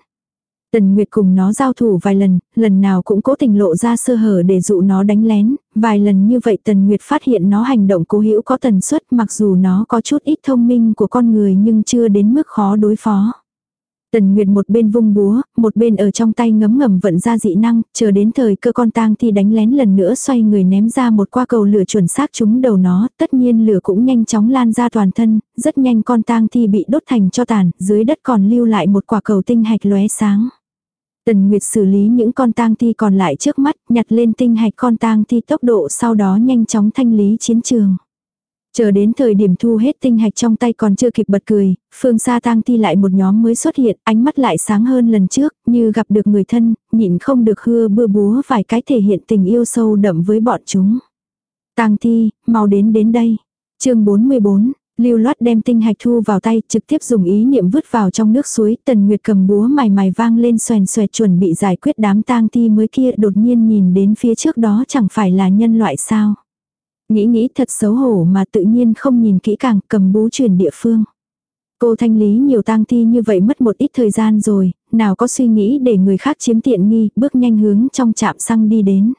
Tần Nguyệt cùng nó giao thủ vài lần, lần nào cũng cố tình lộ ra sơ hở để dụ nó đánh lén, vài lần như vậy Tần Nguyệt phát hiện nó hành động cố hữu có tần suất mặc dù nó có chút ít thông minh của con người nhưng chưa đến mức khó đối phó. Tần Nguyệt một bên vung búa, một bên ở trong tay ngấm ngầm vận ra dị năng, chờ đến thời cơ con tang thì đánh lén lần nữa xoay người ném ra một qua cầu lửa chuẩn xác trúng đầu nó, tất nhiên lửa cũng nhanh chóng lan ra toàn thân, rất nhanh con tang thi bị đốt thành cho tàn, dưới đất còn lưu lại một quả cầu tinh hạch lóe sáng. Tần Nguyệt xử lý những con tang thi còn lại trước mắt, nhặt lên tinh hạch con tang thi tốc độ sau đó nhanh chóng thanh lý chiến trường. Chờ đến thời điểm thu hết tinh hạch trong tay còn chưa kịp bật cười, phương xa tang thi lại một nhóm mới xuất hiện, ánh mắt lại sáng hơn lần trước, như gặp được người thân, nhịn không được hưa bưa búa vài cái thể hiện tình yêu sâu đậm với bọn chúng. Tang thi, mau đến đến đây. chương 44, Lưu loát đem tinh hạch thu vào tay, trực tiếp dùng ý niệm vứt vào trong nước suối, tần nguyệt cầm búa mài mài vang lên xoèn xoẹt chuẩn bị giải quyết đám tang thi mới kia đột nhiên nhìn đến phía trước đó chẳng phải là nhân loại sao. Nghĩ nghĩ thật xấu hổ mà tự nhiên không nhìn kỹ càng cầm bú truyền địa phương. Cô thanh lý nhiều tang thi như vậy mất một ít thời gian rồi, nào có suy nghĩ để người khác chiếm tiện nghi, bước nhanh hướng trong trạm xăng đi đến.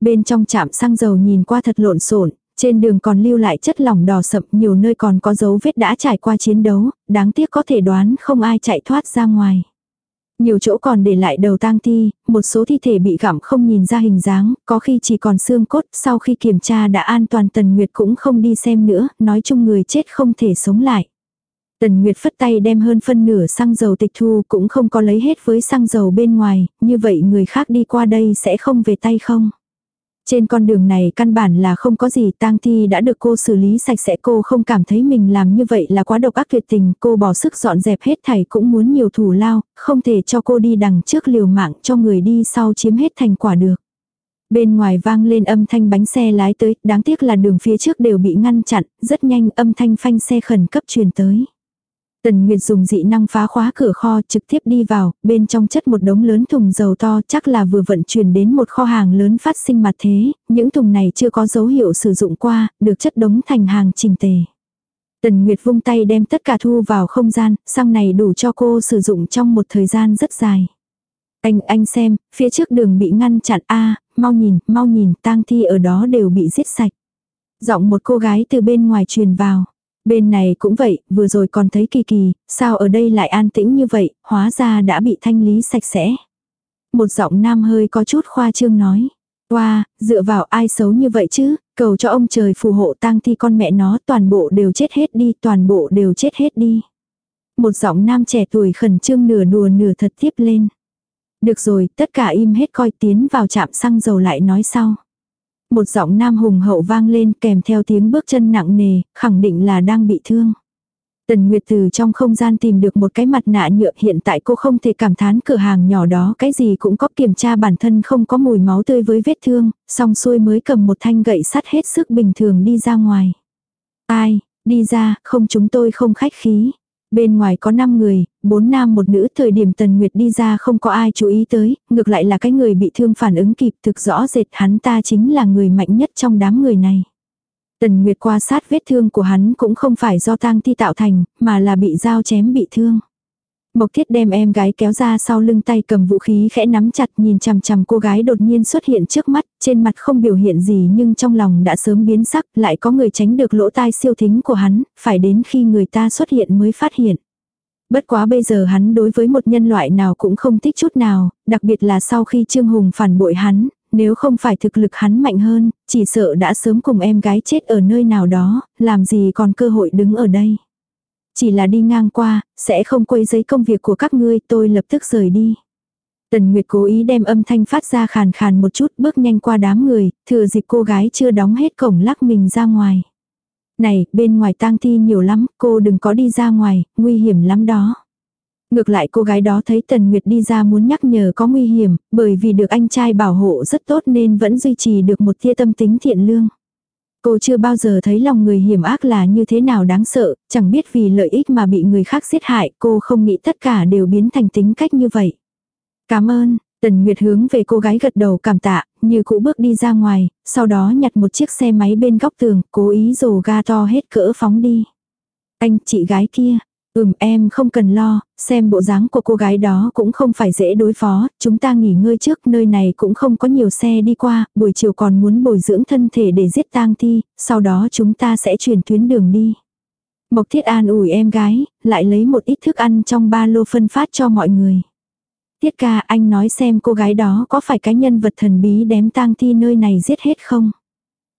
Bên trong trạm xăng dầu nhìn qua thật lộn xộn, trên đường còn lưu lại chất lỏng đỏ sậm, nhiều nơi còn có dấu vết đã trải qua chiến đấu, đáng tiếc có thể đoán không ai chạy thoát ra ngoài. Nhiều chỗ còn để lại đầu tang thi, một số thi thể bị gặm không nhìn ra hình dáng, có khi chỉ còn xương cốt, sau khi kiểm tra đã an toàn Tần Nguyệt cũng không đi xem nữa, nói chung người chết không thể sống lại. Tần Nguyệt phất tay đem hơn phân nửa xăng dầu tịch thu cũng không có lấy hết với xăng dầu bên ngoài, như vậy người khác đi qua đây sẽ không về tay không. Trên con đường này căn bản là không có gì tang thi đã được cô xử lý sạch sẽ cô không cảm thấy mình làm như vậy là quá độc ác tuyệt tình cô bỏ sức dọn dẹp hết thảy cũng muốn nhiều thủ lao, không thể cho cô đi đằng trước liều mạng cho người đi sau chiếm hết thành quả được. Bên ngoài vang lên âm thanh bánh xe lái tới, đáng tiếc là đường phía trước đều bị ngăn chặn, rất nhanh âm thanh phanh xe khẩn cấp truyền tới. Tần Nguyệt dùng dị năng phá khóa cửa kho trực tiếp đi vào, bên trong chất một đống lớn thùng dầu to chắc là vừa vận chuyển đến một kho hàng lớn phát sinh mặt thế, những thùng này chưa có dấu hiệu sử dụng qua, được chất đống thành hàng trình tề. Tần Nguyệt vung tay đem tất cả thu vào không gian, xăng này đủ cho cô sử dụng trong một thời gian rất dài. Anh, anh xem, phía trước đường bị ngăn chặn a mau nhìn, mau nhìn, tang thi ở đó đều bị giết sạch. Giọng một cô gái từ bên ngoài truyền vào. Bên này cũng vậy, vừa rồi còn thấy kỳ kỳ, sao ở đây lại an tĩnh như vậy, hóa ra đã bị thanh lý sạch sẽ. Một giọng nam hơi có chút khoa trương nói. Wow, dựa vào ai xấu như vậy chứ, cầu cho ông trời phù hộ tang thi con mẹ nó toàn bộ đều chết hết đi, toàn bộ đều chết hết đi. Một giọng nam trẻ tuổi khẩn trương nửa đùa nửa thật tiếp lên. Được rồi, tất cả im hết coi tiến vào trạm xăng dầu lại nói sau. Một giọng nam hùng hậu vang lên kèm theo tiếng bước chân nặng nề, khẳng định là đang bị thương. Tần Nguyệt từ trong không gian tìm được một cái mặt nạ nhựa hiện tại cô không thể cảm thán cửa hàng nhỏ đó cái gì cũng có kiểm tra bản thân không có mùi máu tươi với vết thương, xong xuôi mới cầm một thanh gậy sắt hết sức bình thường đi ra ngoài. Ai, đi ra, không chúng tôi không khách khí. Bên ngoài có 5 người, 4 nam một nữ thời điểm Tần Nguyệt đi ra không có ai chú ý tới, ngược lại là cái người bị thương phản ứng kịp thực rõ rệt hắn ta chính là người mạnh nhất trong đám người này. Tần Nguyệt qua sát vết thương của hắn cũng không phải do tang thi tạo thành, mà là bị dao chém bị thương. Mộc thiết đem em gái kéo ra sau lưng tay cầm vũ khí khẽ nắm chặt nhìn chằm chằm cô gái đột nhiên xuất hiện trước mắt, trên mặt không biểu hiện gì nhưng trong lòng đã sớm biến sắc, lại có người tránh được lỗ tai siêu thính của hắn, phải đến khi người ta xuất hiện mới phát hiện. Bất quá bây giờ hắn đối với một nhân loại nào cũng không thích chút nào, đặc biệt là sau khi Trương Hùng phản bội hắn, nếu không phải thực lực hắn mạnh hơn, chỉ sợ đã sớm cùng em gái chết ở nơi nào đó, làm gì còn cơ hội đứng ở đây. Chỉ là đi ngang qua, sẽ không quấy giấy công việc của các ngươi, tôi lập tức rời đi. Tần Nguyệt cố ý đem âm thanh phát ra khàn khàn một chút bước nhanh qua đám người, thừa dịp cô gái chưa đóng hết cổng lắc mình ra ngoài. Này, bên ngoài tang thi nhiều lắm, cô đừng có đi ra ngoài, nguy hiểm lắm đó. Ngược lại cô gái đó thấy Tần Nguyệt đi ra muốn nhắc nhở có nguy hiểm, bởi vì được anh trai bảo hộ rất tốt nên vẫn duy trì được một tia tâm tính thiện lương. Cô chưa bao giờ thấy lòng người hiểm ác là như thế nào đáng sợ, chẳng biết vì lợi ích mà bị người khác giết hại, cô không nghĩ tất cả đều biến thành tính cách như vậy. Cảm ơn, Tần Nguyệt hướng về cô gái gật đầu cảm tạ, như cũ bước đi ra ngoài, sau đó nhặt một chiếc xe máy bên góc tường, cố ý rồ ga to hết cỡ phóng đi. Anh, chị gái kia, Ừm em không cần lo, xem bộ dáng của cô gái đó cũng không phải dễ đối phó, chúng ta nghỉ ngơi trước, nơi này cũng không có nhiều xe đi qua, buổi chiều còn muốn bồi dưỡng thân thể để giết tang thi, sau đó chúng ta sẽ chuyển tuyến đường đi. Mộc Thiết An ủi em gái, lại lấy một ít thức ăn trong ba lô phân phát cho mọi người. Tiết ca anh nói xem cô gái đó có phải cái nhân vật thần bí đếm tang thi nơi này giết hết không?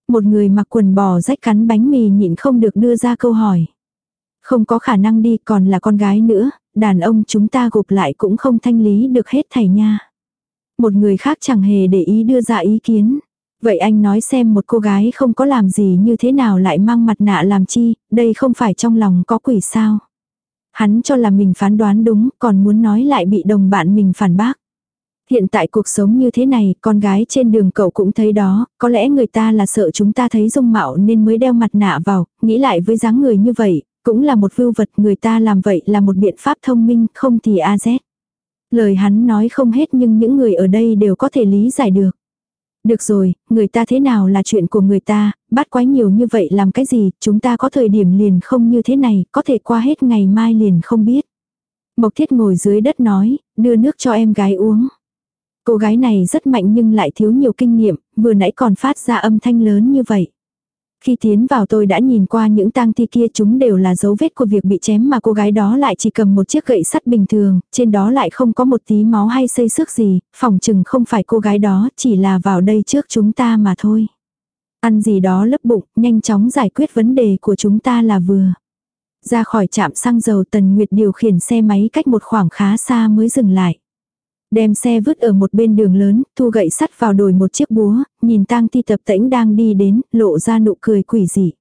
Một người mặc quần bò rách cắn bánh mì nhịn không được đưa ra câu hỏi. Không có khả năng đi còn là con gái nữa, đàn ông chúng ta gộp lại cũng không thanh lý được hết thầy nha. Một người khác chẳng hề để ý đưa ra ý kiến. Vậy anh nói xem một cô gái không có làm gì như thế nào lại mang mặt nạ làm chi, đây không phải trong lòng có quỷ sao. Hắn cho là mình phán đoán đúng, còn muốn nói lại bị đồng bạn mình phản bác. Hiện tại cuộc sống như thế này, con gái trên đường cậu cũng thấy đó, có lẽ người ta là sợ chúng ta thấy dung mạo nên mới đeo mặt nạ vào, nghĩ lại với dáng người như vậy, cũng là một vưu vật người ta làm vậy là một biện pháp thông minh, không thì a z. Lời hắn nói không hết nhưng những người ở đây đều có thể lý giải được. Được rồi, người ta thế nào là chuyện của người ta, bắt quái nhiều như vậy làm cái gì, chúng ta có thời điểm liền không như thế này, có thể qua hết ngày mai liền không biết. Mộc thiết ngồi dưới đất nói, đưa nước cho em gái uống. Cô gái này rất mạnh nhưng lại thiếu nhiều kinh nghiệm, vừa nãy còn phát ra âm thanh lớn như vậy. Khi tiến vào tôi đã nhìn qua những tang thi kia chúng đều là dấu vết của việc bị chém mà cô gái đó lại chỉ cầm một chiếc gậy sắt bình thường, trên đó lại không có một tí máu hay xây xước gì, phòng chừng không phải cô gái đó, chỉ là vào đây trước chúng ta mà thôi. Ăn gì đó lấp bụng, nhanh chóng giải quyết vấn đề của chúng ta là vừa. Ra khỏi trạm xăng dầu Tần Nguyệt điều khiển xe máy cách một khoảng khá xa mới dừng lại. Đem xe vứt ở một bên đường lớn, thu gậy sắt vào đồi một chiếc búa, nhìn tang thi tập tễnh đang đi đến, lộ ra nụ cười quỷ dị.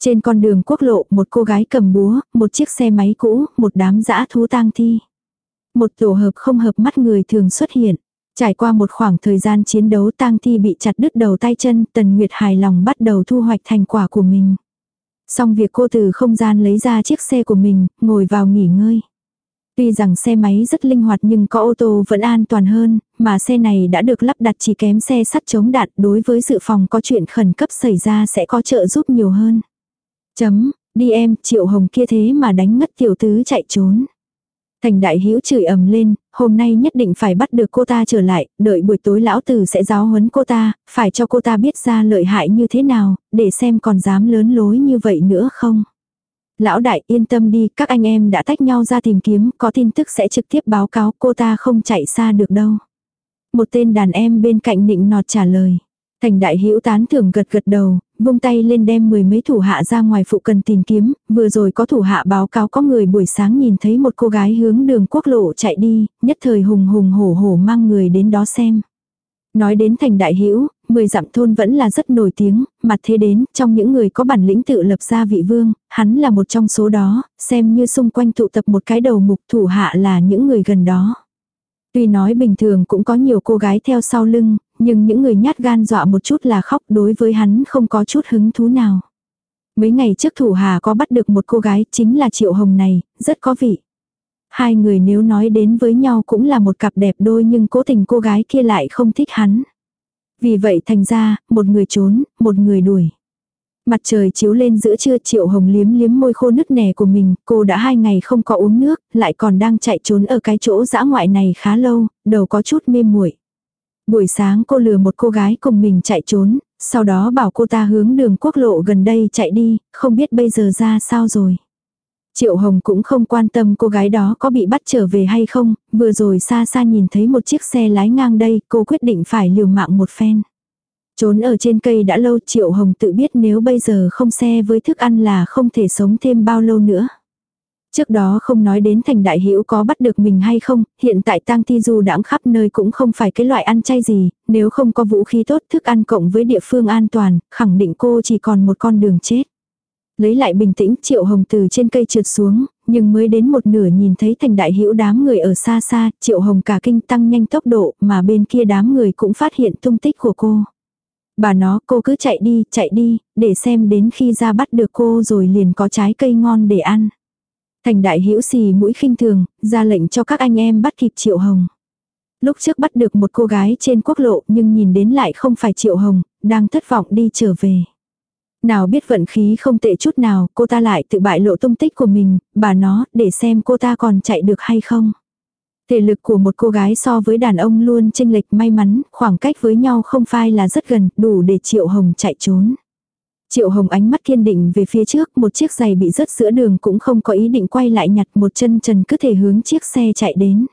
Trên con đường quốc lộ, một cô gái cầm búa, một chiếc xe máy cũ, một đám dã thú tang thi. Một tổ hợp không hợp mắt người thường xuất hiện. Trải qua một khoảng thời gian chiến đấu tang thi bị chặt đứt đầu tay chân, Tần Nguyệt hài lòng bắt đầu thu hoạch thành quả của mình. Xong việc cô từ không gian lấy ra chiếc xe của mình, ngồi vào nghỉ ngơi. Tuy rằng xe máy rất linh hoạt nhưng có ô tô vẫn an toàn hơn, mà xe này đã được lắp đặt chỉ kém xe sắt chống đạn đối với dự phòng có chuyện khẩn cấp xảy ra sẽ có trợ giúp nhiều hơn. Chấm, đi em, triệu hồng kia thế mà đánh ngất tiểu tứ chạy trốn. Thành đại hữu chửi ầm lên, hôm nay nhất định phải bắt được cô ta trở lại, đợi buổi tối lão tử sẽ giáo huấn cô ta, phải cho cô ta biết ra lợi hại như thế nào, để xem còn dám lớn lối như vậy nữa không. Lão đại yên tâm đi, các anh em đã tách nhau ra tìm kiếm, có tin tức sẽ trực tiếp báo cáo cô ta không chạy xa được đâu. Một tên đàn em bên cạnh nịnh nọt trả lời. Thành đại hữu tán thưởng gật gật đầu, vung tay lên đem mười mấy thủ hạ ra ngoài phụ cần tìm kiếm, vừa rồi có thủ hạ báo cáo có người buổi sáng nhìn thấy một cô gái hướng đường quốc lộ chạy đi, nhất thời hùng hùng hổ hổ mang người đến đó xem. Nói đến thành đại hữu mười dặm thôn vẫn là rất nổi tiếng, mặt thế đến, trong những người có bản lĩnh tự lập ra vị vương, hắn là một trong số đó, xem như xung quanh tụ tập một cái đầu mục thủ hạ là những người gần đó. Tuy nói bình thường cũng có nhiều cô gái theo sau lưng, nhưng những người nhát gan dọa một chút là khóc đối với hắn không có chút hứng thú nào. Mấy ngày trước thủ hà có bắt được một cô gái chính là Triệu Hồng này, rất có vị. Hai người nếu nói đến với nhau cũng là một cặp đẹp đôi nhưng cố tình cô gái kia lại không thích hắn. Vì vậy thành ra, một người trốn, một người đuổi. Mặt trời chiếu lên giữa trưa triệu hồng liếm liếm môi khô nứt nẻ của mình, cô đã hai ngày không có uống nước, lại còn đang chạy trốn ở cái chỗ dã ngoại này khá lâu, đầu có chút mê muội. Buổi sáng cô lừa một cô gái cùng mình chạy trốn, sau đó bảo cô ta hướng đường quốc lộ gần đây chạy đi, không biết bây giờ ra sao rồi. Triệu Hồng cũng không quan tâm cô gái đó có bị bắt trở về hay không, vừa rồi xa xa nhìn thấy một chiếc xe lái ngang đây, cô quyết định phải liều mạng một phen. Trốn ở trên cây đã lâu Triệu Hồng tự biết nếu bây giờ không xe với thức ăn là không thể sống thêm bao lâu nữa. Trước đó không nói đến thành đại hữu có bắt được mình hay không, hiện tại tang thi du đãng khắp nơi cũng không phải cái loại ăn chay gì, nếu không có vũ khí tốt thức ăn cộng với địa phương an toàn, khẳng định cô chỉ còn một con đường chết. Lấy lại bình tĩnh triệu hồng từ trên cây trượt xuống, nhưng mới đến một nửa nhìn thấy thành đại hữu đám người ở xa xa, triệu hồng cả kinh tăng nhanh tốc độ mà bên kia đám người cũng phát hiện tung tích của cô. Bà nó cô cứ chạy đi, chạy đi, để xem đến khi ra bắt được cô rồi liền có trái cây ngon để ăn. Thành đại hữu xì mũi khinh thường, ra lệnh cho các anh em bắt kịp triệu hồng. Lúc trước bắt được một cô gái trên quốc lộ nhưng nhìn đến lại không phải triệu hồng, đang thất vọng đi trở về. Nào biết vận khí không tệ chút nào, cô ta lại tự bại lộ tung tích của mình, bà nó, để xem cô ta còn chạy được hay không. Thể lực của một cô gái so với đàn ông luôn chênh lệch may mắn, khoảng cách với nhau không phai là rất gần, đủ để Triệu Hồng chạy trốn. Triệu Hồng ánh mắt kiên định về phía trước, một chiếc giày bị rớt giữa đường cũng không có ý định quay lại nhặt một chân trần cứ thể hướng chiếc xe chạy đến.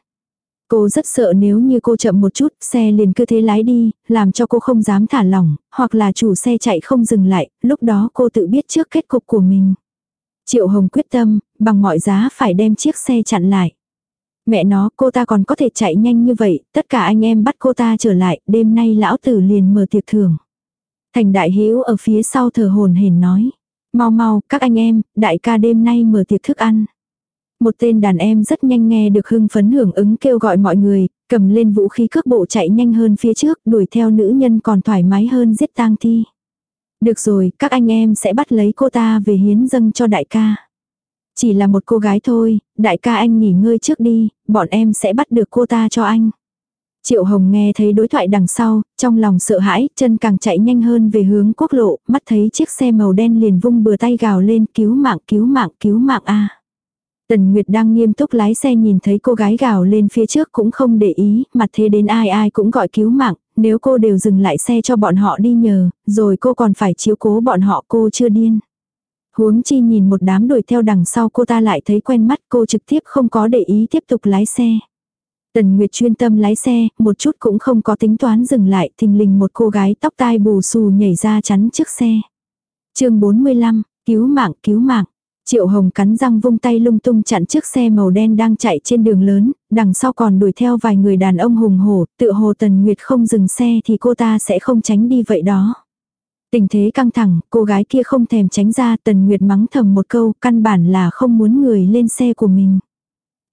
Cô rất sợ nếu như cô chậm một chút, xe liền cứ thế lái đi, làm cho cô không dám thả lỏng, hoặc là chủ xe chạy không dừng lại, lúc đó cô tự biết trước kết cục của mình. Triệu Hồng quyết tâm, bằng mọi giá phải đem chiếc xe chặn lại. Mẹ nó, cô ta còn có thể chạy nhanh như vậy, tất cả anh em bắt cô ta trở lại, đêm nay lão tử liền mở tiệc thưởng. Thành đại hữu ở phía sau thờ hồn hển nói. Mau mau, các anh em, đại ca đêm nay mở tiệc thức ăn. Một tên đàn em rất nhanh nghe được hưng phấn hưởng ứng kêu gọi mọi người, cầm lên vũ khí cước bộ chạy nhanh hơn phía trước, đuổi theo nữ nhân còn thoải mái hơn giết tang thi. Được rồi, các anh em sẽ bắt lấy cô ta về hiến dâng cho đại ca. Chỉ là một cô gái thôi, đại ca anh nghỉ ngơi trước đi, bọn em sẽ bắt được cô ta cho anh. Triệu Hồng nghe thấy đối thoại đằng sau, trong lòng sợ hãi, chân càng chạy nhanh hơn về hướng quốc lộ, mắt thấy chiếc xe màu đen liền vung bừa tay gào lên cứu mạng cứu mạng cứu mạng a. Tần Nguyệt đang nghiêm túc lái xe nhìn thấy cô gái gào lên phía trước cũng không để ý, mặt thế đến ai ai cũng gọi cứu mạng, nếu cô đều dừng lại xe cho bọn họ đi nhờ, rồi cô còn phải chiếu cố bọn họ cô chưa điên. Huống chi nhìn một đám đuổi theo đằng sau cô ta lại thấy quen mắt cô trực tiếp không có để ý tiếp tục lái xe. Tần Nguyệt chuyên tâm lái xe, một chút cũng không có tính toán dừng lại, thình lình một cô gái tóc tai bù xù nhảy ra chắn trước xe. chương 45, cứu mạng, cứu mạng. Triệu Hồng cắn răng vung tay lung tung chặn trước xe màu đen đang chạy trên đường lớn, đằng sau còn đuổi theo vài người đàn ông hùng hổ, tự hồ Tần Nguyệt không dừng xe thì cô ta sẽ không tránh đi vậy đó. Tình thế căng thẳng, cô gái kia không thèm tránh ra Tần Nguyệt mắng thầm một câu, căn bản là không muốn người lên xe của mình.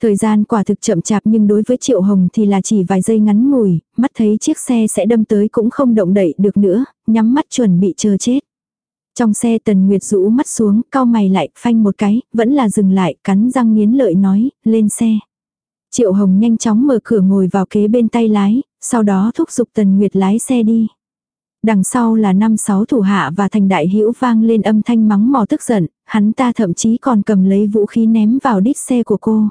Thời gian quả thực chậm chạp nhưng đối với Triệu Hồng thì là chỉ vài giây ngắn ngủi, mắt thấy chiếc xe sẽ đâm tới cũng không động đậy được nữa, nhắm mắt chuẩn bị chờ chết. Trong xe Tần Nguyệt rũ mắt xuống, cau mày lại, phanh một cái, vẫn là dừng lại, cắn răng nghiến lợi nói, lên xe. Triệu Hồng nhanh chóng mở cửa ngồi vào kế bên tay lái, sau đó thúc giục Tần Nguyệt lái xe đi. Đằng sau là năm sáu thủ hạ và thành đại hữu vang lên âm thanh mắng mò tức giận, hắn ta thậm chí còn cầm lấy vũ khí ném vào đít xe của cô.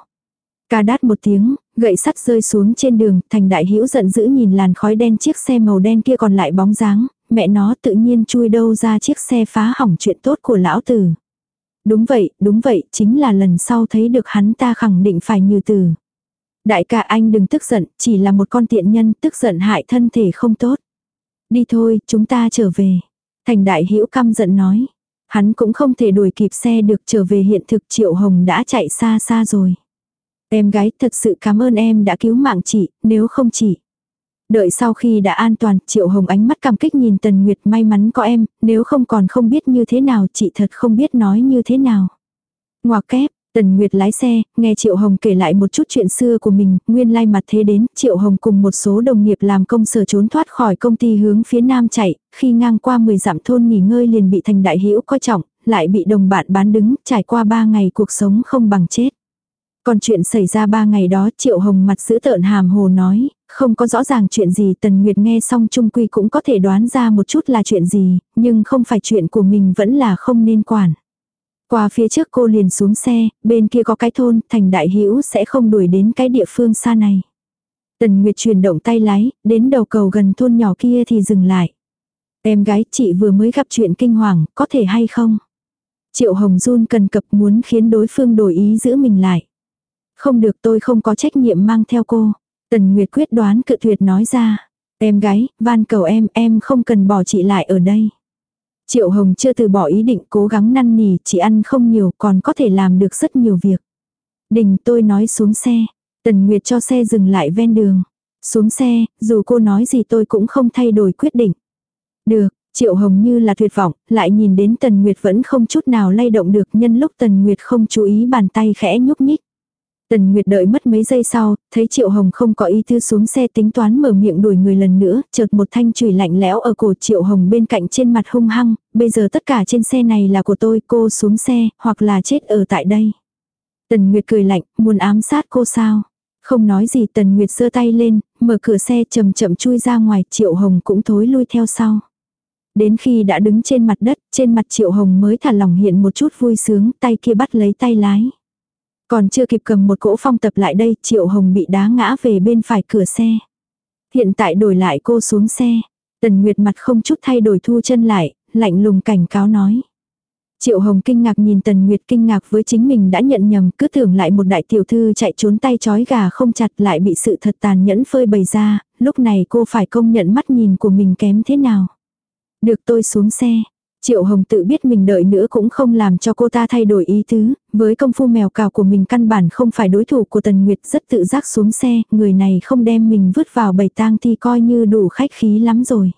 Ca đát một tiếng, gậy sắt rơi xuống trên đường, thành đại hữu giận dữ nhìn làn khói đen chiếc xe màu đen kia còn lại bóng dáng, mẹ nó tự nhiên chui đâu ra chiếc xe phá hỏng chuyện tốt của lão tử. Đúng vậy, đúng vậy, chính là lần sau thấy được hắn ta khẳng định phải như tử. Đại ca anh đừng tức giận, chỉ là một con tiện nhân, tức giận hại thân thể không tốt. Đi thôi, chúng ta trở về. Thành đại hữu căm giận nói. Hắn cũng không thể đuổi kịp xe được trở về hiện thực Triệu Hồng đã chạy xa xa rồi. Em gái thật sự cảm ơn em đã cứu mạng chị, nếu không chị. Đợi sau khi đã an toàn, Triệu Hồng ánh mắt cảm kích nhìn Tần Nguyệt may mắn có em, nếu không còn không biết như thế nào chị thật không biết nói như thế nào. Ngoà kép, Tần Nguyệt lái xe, nghe Triệu Hồng kể lại một chút chuyện xưa của mình, nguyên lai mặt thế đến, Triệu Hồng cùng một số đồng nghiệp làm công sở trốn thoát khỏi công ty hướng phía nam chạy, khi ngang qua 10 dặm thôn nghỉ ngơi liền bị thành đại hữu coi trọng, lại bị đồng bạn bán đứng, trải qua 3 ngày cuộc sống không bằng chết. Còn chuyện xảy ra ba ngày đó Triệu Hồng mặt giữ tợn hàm hồ nói, không có rõ ràng chuyện gì Tần Nguyệt nghe xong trung quy cũng có thể đoán ra một chút là chuyện gì, nhưng không phải chuyện của mình vẫn là không nên quản. Qua phía trước cô liền xuống xe, bên kia có cái thôn, thành đại hữu sẽ không đuổi đến cái địa phương xa này. Tần Nguyệt chuyển động tay lái, đến đầu cầu gần thôn nhỏ kia thì dừng lại. Em gái chị vừa mới gặp chuyện kinh hoàng, có thể hay không? Triệu Hồng run cần cập muốn khiến đối phương đổi ý giữ mình lại. Không được tôi không có trách nhiệm mang theo cô. Tần Nguyệt quyết đoán cự tuyệt nói ra. Em gái, van cầu em, em không cần bỏ chị lại ở đây. Triệu Hồng chưa từ bỏ ý định cố gắng năn nỉ, chị ăn không nhiều còn có thể làm được rất nhiều việc. Đình tôi nói xuống xe. Tần Nguyệt cho xe dừng lại ven đường. Xuống xe, dù cô nói gì tôi cũng không thay đổi quyết định. Được, Triệu Hồng như là tuyệt vọng, lại nhìn đến Tần Nguyệt vẫn không chút nào lay động được nhân lúc Tần Nguyệt không chú ý bàn tay khẽ nhúc nhích. Tần Nguyệt đợi mất mấy giây sau, thấy Triệu Hồng không có ý tư xuống xe tính toán mở miệng đuổi người lần nữa, chợt một thanh chùy lạnh lẽo ở cổ Triệu Hồng bên cạnh trên mặt hung hăng, bây giờ tất cả trên xe này là của tôi, cô xuống xe, hoặc là chết ở tại đây. Tần Nguyệt cười lạnh, muốn ám sát cô sao? Không nói gì Tần Nguyệt giơ tay lên, mở cửa xe chậm chậm chui ra ngoài, Triệu Hồng cũng thối lui theo sau. Đến khi đã đứng trên mặt đất, trên mặt Triệu Hồng mới thả lòng hiện một chút vui sướng, tay kia bắt lấy tay lái. Còn chưa kịp cầm một cỗ phong tập lại đây, Triệu Hồng bị đá ngã về bên phải cửa xe. Hiện tại đổi lại cô xuống xe. Tần Nguyệt mặt không chút thay đổi thu chân lại, lạnh lùng cảnh cáo nói. Triệu Hồng kinh ngạc nhìn Tần Nguyệt kinh ngạc với chính mình đã nhận nhầm, cứ tưởng lại một đại tiểu thư chạy trốn tay chói gà không chặt lại bị sự thật tàn nhẫn phơi bày ra, lúc này cô phải công nhận mắt nhìn của mình kém thế nào. Được tôi xuống xe. Triệu Hồng tự biết mình đợi nữa cũng không làm cho cô ta thay đổi ý tứ, với công phu mèo cào của mình căn bản không phải đối thủ của Tần Nguyệt rất tự giác xuống xe, người này không đem mình vứt vào bầy tang thì coi như đủ khách khí lắm rồi.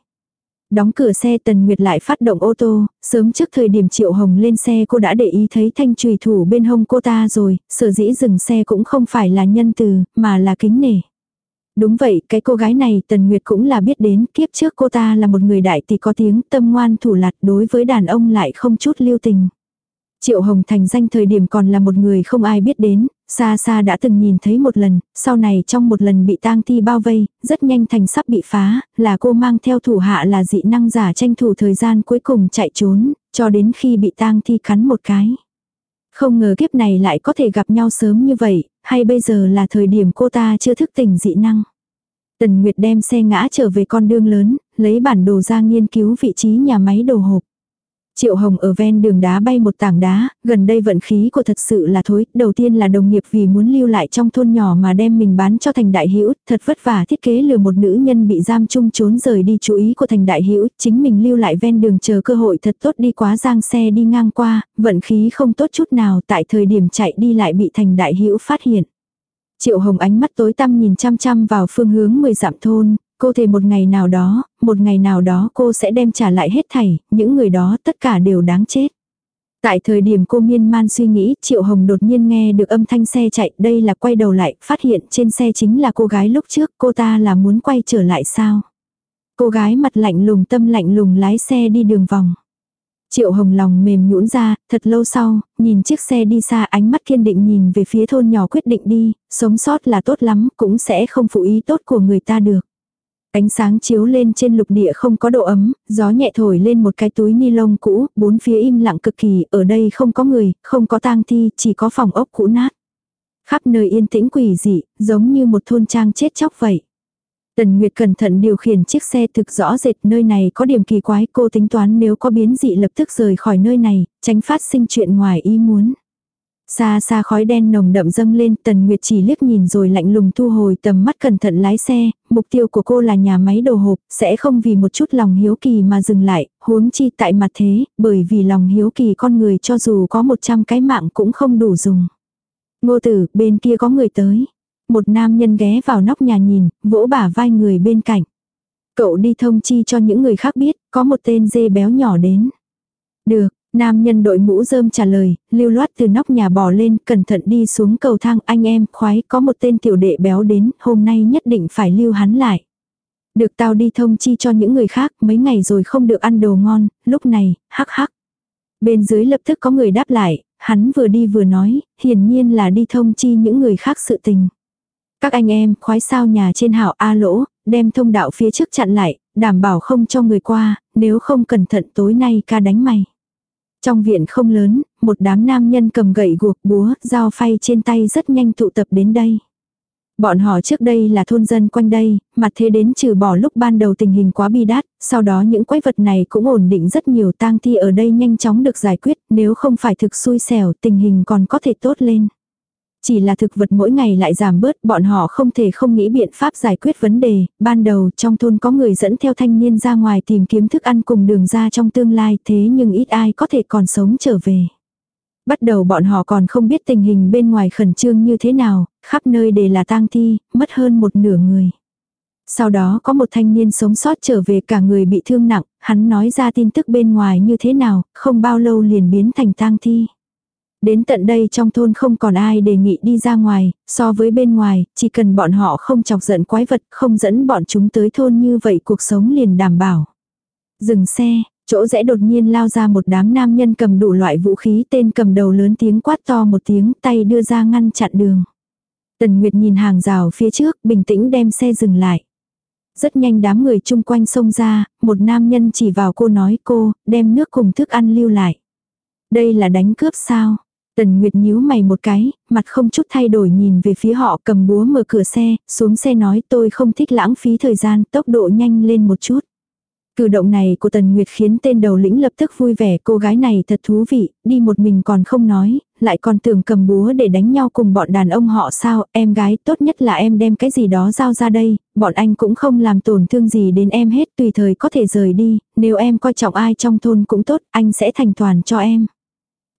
Đóng cửa xe Tần Nguyệt lại phát động ô tô, sớm trước thời điểm Triệu Hồng lên xe cô đã để ý thấy thanh trùy thủ bên hông cô ta rồi, sở dĩ dừng xe cũng không phải là nhân từ, mà là kính nể. Đúng vậy, cái cô gái này Tần Nguyệt cũng là biết đến, kiếp trước cô ta là một người đại tỷ có tiếng tâm ngoan thủ lạt đối với đàn ông lại không chút lưu tình. Triệu Hồng thành danh thời điểm còn là một người không ai biết đến, xa xa đã từng nhìn thấy một lần, sau này trong một lần bị tang thi bao vây, rất nhanh thành sắp bị phá, là cô mang theo thủ hạ là dị năng giả tranh thủ thời gian cuối cùng chạy trốn, cho đến khi bị tang thi cắn một cái. Không ngờ kiếp này lại có thể gặp nhau sớm như vậy, hay bây giờ là thời điểm cô ta chưa thức tỉnh dị năng. Tần Nguyệt đem xe ngã trở về con đường lớn, lấy bản đồ ra nghiên cứu vị trí nhà máy đồ hộp. Triệu Hồng ở ven đường đá bay một tảng đá, gần đây vận khí của thật sự là thối, đầu tiên là đồng nghiệp vì muốn lưu lại trong thôn nhỏ mà đem mình bán cho thành đại hữu thật vất vả thiết kế lừa một nữ nhân bị giam chung trốn rời đi chú ý của thành đại hữu chính mình lưu lại ven đường chờ cơ hội thật tốt đi quá giang xe đi ngang qua, vận khí không tốt chút nào tại thời điểm chạy đi lại bị thành đại hữu phát hiện. Triệu Hồng ánh mắt tối tăm nhìn chăm chăm vào phương hướng mười dặm thôn, Cô thề một ngày nào đó, một ngày nào đó cô sẽ đem trả lại hết thảy, những người đó tất cả đều đáng chết. Tại thời điểm cô miên man suy nghĩ, Triệu Hồng đột nhiên nghe được âm thanh xe chạy, đây là quay đầu lại, phát hiện trên xe chính là cô gái lúc trước, cô ta là muốn quay trở lại sao? Cô gái mặt lạnh lùng tâm lạnh lùng lái xe đi đường vòng. Triệu Hồng lòng mềm nhũn ra, thật lâu sau, nhìn chiếc xe đi xa ánh mắt kiên định nhìn về phía thôn nhỏ quyết định đi, sống sót là tốt lắm, cũng sẽ không phụ ý tốt của người ta được. Ánh sáng chiếu lên trên lục địa không có độ ấm, gió nhẹ thổi lên một cái túi ni lông cũ, bốn phía im lặng cực kỳ, ở đây không có người, không có tang thi, chỉ có phòng ốc cũ nát. Khắp nơi yên tĩnh quỷ dị, giống như một thôn trang chết chóc vậy. Tần Nguyệt cẩn thận điều khiển chiếc xe thực rõ rệt nơi này có điểm kỳ quái cô tính toán nếu có biến dị lập tức rời khỏi nơi này, tránh phát sinh chuyện ngoài ý muốn. Xa xa khói đen nồng đậm dâng lên, Tần Nguyệt chỉ liếc nhìn rồi lạnh lùng thu hồi tầm mắt cẩn thận lái xe, mục tiêu của cô là nhà máy đồ hộp, sẽ không vì một chút lòng hiếu kỳ mà dừng lại, huống chi tại mặt thế, bởi vì lòng hiếu kỳ con người cho dù có 100 cái mạng cũng không đủ dùng. Ngô tử, bên kia có người tới. Một nam nhân ghé vào nóc nhà nhìn, vỗ bả vai người bên cạnh. Cậu đi thông chi cho những người khác biết, có một tên dê béo nhỏ đến. Được, Nam nhân đội mũ rơm trả lời, lưu loát từ nóc nhà bò lên, cẩn thận đi xuống cầu thang, anh em, khoái, có một tên tiểu đệ béo đến, hôm nay nhất định phải lưu hắn lại. Được tao đi thông chi cho những người khác, mấy ngày rồi không được ăn đồ ngon, lúc này, hắc hắc. Bên dưới lập tức có người đáp lại, hắn vừa đi vừa nói, hiển nhiên là đi thông chi những người khác sự tình. Các anh em, khoái sao nhà trên hảo A lỗ, đem thông đạo phía trước chặn lại, đảm bảo không cho người qua, nếu không cẩn thận tối nay ca đánh mày. Trong viện không lớn, một đám nam nhân cầm gậy guộc búa, dao phay trên tay rất nhanh tụ tập đến đây. Bọn họ trước đây là thôn dân quanh đây, mặt thế đến trừ bỏ lúc ban đầu tình hình quá bi đát, sau đó những quái vật này cũng ổn định rất nhiều tang thi ở đây nhanh chóng được giải quyết, nếu không phải thực xui xẻo tình hình còn có thể tốt lên. Chỉ là thực vật mỗi ngày lại giảm bớt, bọn họ không thể không nghĩ biện pháp giải quyết vấn đề. Ban đầu trong thôn có người dẫn theo thanh niên ra ngoài tìm kiếm thức ăn cùng đường ra trong tương lai thế nhưng ít ai có thể còn sống trở về. Bắt đầu bọn họ còn không biết tình hình bên ngoài khẩn trương như thế nào, khắp nơi đều là tang thi, mất hơn một nửa người. Sau đó có một thanh niên sống sót trở về cả người bị thương nặng, hắn nói ra tin tức bên ngoài như thế nào, không bao lâu liền biến thành tang thi. Đến tận đây trong thôn không còn ai đề nghị đi ra ngoài, so với bên ngoài, chỉ cần bọn họ không chọc giận quái vật, không dẫn bọn chúng tới thôn như vậy cuộc sống liền đảm bảo. Dừng xe, chỗ rẽ đột nhiên lao ra một đám nam nhân cầm đủ loại vũ khí tên cầm đầu lớn tiếng quát to một tiếng tay đưa ra ngăn chặn đường. Tần Nguyệt nhìn hàng rào phía trước, bình tĩnh đem xe dừng lại. Rất nhanh đám người chung quanh xông ra, một nam nhân chỉ vào cô nói cô, đem nước cùng thức ăn lưu lại. Đây là đánh cướp sao? Tần Nguyệt nhíu mày một cái, mặt không chút thay đổi nhìn về phía họ cầm búa mở cửa xe, xuống xe nói tôi không thích lãng phí thời gian, tốc độ nhanh lên một chút. Cử động này của Tần Nguyệt khiến tên đầu lĩnh lập tức vui vẻ, cô gái này thật thú vị, đi một mình còn không nói, lại còn tưởng cầm búa để đánh nhau cùng bọn đàn ông họ sao, em gái tốt nhất là em đem cái gì đó giao ra đây, bọn anh cũng không làm tổn thương gì đến em hết tùy thời có thể rời đi, nếu em coi trọng ai trong thôn cũng tốt, anh sẽ thành toàn cho em.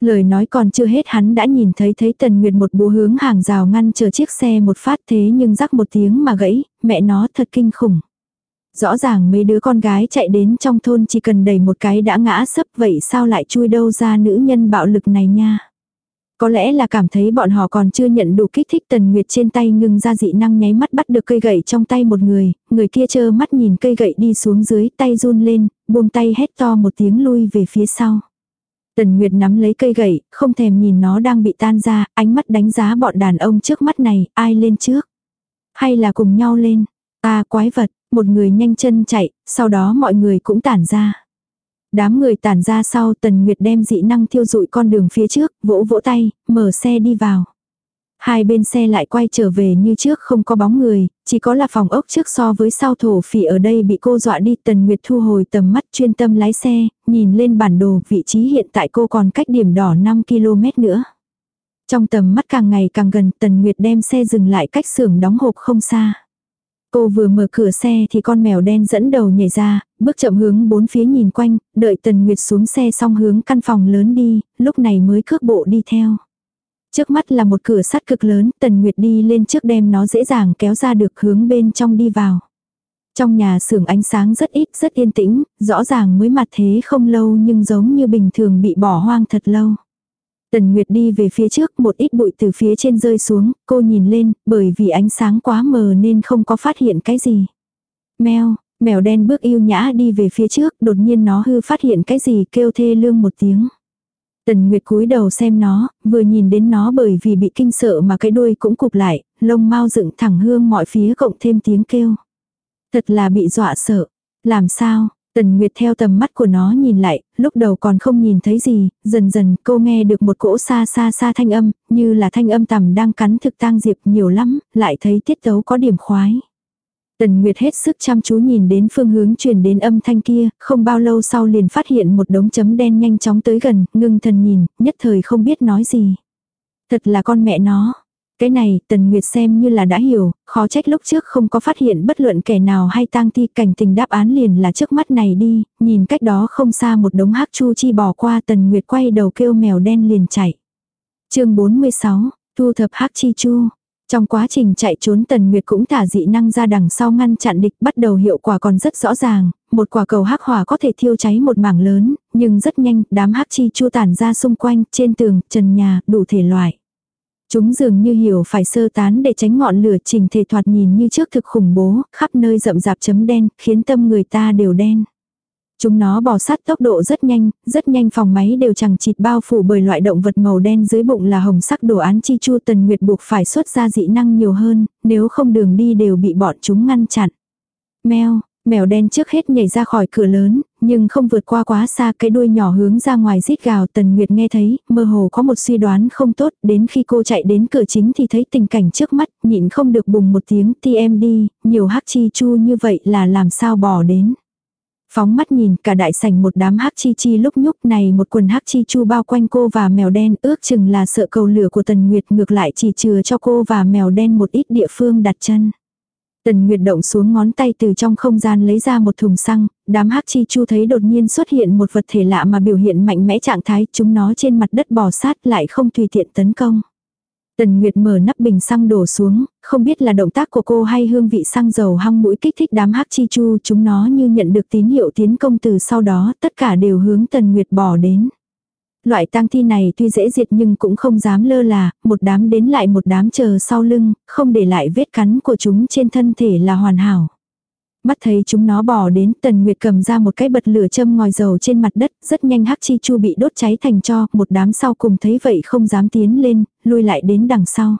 Lời nói còn chưa hết hắn đã nhìn thấy thấy Tần Nguyệt một búa hướng hàng rào ngăn chờ chiếc xe một phát thế nhưng rắc một tiếng mà gãy, mẹ nó thật kinh khủng. Rõ ràng mấy đứa con gái chạy đến trong thôn chỉ cần đẩy một cái đã ngã sấp vậy sao lại chui đâu ra nữ nhân bạo lực này nha. Có lẽ là cảm thấy bọn họ còn chưa nhận đủ kích thích Tần Nguyệt trên tay ngừng ra dị năng nháy mắt bắt được cây gậy trong tay một người, người kia chơ mắt nhìn cây gậy đi xuống dưới tay run lên, buông tay hét to một tiếng lui về phía sau. Tần Nguyệt nắm lấy cây gậy, không thèm nhìn nó đang bị tan ra, ánh mắt đánh giá bọn đàn ông trước mắt này, ai lên trước. Hay là cùng nhau lên. Ta quái vật, một người nhanh chân chạy, sau đó mọi người cũng tản ra. Đám người tản ra sau Tần Nguyệt đem dị năng thiêu dụi con đường phía trước, vỗ vỗ tay, mở xe đi vào. Hai bên xe lại quay trở về như trước không có bóng người, chỉ có là phòng ốc trước so với sau thổ phỉ ở đây bị cô dọa đi. Tần Nguyệt thu hồi tầm mắt chuyên tâm lái xe, nhìn lên bản đồ vị trí hiện tại cô còn cách điểm đỏ 5 km nữa. Trong tầm mắt càng ngày càng gần Tần Nguyệt đem xe dừng lại cách xưởng đóng hộp không xa. Cô vừa mở cửa xe thì con mèo đen dẫn đầu nhảy ra, bước chậm hướng bốn phía nhìn quanh, đợi Tần Nguyệt xuống xe xong hướng căn phòng lớn đi, lúc này mới cước bộ đi theo. Trước mắt là một cửa sắt cực lớn, Tần Nguyệt đi lên trước đem nó dễ dàng kéo ra được hướng bên trong đi vào. Trong nhà xưởng ánh sáng rất ít, rất yên tĩnh, rõ ràng mới mặt thế không lâu nhưng giống như bình thường bị bỏ hoang thật lâu. Tần Nguyệt đi về phía trước, một ít bụi từ phía trên rơi xuống, cô nhìn lên, bởi vì ánh sáng quá mờ nên không có phát hiện cái gì. Mèo, mèo đen bước yêu nhã đi về phía trước, đột nhiên nó hư phát hiện cái gì kêu thê lương một tiếng. Tần Nguyệt cúi đầu xem nó, vừa nhìn đến nó bởi vì bị kinh sợ mà cái đuôi cũng cụp lại, lông mau dựng thẳng hương mọi phía cộng thêm tiếng kêu. Thật là bị dọa sợ. Làm sao? Tần Nguyệt theo tầm mắt của nó nhìn lại, lúc đầu còn không nhìn thấy gì, dần dần cô nghe được một cỗ xa xa xa thanh âm, như là thanh âm tầm đang cắn thực tang diệp nhiều lắm, lại thấy tiết tấu có điểm khoái. Tần Nguyệt hết sức chăm chú nhìn đến phương hướng truyền đến âm thanh kia, không bao lâu sau liền phát hiện một đống chấm đen nhanh chóng tới gần, ngưng thần nhìn, nhất thời không biết nói gì. Thật là con mẹ nó. Cái này, Tần Nguyệt xem như là đã hiểu, khó trách lúc trước không có phát hiện bất luận kẻ nào hay tang thi cảnh tình đáp án liền là trước mắt này đi, nhìn cách đó không xa một đống hắc chu chi bỏ qua Tần Nguyệt quay đầu kêu mèo đen liền chạy. chương 46, thu thập hắc chi chu. Trong quá trình chạy trốn Tần Nguyệt cũng thả dị năng ra đằng sau ngăn chặn địch bắt đầu hiệu quả còn rất rõ ràng, một quả cầu hắc hỏa có thể thiêu cháy một mảng lớn, nhưng rất nhanh đám hắc chi chu tản ra xung quanh, trên tường, trần nhà, đủ thể loại. Chúng dường như hiểu phải sơ tán để tránh ngọn lửa trình thể thoạt nhìn như trước thực khủng bố, khắp nơi rậm rạp chấm đen, khiến tâm người ta đều đen. Chúng nó bò sát tốc độ rất nhanh, rất nhanh phòng máy đều chẳng chịt bao phủ bởi loại động vật màu đen dưới bụng là hồng sắc đồ án chi chu tần nguyệt buộc phải xuất ra dị năng nhiều hơn, nếu không đường đi đều bị bọn chúng ngăn chặn. Mèo, mèo đen trước hết nhảy ra khỏi cửa lớn, nhưng không vượt qua quá xa cái đuôi nhỏ hướng ra ngoài rít gào tần nguyệt nghe thấy, mơ hồ có một suy đoán không tốt, đến khi cô chạy đến cửa chính thì thấy tình cảnh trước mắt, nhịn không được bùng một tiếng TMD, nhiều hắc chi chu như vậy là làm sao bỏ đến. Phóng mắt nhìn cả đại sảnh một đám hắc chi chi lúc nhúc này một quần hắc chi chu bao quanh cô và mèo đen ước chừng là sợ cầu lửa của tần nguyệt ngược lại chỉ chừa cho cô và mèo đen một ít địa phương đặt chân. Tần Nguyệt động xuống ngón tay từ trong không gian lấy ra một thùng xăng, đám hắc chi chu thấy đột nhiên xuất hiện một vật thể lạ mà biểu hiện mạnh mẽ trạng thái chúng nó trên mặt đất bò sát lại không tùy tiện tấn công. Tần Nguyệt mở nắp bình xăng đổ xuống, không biết là động tác của cô hay hương vị xăng dầu hăng mũi kích thích đám hắc chi chu chúng nó như nhận được tín hiệu tiến công từ sau đó tất cả đều hướng Tần Nguyệt bỏ đến. Loại tang thi này tuy dễ diệt nhưng cũng không dám lơ là, một đám đến lại một đám chờ sau lưng, không để lại vết cắn của chúng trên thân thể là hoàn hảo. Mắt thấy chúng nó bỏ đến, Tần Nguyệt cầm ra một cái bật lửa châm ngòi dầu trên mặt đất, rất nhanh hắc chi chu bị đốt cháy thành cho, một đám sau cùng thấy vậy không dám tiến lên, lui lại đến đằng sau.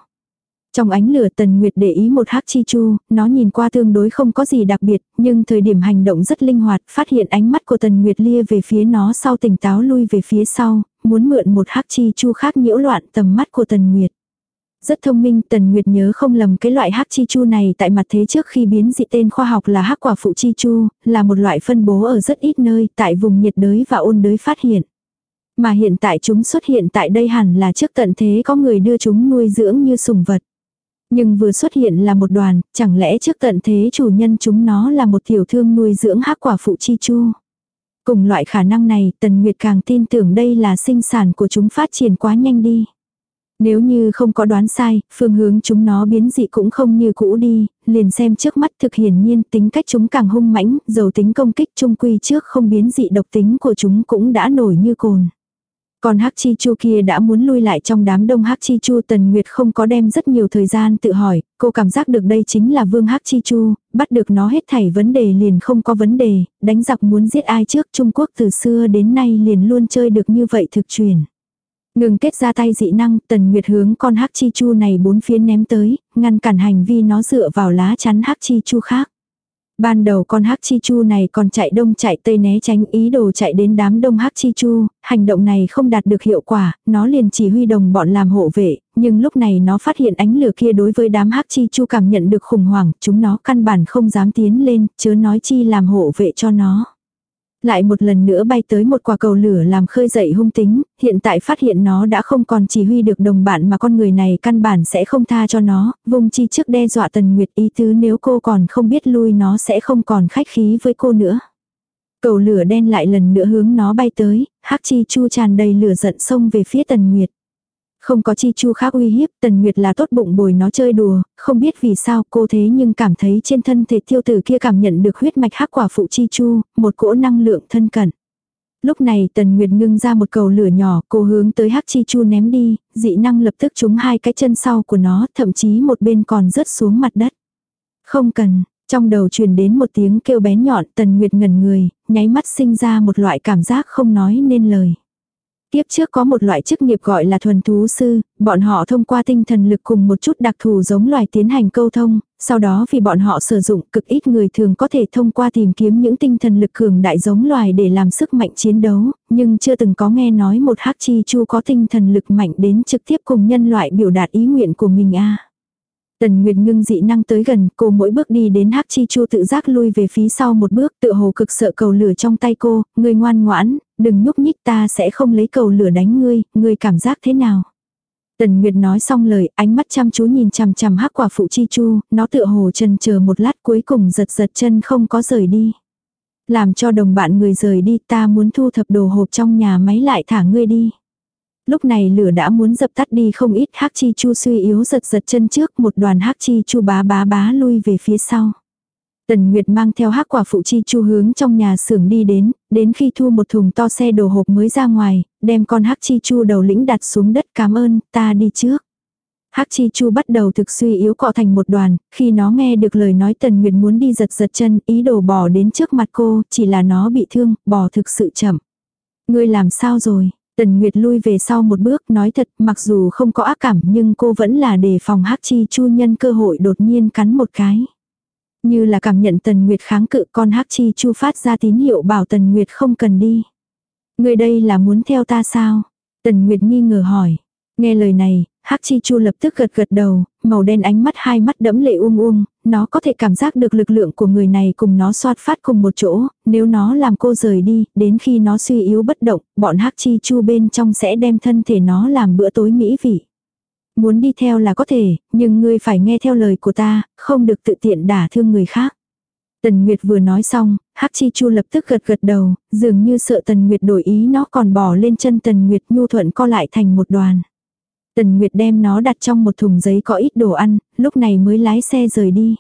Trong ánh lửa Tần Nguyệt để ý một hắc chi chu, nó nhìn qua tương đối không có gì đặc biệt, nhưng thời điểm hành động rất linh hoạt, phát hiện ánh mắt của Tần Nguyệt lia về phía nó sau tỉnh táo lui về phía sau, muốn mượn một hắc chi chu khác nhiễu loạn tầm mắt của Tần Nguyệt. Rất thông minh, Tần Nguyệt nhớ không lầm cái loại hắc chi chu này tại mặt thế trước khi biến dị tên khoa học là hắc quả phụ chi chu, là một loại phân bố ở rất ít nơi, tại vùng nhiệt đới và ôn đới phát hiện. Mà hiện tại chúng xuất hiện tại đây hẳn là trước tận thế có người đưa chúng nuôi dưỡng như sùng vật. Nhưng vừa xuất hiện là một đoàn, chẳng lẽ trước tận thế chủ nhân chúng nó là một tiểu thương nuôi dưỡng hắc quả phụ chi chu. Cùng loại khả năng này, Tần Nguyệt càng tin tưởng đây là sinh sản của chúng phát triển quá nhanh đi. Nếu như không có đoán sai, phương hướng chúng nó biến dị cũng không như cũ đi, liền xem trước mắt thực hiển nhiên tính cách chúng càng hung mãnh, dầu tính công kích trung quy trước không biến dị độc tính của chúng cũng đã nổi như cồn. Còn Hắc Chi Chu kia đã muốn lui lại trong đám đông Hắc Chi Chu Tần Nguyệt không có đem rất nhiều thời gian tự hỏi, cô cảm giác được đây chính là vương Hắc Chi Chu, bắt được nó hết thảy vấn đề liền không có vấn đề, đánh giặc muốn giết ai trước Trung Quốc từ xưa đến nay liền luôn chơi được như vậy thực truyền. Ngừng kết ra tay dị năng, Tần Nguyệt hướng con Hắc Chi Chu này bốn phía ném tới, ngăn cản hành vi nó dựa vào lá chắn Hắc Chi Chu khác. Ban đầu con hắc chi chu này còn chạy đông chạy tây né tránh ý đồ chạy đến đám đông hắc chi chu, hành động này không đạt được hiệu quả, nó liền chỉ huy đồng bọn làm hộ vệ, nhưng lúc này nó phát hiện ánh lửa kia đối với đám hắc chi chu cảm nhận được khủng hoảng, chúng nó căn bản không dám tiến lên, chớ nói chi làm hộ vệ cho nó. Lại một lần nữa bay tới một quả cầu lửa làm khơi dậy hung tính, hiện tại phát hiện nó đã không còn chỉ huy được đồng bạn mà con người này căn bản sẽ không tha cho nó, vùng chi trước đe dọa tần nguyệt ý tứ nếu cô còn không biết lui nó sẽ không còn khách khí với cô nữa. Cầu lửa đen lại lần nữa hướng nó bay tới, hắc chi chu tràn đầy lửa giận xông về phía tần nguyệt. Không có chi chu khác uy hiếp, Tần Nguyệt là tốt bụng bồi nó chơi đùa, không biết vì sao cô thế nhưng cảm thấy trên thân thể tiêu tử kia cảm nhận được huyết mạch hắc quả phụ chi chu, một cỗ năng lượng thân cận. Lúc này Tần Nguyệt ngưng ra một cầu lửa nhỏ, cô hướng tới hắc chi chu ném đi, dị năng lập tức trúng hai cái chân sau của nó, thậm chí một bên còn rớt xuống mặt đất. Không cần, trong đầu truyền đến một tiếng kêu bén nhọn, Tần Nguyệt ngẩn người, nháy mắt sinh ra một loại cảm giác không nói nên lời. Tiếp trước có một loại chức nghiệp gọi là thuần thú sư, bọn họ thông qua tinh thần lực cùng một chút đặc thù giống loài tiến hành câu thông, sau đó vì bọn họ sử dụng cực ít người thường có thể thông qua tìm kiếm những tinh thần lực cường đại giống loài để làm sức mạnh chiến đấu, nhưng chưa từng có nghe nói một hắc chi chu có tinh thần lực mạnh đến trực tiếp cùng nhân loại biểu đạt ý nguyện của mình a. Tần Nguyệt ngưng dị năng tới gần, cô mỗi bước đi đến Hắc Chi Chu tự giác lui về phía sau một bước, tựa hồ cực sợ cầu lửa trong tay cô, ngươi ngoan ngoãn, đừng nhúc nhích ta sẽ không lấy cầu lửa đánh ngươi, ngươi cảm giác thế nào? Tần Nguyệt nói xong lời, ánh mắt chăm chú nhìn chằm chằm Hắc Quả phụ Chi Chu, nó tựa hồ chần chờ một lát cuối cùng giật giật chân không có rời đi. Làm cho đồng bạn người rời đi, ta muốn thu thập đồ hộp trong nhà máy lại thả ngươi đi. Lúc này lửa đã muốn dập tắt đi không ít hắc chi chu suy yếu giật giật chân trước một đoàn hắc chi chu bá bá bá lui về phía sau. Tần Nguyệt mang theo hắc quả phụ chi chu hướng trong nhà xưởng đi đến, đến khi thu một thùng to xe đồ hộp mới ra ngoài, đem con hắc chi chu đầu lĩnh đặt xuống đất cảm ơn, ta đi trước. Hắc chi chu bắt đầu thực suy yếu cọ thành một đoàn, khi nó nghe được lời nói Tần Nguyệt muốn đi giật giật chân, ý đồ bỏ đến trước mặt cô, chỉ là nó bị thương, bỏ thực sự chậm. Ngươi làm sao rồi? Tần Nguyệt lui về sau một bước nói thật mặc dù không có ác cảm nhưng cô vẫn là đề phòng hắc chi chu nhân cơ hội đột nhiên cắn một cái. Như là cảm nhận Tần Nguyệt kháng cự con hắc chi chu phát ra tín hiệu bảo Tần Nguyệt không cần đi. Người đây là muốn theo ta sao? Tần Nguyệt nghi ngờ hỏi. Nghe lời này, Hắc Chi Chu lập tức gật gật đầu, màu đen ánh mắt hai mắt đẫm lệ uông uông, nó có thể cảm giác được lực lượng của người này cùng nó soát phát cùng một chỗ, nếu nó làm cô rời đi, đến khi nó suy yếu bất động, bọn Hắc Chi Chu bên trong sẽ đem thân thể nó làm bữa tối mỹ vị. Muốn đi theo là có thể, nhưng ngươi phải nghe theo lời của ta, không được tự tiện đả thương người khác. Tần Nguyệt vừa nói xong, Hắc Chi Chu lập tức gật gật đầu, dường như sợ Tần Nguyệt đổi ý nó còn bỏ lên chân Tần Nguyệt nhu thuận co lại thành một đoàn. Tần Nguyệt đem nó đặt trong một thùng giấy có ít đồ ăn, lúc này mới lái xe rời đi.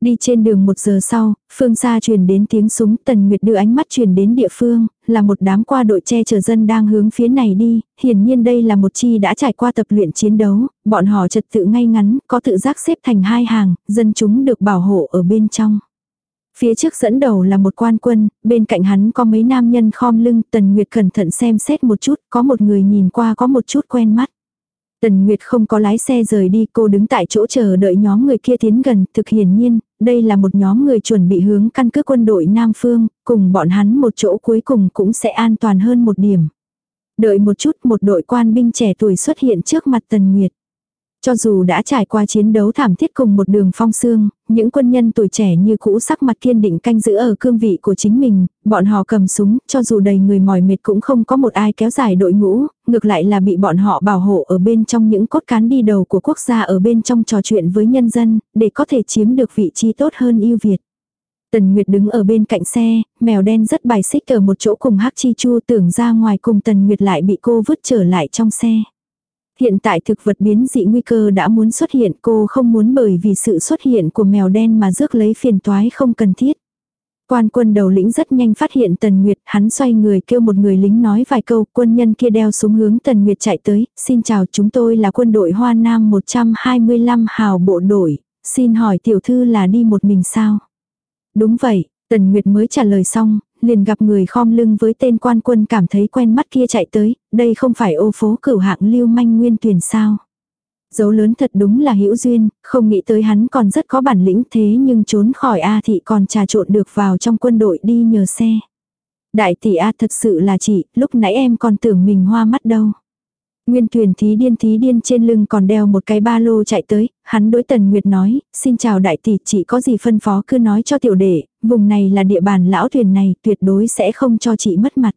Đi trên đường một giờ sau, phương xa truyền đến tiếng súng, Tần Nguyệt đưa ánh mắt truyền đến địa phương, là một đám qua đội che chở dân đang hướng phía này đi, hiển nhiên đây là một chi đã trải qua tập luyện chiến đấu, bọn họ trật tự ngay ngắn, có tự giác xếp thành hai hàng, dân chúng được bảo hộ ở bên trong. Phía trước dẫn đầu là một quan quân, bên cạnh hắn có mấy nam nhân khom lưng, Tần Nguyệt cẩn thận xem xét một chút, có một người nhìn qua có một chút quen mắt. Tần Nguyệt không có lái xe rời đi, cô đứng tại chỗ chờ đợi nhóm người kia tiến gần, thực hiển nhiên, đây là một nhóm người chuẩn bị hướng căn cứ quân đội Nam Phương, cùng bọn hắn một chỗ cuối cùng cũng sẽ an toàn hơn một điểm. Đợi một chút một đội quan binh trẻ tuổi xuất hiện trước mặt Tần Nguyệt. Cho dù đã trải qua chiến đấu thảm thiết cùng một đường phong xương, những quân nhân tuổi trẻ như cũ sắc mặt kiên định canh giữ ở cương vị của chính mình, bọn họ cầm súng, cho dù đầy người mỏi mệt cũng không có một ai kéo dài đội ngũ, ngược lại là bị bọn họ bảo hộ ở bên trong những cốt cán đi đầu của quốc gia ở bên trong trò chuyện với nhân dân, để có thể chiếm được vị trí tốt hơn yêu Việt. Tần Nguyệt đứng ở bên cạnh xe, mèo đen rất bài xích ở một chỗ cùng Hắc Chi Chu tưởng ra ngoài cùng Tần Nguyệt lại bị cô vứt trở lại trong xe. Hiện tại thực vật biến dị nguy cơ đã muốn xuất hiện cô không muốn bởi vì sự xuất hiện của mèo đen mà rước lấy phiền toái không cần thiết. Quan quân đầu lĩnh rất nhanh phát hiện Tần Nguyệt, hắn xoay người kêu một người lính nói vài câu, quân nhân kia đeo súng hướng Tần Nguyệt chạy tới, xin chào chúng tôi là quân đội Hoa Nam 125 hào bộ đội, xin hỏi tiểu thư là đi một mình sao? Đúng vậy, Tần Nguyệt mới trả lời xong, liền gặp người khom lưng với tên quan quân cảm thấy quen mắt kia chạy tới, đây không phải ô phố cửu hạng lưu manh nguyên tuyển sao. Dấu lớn thật đúng là hữu duyên, không nghĩ tới hắn còn rất có bản lĩnh thế nhưng trốn khỏi A thị còn trà trộn được vào trong quân đội đi nhờ xe. Đại tỷ A thật sự là chị, lúc nãy em còn tưởng mình hoa mắt đâu. Nguyên tuyển thí điên thí điên trên lưng còn đeo một cái ba lô chạy tới, hắn đối tần Nguyệt nói, xin chào đại tỷ, chị có gì phân phó cứ nói cho tiểu đệ, vùng này là địa bàn lão thuyền này, tuyệt đối sẽ không cho chị mất mặt.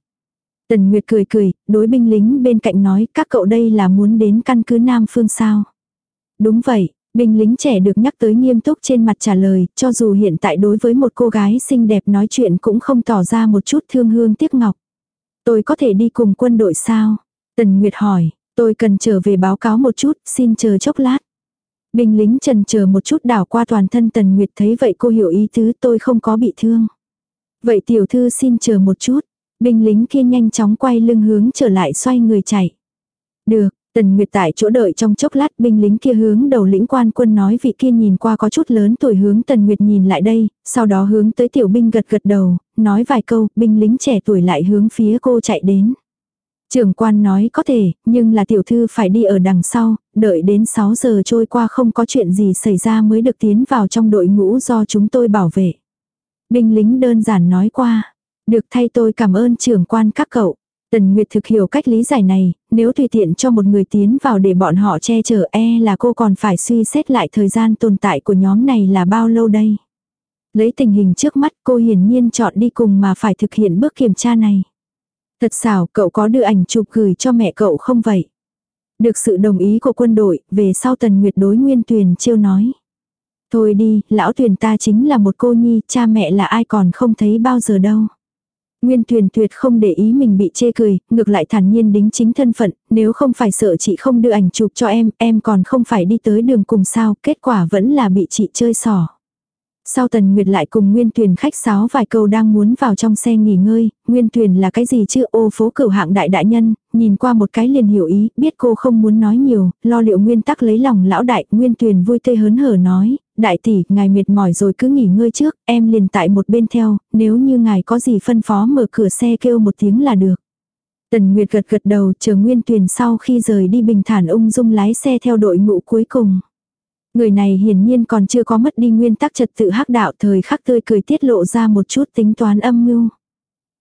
Tần Nguyệt cười cười, đối binh lính bên cạnh nói, các cậu đây là muốn đến căn cứ Nam Phương sao? Đúng vậy, binh lính trẻ được nhắc tới nghiêm túc trên mặt trả lời, cho dù hiện tại đối với một cô gái xinh đẹp nói chuyện cũng không tỏ ra một chút thương hương tiếc ngọc. Tôi có thể đi cùng quân đội sao? Tần Nguyệt hỏi, Tôi cần trở về báo cáo một chút, xin chờ chốc lát. Binh lính trần chờ một chút đảo qua toàn thân Tần Nguyệt thấy vậy cô hiểu ý tứ tôi không có bị thương. Vậy tiểu thư xin chờ một chút. Binh lính kia nhanh chóng quay lưng hướng trở lại xoay người chạy. Được, Tần Nguyệt tại chỗ đợi trong chốc lát binh lính kia hướng đầu lĩnh quan quân nói vị kia nhìn qua có chút lớn tuổi hướng Tần Nguyệt nhìn lại đây, sau đó hướng tới tiểu binh gật gật đầu, nói vài câu, binh lính trẻ tuổi lại hướng phía cô chạy đến. Trưởng quan nói có thể, nhưng là tiểu thư phải đi ở đằng sau, đợi đến 6 giờ trôi qua không có chuyện gì xảy ra mới được tiến vào trong đội ngũ do chúng tôi bảo vệ. Binh lính đơn giản nói qua. Được thay tôi cảm ơn trưởng quan các cậu. Tần Nguyệt thực hiểu cách lý giải này, nếu tùy tiện cho một người tiến vào để bọn họ che chở e là cô còn phải suy xét lại thời gian tồn tại của nhóm này là bao lâu đây. Lấy tình hình trước mắt cô hiển nhiên chọn đi cùng mà phải thực hiện bước kiểm tra này. Thật xảo, cậu có đưa ảnh chụp gửi cho mẹ cậu không vậy? Được sự đồng ý của quân đội, về sau Tần Nguyệt đối Nguyên Tuyền chiêu nói. Thôi đi, lão Tuyền ta chính là một cô nhi, cha mẹ là ai còn không thấy bao giờ đâu. Nguyên Tuyền tuyệt không để ý mình bị chê cười, ngược lại thản nhiên đính chính thân phận, nếu không phải sợ chị không đưa ảnh chụp cho em, em còn không phải đi tới đường cùng sao, kết quả vẫn là bị chị chơi xỏ. Sau Tần Nguyệt lại cùng Nguyên Tuyền khách sáo vài câu đang muốn vào trong xe nghỉ ngơi, Nguyên Tuyền là cái gì chứ ô phố cửu hạng đại đại nhân, nhìn qua một cái liền hiểu ý, biết cô không muốn nói nhiều, lo liệu nguyên tắc lấy lòng lão đại, Nguyên Tuyền vui tươi hớn hở nói, đại tỷ, ngài mệt mỏi rồi cứ nghỉ ngơi trước, em liền tại một bên theo, nếu như ngài có gì phân phó mở cửa xe kêu một tiếng là được. Tần Nguyệt gật gật đầu chờ Nguyên Tuyền sau khi rời đi bình thản ung dung lái xe theo đội ngũ cuối cùng. Người này hiển nhiên còn chưa có mất đi nguyên tắc trật tự hắc đạo thời khắc tươi cười tiết lộ ra một chút tính toán âm mưu.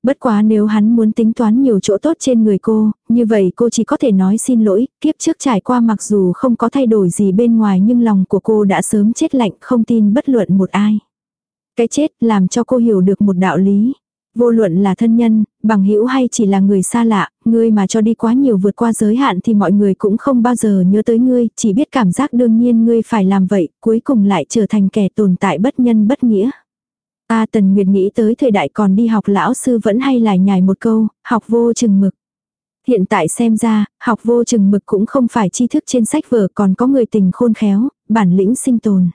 Bất quá nếu hắn muốn tính toán nhiều chỗ tốt trên người cô, như vậy cô chỉ có thể nói xin lỗi, kiếp trước trải qua mặc dù không có thay đổi gì bên ngoài nhưng lòng của cô đã sớm chết lạnh không tin bất luận một ai. Cái chết làm cho cô hiểu được một đạo lý, Vô luận là thân nhân, bằng hữu hay chỉ là người xa lạ, ngươi mà cho đi quá nhiều vượt qua giới hạn thì mọi người cũng không bao giờ nhớ tới ngươi, chỉ biết cảm giác đương nhiên ngươi phải làm vậy, cuối cùng lại trở thành kẻ tồn tại bất nhân bất nghĩa. A Tần Nguyệt nghĩ tới thời đại còn đi học lão sư vẫn hay lại nhài một câu, học vô chừng mực. Hiện tại xem ra, học vô chừng mực cũng không phải tri thức trên sách vở còn có người tình khôn khéo, bản lĩnh sinh tồn.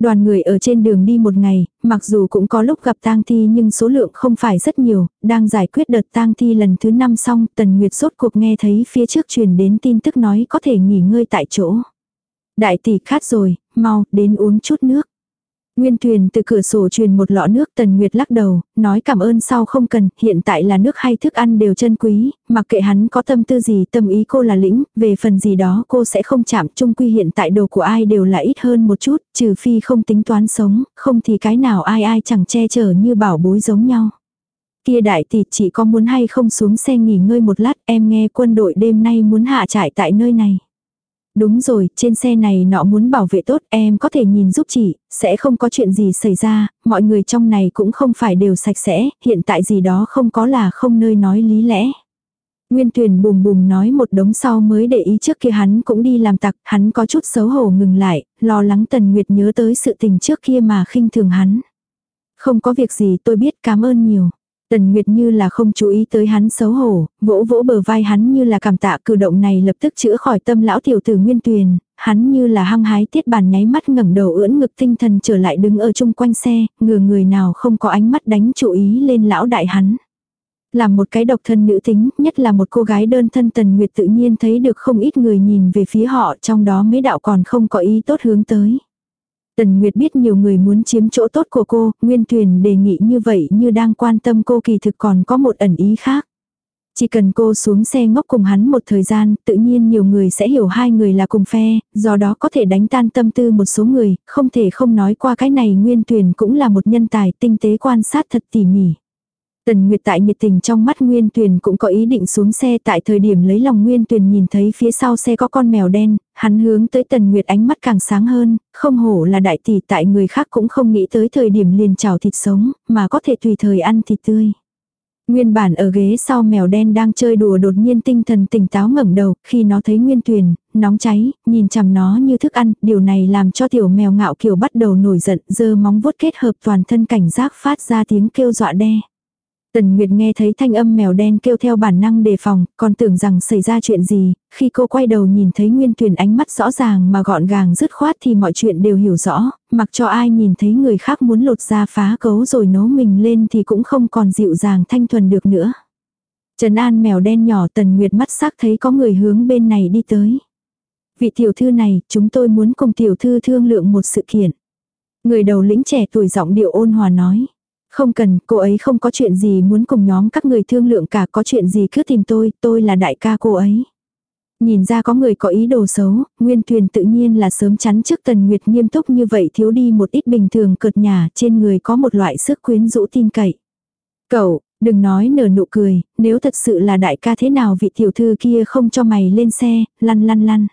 Đoàn người ở trên đường đi một ngày, mặc dù cũng có lúc gặp tang thi nhưng số lượng không phải rất nhiều, đang giải quyết đợt tang thi lần thứ năm xong, Tần Nguyệt sốt cuộc nghe thấy phía trước truyền đến tin tức nói có thể nghỉ ngơi tại chỗ. Đại tỷ khát rồi, mau, đến uống chút nước. Nguyên Tuyền từ cửa sổ truyền một lọ nước Tần Nguyệt lắc đầu, nói cảm ơn sau không cần, hiện tại là nước hay thức ăn đều chân quý, mặc kệ hắn có tâm tư gì tâm ý cô là lĩnh, về phần gì đó cô sẽ không chạm chung quy hiện tại đồ của ai đều là ít hơn một chút, trừ phi không tính toán sống, không thì cái nào ai ai chẳng che chở như bảo bối giống nhau. Kia đại tỷ chỉ có muốn hay không xuống xe nghỉ ngơi một lát em nghe quân đội đêm nay muốn hạ trại tại nơi này. Đúng rồi, trên xe này nọ muốn bảo vệ tốt, em có thể nhìn giúp chị, sẽ không có chuyện gì xảy ra, mọi người trong này cũng không phải đều sạch sẽ, hiện tại gì đó không có là không nơi nói lý lẽ. Nguyên Tuyền bùm bùm nói một đống sau mới để ý trước kia hắn cũng đi làm tặc, hắn có chút xấu hổ ngừng lại, lo lắng Tần Nguyệt nhớ tới sự tình trước kia mà khinh thường hắn. Không có việc gì tôi biết cảm ơn nhiều. Tần Nguyệt như là không chú ý tới hắn xấu hổ, vỗ vỗ bờ vai hắn như là cảm tạ cử động này lập tức chữa khỏi tâm lão tiểu tử Nguyên Tuyền, hắn như là hăng hái tiết bàn nháy mắt ngẩng đầu ưỡn ngực tinh thần trở lại đứng ở chung quanh xe, ngừa người nào không có ánh mắt đánh chú ý lên lão đại hắn. Làm một cái độc thân nữ tính, nhất là một cô gái đơn thân Tần Nguyệt tự nhiên thấy được không ít người nhìn về phía họ trong đó mấy đạo còn không có ý tốt hướng tới. Tần Nguyệt biết nhiều người muốn chiếm chỗ tốt của cô, Nguyên Tuyền đề nghị như vậy như đang quan tâm cô kỳ thực còn có một ẩn ý khác. Chỉ cần cô xuống xe ngốc cùng hắn một thời gian, tự nhiên nhiều người sẽ hiểu hai người là cùng phe, do đó có thể đánh tan tâm tư một số người, không thể không nói qua cái này Nguyên Tuyền cũng là một nhân tài tinh tế quan sát thật tỉ mỉ. Tần Nguyệt tại nhiệt tình trong mắt Nguyên Tuyền cũng có ý định xuống xe tại thời điểm lấy lòng Nguyên Tuyền nhìn thấy phía sau xe có con mèo đen, hắn hướng tới Tần Nguyệt ánh mắt càng sáng hơn, không hổ là đại tỷ tại người khác cũng không nghĩ tới thời điểm liền chảo thịt sống, mà có thể tùy thời ăn thịt tươi. Nguyên bản ở ghế sau mèo đen đang chơi đùa đột nhiên tinh thần tỉnh táo ngẩng đầu, khi nó thấy Nguyên Tuyền, nóng cháy, nhìn chằm nó như thức ăn, điều này làm cho tiểu mèo ngạo kiều bắt đầu nổi giận, giơ móng vuốt kết hợp toàn thân cảnh giác phát ra tiếng kêu dọa đe. Tần Nguyệt nghe thấy thanh âm mèo đen kêu theo bản năng đề phòng, còn tưởng rằng xảy ra chuyện gì, khi cô quay đầu nhìn thấy Nguyên Tuyền ánh mắt rõ ràng mà gọn gàng dứt khoát thì mọi chuyện đều hiểu rõ, mặc cho ai nhìn thấy người khác muốn lột ra phá cấu rồi nấu mình lên thì cũng không còn dịu dàng thanh thuần được nữa. Trần An mèo đen nhỏ Tần Nguyệt mắt sắc thấy có người hướng bên này đi tới. Vị tiểu thư này, chúng tôi muốn cùng tiểu thư thương lượng một sự kiện. Người đầu lĩnh trẻ tuổi giọng điệu ôn hòa nói. Không cần, cô ấy không có chuyện gì muốn cùng nhóm các người thương lượng cả có chuyện gì cứ tìm tôi, tôi là đại ca cô ấy. Nhìn ra có người có ý đồ xấu, Nguyên Tuyền tự nhiên là sớm chắn trước Tần Nguyệt nghiêm túc như vậy thiếu đi một ít bình thường cợt nhà trên người có một loại sức quyến rũ tin cậy. Cậu, đừng nói nở nụ cười, nếu thật sự là đại ca thế nào vị tiểu thư kia không cho mày lên xe, lăn lăn lăn.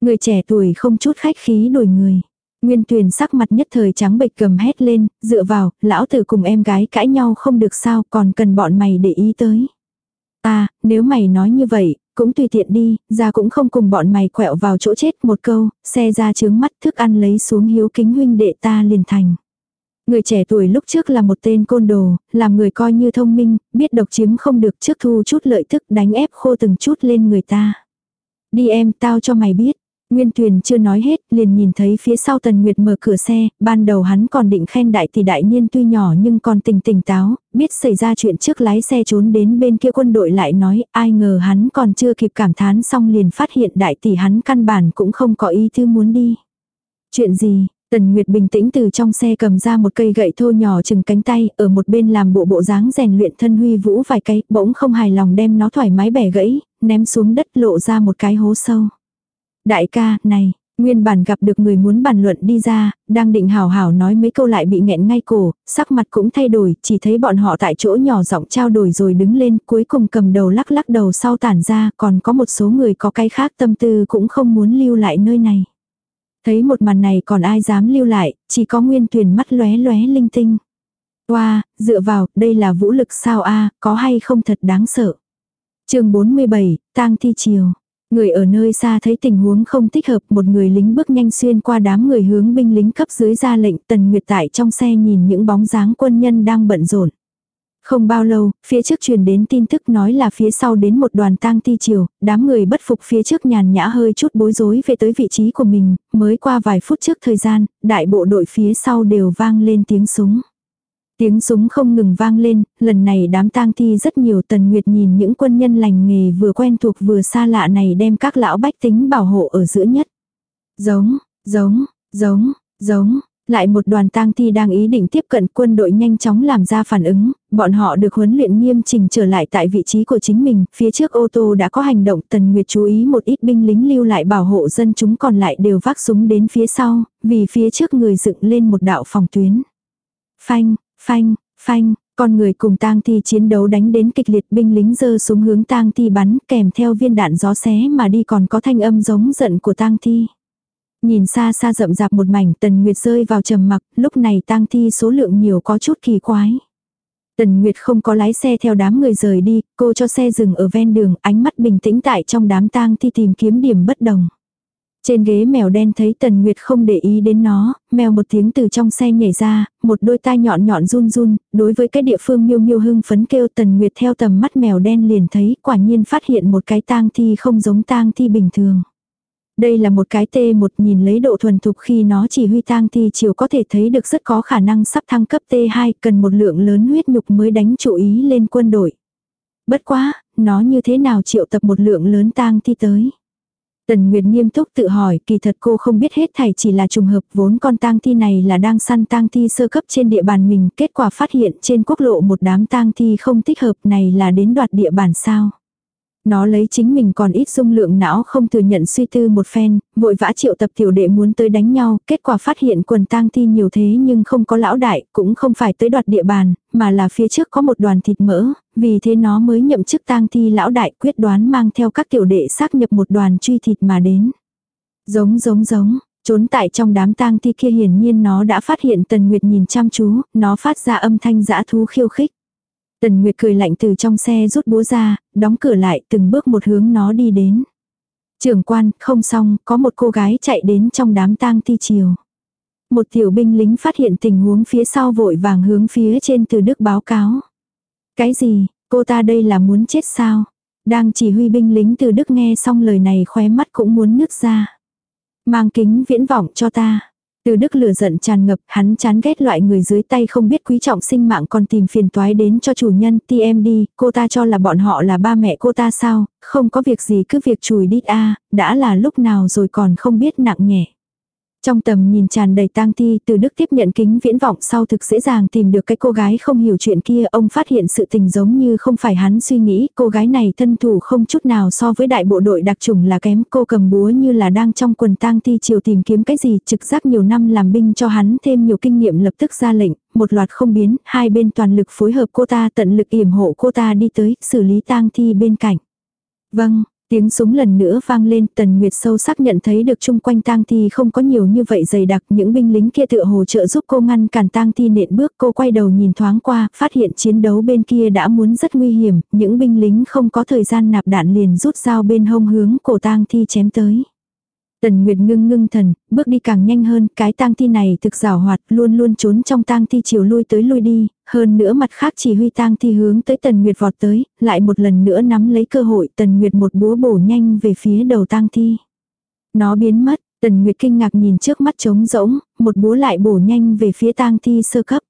Người trẻ tuổi không chút khách khí đổi người. Nguyên Tuyền sắc mặt nhất thời trắng bệch cầm hét lên, dựa vào, lão tử cùng em gái cãi nhau không được sao, còn cần bọn mày để ý tới. À, nếu mày nói như vậy, cũng tùy tiện đi, ra cũng không cùng bọn mày quẹo vào chỗ chết một câu, xe ra chướng mắt thức ăn lấy xuống hiếu kính huynh đệ ta liền thành. Người trẻ tuổi lúc trước là một tên côn đồ, làm người coi như thông minh, biết độc chiếm không được trước thu chút lợi thức đánh ép khô từng chút lên người ta. Đi em, tao cho mày biết. Nguyên Tuyền chưa nói hết, liền nhìn thấy phía sau Tần Nguyệt mở cửa xe, ban đầu hắn còn định khen đại tỷ đại niên tuy nhỏ nhưng còn tỉnh tỉnh táo, biết xảy ra chuyện trước lái xe trốn đến bên kia quân đội lại nói, ai ngờ hắn còn chưa kịp cảm thán xong liền phát hiện đại tỷ hắn căn bản cũng không có ý tư muốn đi. Chuyện gì, Tần Nguyệt bình tĩnh từ trong xe cầm ra một cây gậy thô nhỏ chừng cánh tay, ở một bên làm bộ bộ dáng rèn luyện thân huy vũ vài cây, bỗng không hài lòng đem nó thoải mái bẻ gãy, ném xuống đất lộ ra một cái hố sâu. Đại ca, này, nguyên bản gặp được người muốn bàn luận đi ra, đang định hào hào nói mấy câu lại bị nghẹn ngay cổ, sắc mặt cũng thay đổi, chỉ thấy bọn họ tại chỗ nhỏ giọng trao đổi rồi đứng lên, cuối cùng cầm đầu lắc lắc đầu sau tản ra, còn có một số người có cái khác tâm tư cũng không muốn lưu lại nơi này. Thấy một màn này còn ai dám lưu lại, chỉ có nguyên tuyền mắt lóe lóe linh tinh. Wow, dựa vào, đây là vũ lực sao a có hay không thật đáng sợ. chương 47, tang thi chiều. Người ở nơi xa thấy tình huống không thích hợp một người lính bước nhanh xuyên qua đám người hướng binh lính cấp dưới ra lệnh tần nguyệt tại trong xe nhìn những bóng dáng quân nhân đang bận rộn. Không bao lâu, phía trước truyền đến tin tức nói là phía sau đến một đoàn tang ti chiều, đám người bất phục phía trước nhàn nhã hơi chút bối rối về tới vị trí của mình, mới qua vài phút trước thời gian, đại bộ đội phía sau đều vang lên tiếng súng. Tiếng súng không ngừng vang lên, lần này đám tang thi rất nhiều. Tần nguyệt nhìn những quân nhân lành nghề vừa quen thuộc vừa xa lạ này đem các lão bách tính bảo hộ ở giữa nhất. Giống, giống, giống, giống, lại một đoàn tang thi đang ý định tiếp cận quân đội nhanh chóng làm ra phản ứng, bọn họ được huấn luyện nghiêm chỉnh trở lại tại vị trí của chính mình, phía trước ô tô đã có hành động. Tần nguyệt chú ý một ít binh lính lưu lại bảo hộ dân chúng còn lại đều vác súng đến phía sau, vì phía trước người dựng lên một đạo phòng tuyến. Phanh, Phanh, phanh, Con người cùng tang thi chiến đấu đánh đến kịch liệt binh lính giơ súng hướng tang thi bắn kèm theo viên đạn gió xé mà đi còn có thanh âm giống giận của tang thi. Nhìn xa xa rậm rạp một mảnh tần nguyệt rơi vào trầm mặc, lúc này tang thi số lượng nhiều có chút kỳ quái. Tần Nguyệt không có lái xe theo đám người rời đi, cô cho xe dừng ở ven đường, ánh mắt bình tĩnh tại trong đám tang thi tìm kiếm điểm bất đồng. Trên ghế mèo đen thấy Tần Nguyệt không để ý đến nó, mèo một tiếng từ trong xe nhảy ra, một đôi tai nhọn nhọn run run, đối với cái địa phương miêu miêu hưng phấn kêu Tần Nguyệt theo tầm mắt mèo đen liền thấy, quả nhiên phát hiện một cái tang thi không giống tang thi bình thường. Đây là một cái tê một nhìn lấy độ thuần thục khi nó chỉ huy tang thi chiều có thể thấy được rất có khả năng sắp thăng cấp T2 cần một lượng lớn huyết nhục mới đánh chủ ý lên quân đội. Bất quá, nó như thế nào triệu tập một lượng lớn tang thi tới. Tần Nguyệt nghiêm túc tự hỏi, kỳ thật cô không biết hết thảy chỉ là trùng hợp vốn con tang thi này là đang săn tang thi sơ cấp trên địa bàn mình, kết quả phát hiện trên quốc lộ một đám tang thi không thích hợp này là đến đoạt địa bàn sao. Nó lấy chính mình còn ít dung lượng não không thừa nhận suy tư một phen, vội vã triệu tập tiểu đệ muốn tới đánh nhau, kết quả phát hiện quần tang thi nhiều thế nhưng không có lão đại, cũng không phải tới đoạt địa bàn, mà là phía trước có một đoàn thịt mỡ, vì thế nó mới nhậm chức tang thi lão đại quyết đoán mang theo các tiểu đệ xác nhập một đoàn truy thịt mà đến. Giống giống giống, trốn tại trong đám tang thi kia hiển nhiên nó đã phát hiện Tần Nguyệt nhìn chăm chú, nó phát ra âm thanh dã thú khiêu khích. Tần Nguyệt cười lạnh từ trong xe rút búa ra, đóng cửa lại từng bước một hướng nó đi đến. Trưởng quan, không xong, có một cô gái chạy đến trong đám tang thi chiều. Một tiểu binh lính phát hiện tình huống phía sau vội vàng hướng phía trên từ đức báo cáo. Cái gì, cô ta đây là muốn chết sao? Đang chỉ huy binh lính từ đức nghe xong lời này khóe mắt cũng muốn nước ra. Mang kính viễn vọng cho ta. Từ đức lửa giận tràn ngập, hắn chán ghét loại người dưới tay không biết quý trọng sinh mạng còn tìm phiền toái đến cho chủ nhân TMD, cô ta cho là bọn họ là ba mẹ cô ta sao, không có việc gì cứ việc chùi đít a đã là lúc nào rồi còn không biết nặng nhẹ. Trong tầm nhìn tràn đầy tang thi, từ đức tiếp nhận kính viễn vọng sau thực dễ dàng tìm được cái cô gái không hiểu chuyện kia, ông phát hiện sự tình giống như không phải hắn suy nghĩ, cô gái này thân thủ không chút nào so với đại bộ đội đặc trùng là kém, cô cầm búa như là đang trong quần tang thi chiều tìm kiếm cái gì, trực giác nhiều năm làm binh cho hắn thêm nhiều kinh nghiệm lập tức ra lệnh, một loạt không biến, hai bên toàn lực phối hợp cô ta tận lực yểm hộ cô ta đi tới, xử lý tang thi bên cạnh. Vâng, Tiếng súng lần nữa vang lên, Tần Nguyệt sâu sắc nhận thấy được chung quanh tang thi không có nhiều như vậy dày đặc, những binh lính kia tựa hồ trợ giúp cô ngăn cản tang thi nện bước, cô quay đầu nhìn thoáng qua, phát hiện chiến đấu bên kia đã muốn rất nguy hiểm, những binh lính không có thời gian nạp đạn liền rút dao bên hông hướng cổ tang thi chém tới. Tần Nguyệt ngưng ngưng thần, bước đi càng nhanh hơn, cái tang thi này thực rào hoạt, luôn luôn trốn trong tang thi chiều lui tới lui đi, hơn nữa mặt khác chỉ huy tang thi hướng tới Tần Nguyệt vọt tới, lại một lần nữa nắm lấy cơ hội, Tần Nguyệt một búa bổ nhanh về phía đầu tang thi. Nó biến mất, Tần Nguyệt kinh ngạc nhìn trước mắt trống rỗng, một búa lại bổ nhanh về phía tang thi sơ cấp.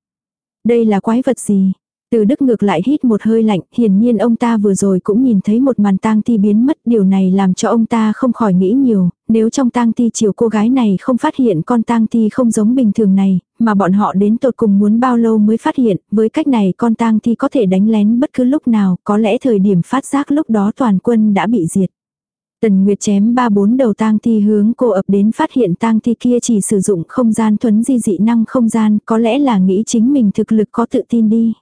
Đây là quái vật gì? Từ đức ngược lại hít một hơi lạnh, hiển nhiên ông ta vừa rồi cũng nhìn thấy một màn tang thi biến mất, điều này làm cho ông ta không khỏi nghĩ nhiều, nếu trong tang ti chiều cô gái này không phát hiện con tang ti không giống bình thường này, mà bọn họ đến tột cùng muốn bao lâu mới phát hiện, với cách này con tang ti có thể đánh lén bất cứ lúc nào, có lẽ thời điểm phát giác lúc đó toàn quân đã bị diệt. Tần Nguyệt chém ba bốn đầu tang thi hướng cô ập đến phát hiện tang thi kia chỉ sử dụng không gian thuấn di dị năng không gian, có lẽ là nghĩ chính mình thực lực có tự tin đi.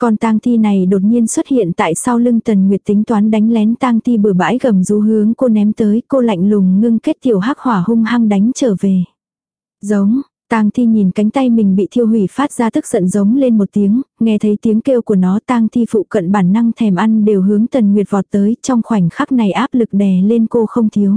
Con tang thi này đột nhiên xuất hiện tại sau lưng Tần Nguyệt tính toán đánh lén tang thi bừa bãi gầm rú hướng cô ném tới, cô lạnh lùng ngưng kết tiểu hắc hỏa hung hăng đánh trở về. Giống, tang thi nhìn cánh tay mình bị thiêu hủy phát ra tức giận giống lên một tiếng, nghe thấy tiếng kêu của nó tang thi phụ cận bản năng thèm ăn đều hướng Tần Nguyệt vọt tới, trong khoảnh khắc này áp lực đè lên cô không thiếu.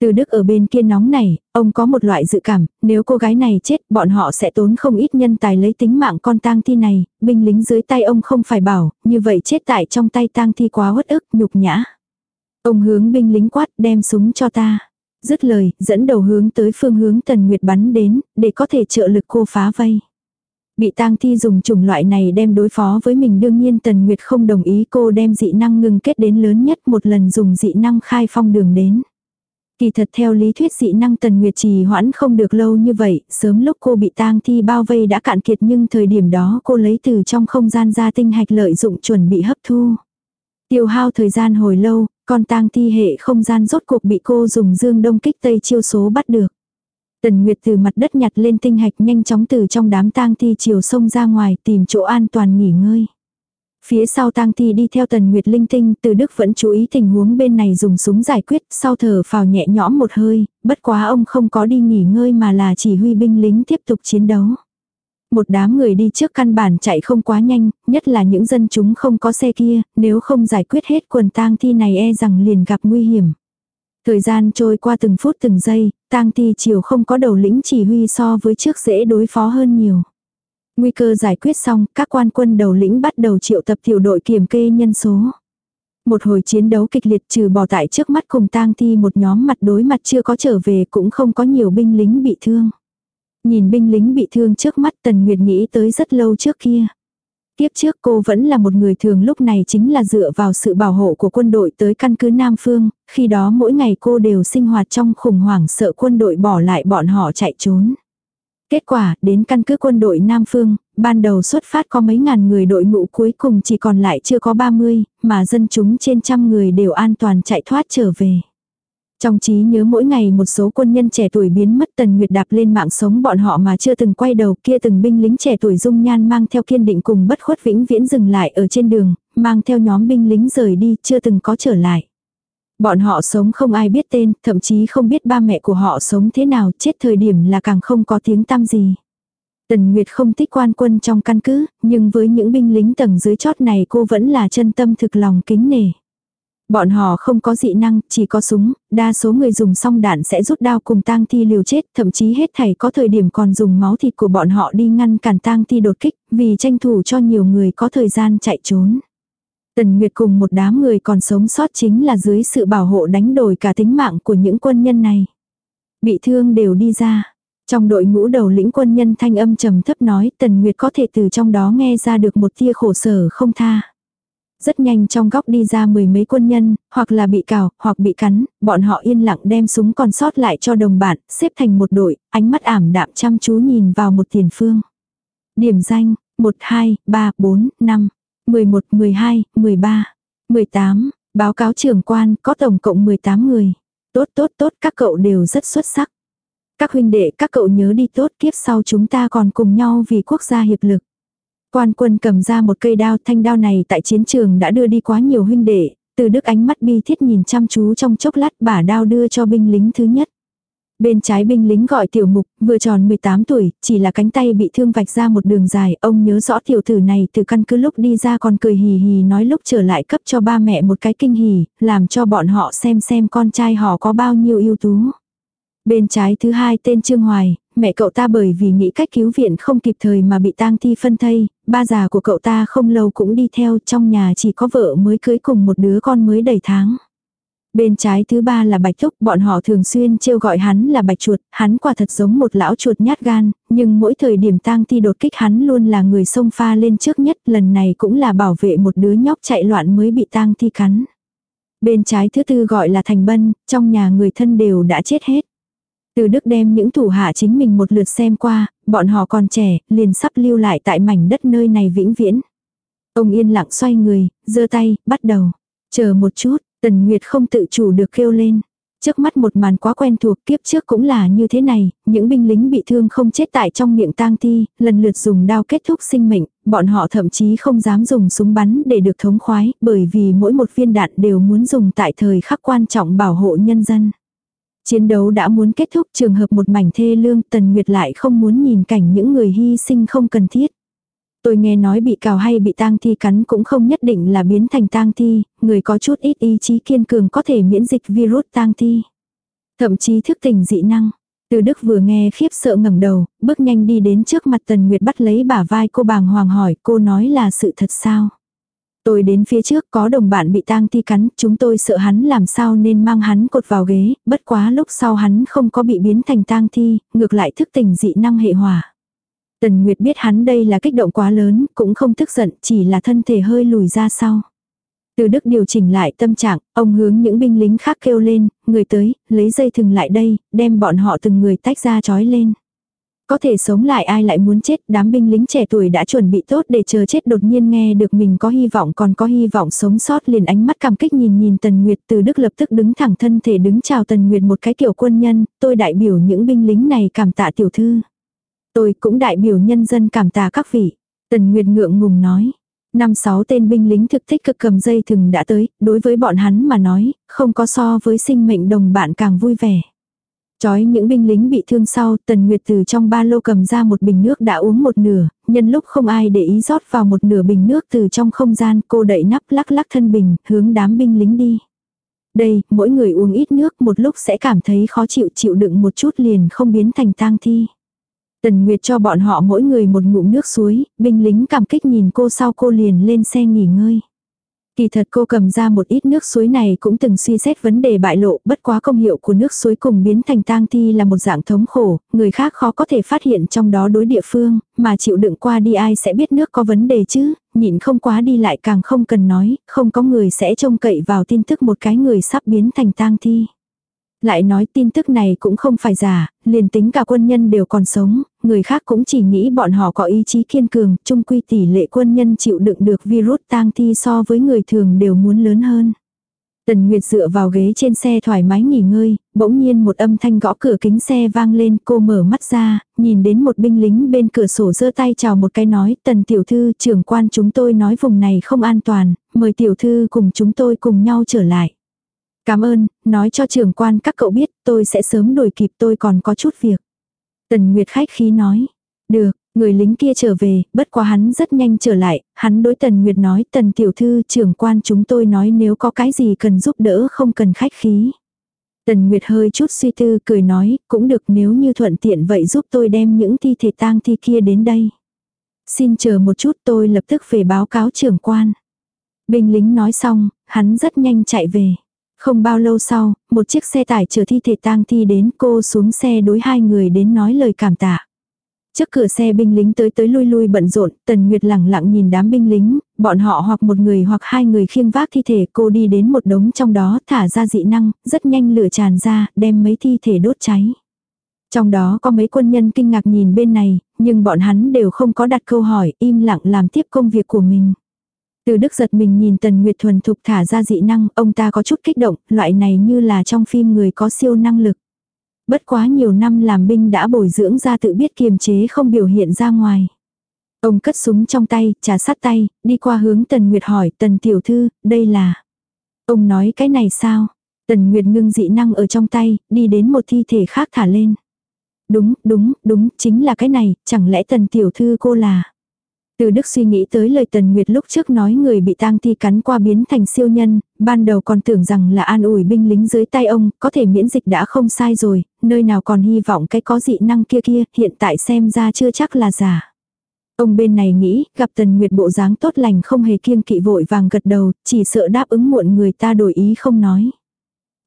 Từ Đức ở bên kia nóng này, ông có một loại dự cảm, nếu cô gái này chết, bọn họ sẽ tốn không ít nhân tài lấy tính mạng con tang thi này, binh lính dưới tay ông không phải bảo, như vậy chết tại trong tay tang thi quá uất ức, nhục nhã. Ông hướng binh lính quát, đem súng cho ta. Dứt lời, dẫn đầu hướng tới phương hướng Tần Nguyệt bắn đến, để có thể trợ lực cô phá vây. Bị tang thi dùng chủng loại này đem đối phó với mình đương nhiên Tần Nguyệt không đồng ý cô đem dị năng ngừng kết đến lớn nhất một lần dùng dị năng khai phong đường đến. Kỳ thật theo lý thuyết dị năng Tần Nguyệt trì hoãn không được lâu như vậy, sớm lúc cô bị tang thi bao vây đã cạn kiệt nhưng thời điểm đó cô lấy từ trong không gian ra tinh hạch lợi dụng chuẩn bị hấp thu. Tiêu hao thời gian hồi lâu, con tang thi hệ không gian rốt cuộc bị cô dùng dương đông kích tây chiêu số bắt được. Tần Nguyệt từ mặt đất nhặt lên tinh hạch nhanh chóng từ trong đám tang thi chiều sông ra ngoài tìm chỗ an toàn nghỉ ngơi. Phía sau tang thi đi theo tần nguyệt linh tinh, từ đức vẫn chú ý tình huống bên này dùng súng giải quyết, sau thở phào nhẹ nhõm một hơi, bất quá ông không có đi nghỉ ngơi mà là chỉ huy binh lính tiếp tục chiến đấu. Một đám người đi trước căn bản chạy không quá nhanh, nhất là những dân chúng không có xe kia, nếu không giải quyết hết quần tang thi này e rằng liền gặp nguy hiểm. Thời gian trôi qua từng phút từng giây, tang thi chiều không có đầu lĩnh chỉ huy so với trước dễ đối phó hơn nhiều. Nguy cơ giải quyết xong, các quan quân đầu lĩnh bắt đầu triệu tập tiểu đội kiểm kê nhân số. Một hồi chiến đấu kịch liệt trừ bỏ tại trước mắt cùng tang thi một nhóm mặt đối mặt chưa có trở về cũng không có nhiều binh lính bị thương. Nhìn binh lính bị thương trước mắt Tần Nguyệt nghĩ tới rất lâu trước kia. Tiếp trước cô vẫn là một người thường lúc này chính là dựa vào sự bảo hộ của quân đội tới căn cứ Nam Phương, khi đó mỗi ngày cô đều sinh hoạt trong khủng hoảng sợ quân đội bỏ lại bọn họ chạy trốn. Kết quả, đến căn cứ quân đội Nam Phương, ban đầu xuất phát có mấy ngàn người đội ngũ cuối cùng chỉ còn lại chưa có 30, mà dân chúng trên trăm người đều an toàn chạy thoát trở về. Trong trí nhớ mỗi ngày một số quân nhân trẻ tuổi biến mất tần nguyệt đạp lên mạng sống bọn họ mà chưa từng quay đầu kia từng binh lính trẻ tuổi dung nhan mang theo kiên định cùng bất khuất vĩnh viễn dừng lại ở trên đường, mang theo nhóm binh lính rời đi chưa từng có trở lại. Bọn họ sống không ai biết tên, thậm chí không biết ba mẹ của họ sống thế nào, chết thời điểm là càng không có tiếng tăm gì. Tần Nguyệt không thích quan quân trong căn cứ, nhưng với những binh lính tầng dưới chót này cô vẫn là chân tâm thực lòng kính nể. Bọn họ không có dị năng, chỉ có súng, đa số người dùng xong đạn sẽ rút đao cùng tang thi liều chết, thậm chí hết thảy có thời điểm còn dùng máu thịt của bọn họ đi ngăn cản tang thi đột kích, vì tranh thủ cho nhiều người có thời gian chạy trốn. Tần Nguyệt cùng một đám người còn sống sót chính là dưới sự bảo hộ đánh đổi cả tính mạng của những quân nhân này. Bị thương đều đi ra. Trong đội ngũ đầu lĩnh quân nhân thanh âm trầm thấp nói Tần Nguyệt có thể từ trong đó nghe ra được một tia khổ sở không tha. Rất nhanh trong góc đi ra mười mấy quân nhân, hoặc là bị cào, hoặc bị cắn, bọn họ yên lặng đem súng còn sót lại cho đồng bạn, xếp thành một đội, ánh mắt ảm đạm chăm chú nhìn vào một tiền phương. Điểm danh, 1, 2, 3, 4, 5. 11, 12, 13, 18, báo cáo trưởng quan có tổng cộng 18 người. Tốt tốt tốt các cậu đều rất xuất sắc. Các huynh đệ các cậu nhớ đi tốt kiếp sau chúng ta còn cùng nhau vì quốc gia hiệp lực. Quan quân cầm ra một cây đao thanh đao này tại chiến trường đã đưa đi quá nhiều huynh đệ, từ đức ánh mắt bi thiết nhìn chăm chú trong chốc lát bả đao đưa cho binh lính thứ nhất. Bên trái binh lính gọi tiểu mục, vừa tròn 18 tuổi, chỉ là cánh tay bị thương vạch ra một đường dài, ông nhớ rõ tiểu tử này từ căn cứ lúc đi ra còn cười hì hì nói lúc trở lại cấp cho ba mẹ một cái kinh hỉ, làm cho bọn họ xem xem con trai họ có bao nhiêu ưu tú. Bên trái thứ hai tên Trương Hoài, mẹ cậu ta bởi vì nghĩ cách cứu viện không kịp thời mà bị tang thi phân thây, ba già của cậu ta không lâu cũng đi theo trong nhà chỉ có vợ mới cưới cùng một đứa con mới đầy tháng. Bên trái thứ ba là bạch thúc, bọn họ thường xuyên trêu gọi hắn là bạch chuột, hắn quả thật giống một lão chuột nhát gan, nhưng mỗi thời điểm tang thi đột kích hắn luôn là người xông pha lên trước nhất, lần này cũng là bảo vệ một đứa nhóc chạy loạn mới bị tang thi cắn. Bên trái thứ tư gọi là thành bân, trong nhà người thân đều đã chết hết. Từ Đức đem những thủ hạ chính mình một lượt xem qua, bọn họ còn trẻ, liền sắp lưu lại tại mảnh đất nơi này vĩnh viễn. Ông yên lặng xoay người, giơ tay, bắt đầu. Chờ một chút, Tần Nguyệt không tự chủ được kêu lên. Trước mắt một màn quá quen thuộc kiếp trước cũng là như thế này, những binh lính bị thương không chết tại trong miệng tang thi, lần lượt dùng đao kết thúc sinh mệnh, bọn họ thậm chí không dám dùng súng bắn để được thống khoái, bởi vì mỗi một viên đạn đều muốn dùng tại thời khắc quan trọng bảo hộ nhân dân. Chiến đấu đã muốn kết thúc trường hợp một mảnh thê lương Tần Nguyệt lại không muốn nhìn cảnh những người hy sinh không cần thiết. Tôi nghe nói bị cào hay bị tang thi cắn cũng không nhất định là biến thành tang thi, người có chút ít ý chí kiên cường có thể miễn dịch virus tang thi. Thậm chí thức tỉnh dị năng. Từ Đức vừa nghe khiếp sợ ngẩng đầu, bước nhanh đi đến trước mặt Tần Nguyệt bắt lấy bả vai cô bàng hoàng hỏi cô nói là sự thật sao. Tôi đến phía trước có đồng bạn bị tang thi cắn, chúng tôi sợ hắn làm sao nên mang hắn cột vào ghế, bất quá lúc sau hắn không có bị biến thành tang thi, ngược lại thức tỉnh dị năng hệ hỏa. Tần Nguyệt biết hắn đây là kích động quá lớn, cũng không tức giận, chỉ là thân thể hơi lùi ra sau. Từ Đức điều chỉnh lại tâm trạng, ông hướng những binh lính khác kêu lên, người tới, lấy dây thừng lại đây, đem bọn họ từng người tách ra trói lên. Có thể sống lại ai lại muốn chết, đám binh lính trẻ tuổi đã chuẩn bị tốt để chờ chết đột nhiên nghe được mình có hy vọng còn có hy vọng sống sót liền ánh mắt cảm kích nhìn nhìn Tần Nguyệt từ Đức lập tức đứng thẳng thân thể đứng chào Tần Nguyệt một cái kiểu quân nhân, tôi đại biểu những binh lính này cảm tạ tiểu thư. Tôi cũng đại biểu nhân dân cảm tạ các vị. Tần Nguyệt ngượng ngùng nói. Năm sáu tên binh lính thực thích cực cầm dây thừng đã tới, đối với bọn hắn mà nói, không có so với sinh mệnh đồng bạn càng vui vẻ. Chói những binh lính bị thương sau, Tần Nguyệt từ trong ba lô cầm ra một bình nước đã uống một nửa, nhân lúc không ai để ý rót vào một nửa bình nước từ trong không gian, cô đậy nắp lắc lắc thân bình, hướng đám binh lính đi. Đây, mỗi người uống ít nước một lúc sẽ cảm thấy khó chịu chịu đựng một chút liền không biến thành tang thi. Tần Nguyệt cho bọn họ mỗi người một ngụm nước suối, binh lính cảm kích nhìn cô sau cô liền lên xe nghỉ ngơi. Kỳ thật cô cầm ra một ít nước suối này cũng từng suy xét vấn đề bại lộ, bất quá công hiệu của nước suối cùng biến thành tang thi là một dạng thống khổ, người khác khó có thể phát hiện trong đó đối địa phương, mà chịu đựng qua đi ai sẽ biết nước có vấn đề chứ, nhịn không quá đi lại càng không cần nói, không có người sẽ trông cậy vào tin tức một cái người sắp biến thành tang thi. Lại nói tin tức này cũng không phải giả, liền tính cả quân nhân đều còn sống, người khác cũng chỉ nghĩ bọn họ có ý chí kiên cường, chung quy tỷ lệ quân nhân chịu đựng được virus tang thi so với người thường đều muốn lớn hơn. Tần Nguyệt dựa vào ghế trên xe thoải mái nghỉ ngơi, bỗng nhiên một âm thanh gõ cửa kính xe vang lên, cô mở mắt ra, nhìn đến một binh lính bên cửa sổ giơ tay chào một cái nói, tần tiểu thư trưởng quan chúng tôi nói vùng này không an toàn, mời tiểu thư cùng chúng tôi cùng nhau trở lại. Cảm ơn, nói cho trưởng quan các cậu biết tôi sẽ sớm đuổi kịp tôi còn có chút việc. Tần Nguyệt khách khí nói. Được, người lính kia trở về, bất quá hắn rất nhanh trở lại, hắn đối Tần Nguyệt nói Tần Tiểu Thư trưởng quan chúng tôi nói nếu có cái gì cần giúp đỡ không cần khách khí. Tần Nguyệt hơi chút suy tư cười nói, cũng được nếu như thuận tiện vậy giúp tôi đem những thi thể tang thi kia đến đây. Xin chờ một chút tôi lập tức về báo cáo trưởng quan. Binh lính nói xong, hắn rất nhanh chạy về. Không bao lâu sau, một chiếc xe tải chở thi thể tang thi đến cô xuống xe đối hai người đến nói lời cảm tạ. Trước cửa xe binh lính tới tới lui lui bận rộn, Tần Nguyệt lẳng lặng nhìn đám binh lính, bọn họ hoặc một người hoặc hai người khiêng vác thi thể cô đi đến một đống trong đó thả ra dị năng, rất nhanh lửa tràn ra, đem mấy thi thể đốt cháy. Trong đó có mấy quân nhân kinh ngạc nhìn bên này, nhưng bọn hắn đều không có đặt câu hỏi, im lặng làm tiếp công việc của mình. Từ đức giật mình nhìn Tần Nguyệt thuần thục thả ra dị năng, ông ta có chút kích động, loại này như là trong phim người có siêu năng lực. Bất quá nhiều năm làm binh đã bồi dưỡng ra tự biết kiềm chế không biểu hiện ra ngoài. Ông cất súng trong tay, trà sát tay, đi qua hướng Tần Nguyệt hỏi, Tần Tiểu Thư, đây là... Ông nói cái này sao? Tần Nguyệt ngưng dị năng ở trong tay, đi đến một thi thể khác thả lên. Đúng, đúng, đúng, chính là cái này, chẳng lẽ Tần Tiểu Thư cô là... Từ Đức suy nghĩ tới lời Tần Nguyệt lúc trước nói người bị tang thi cắn qua biến thành siêu nhân, ban đầu còn tưởng rằng là an ủi binh lính dưới tay ông, có thể miễn dịch đã không sai rồi, nơi nào còn hy vọng cái có dị năng kia kia, hiện tại xem ra chưa chắc là giả. Ông bên này nghĩ, gặp Tần Nguyệt bộ dáng tốt lành không hề kiêng kỵ vội vàng gật đầu, chỉ sợ đáp ứng muộn người ta đổi ý không nói.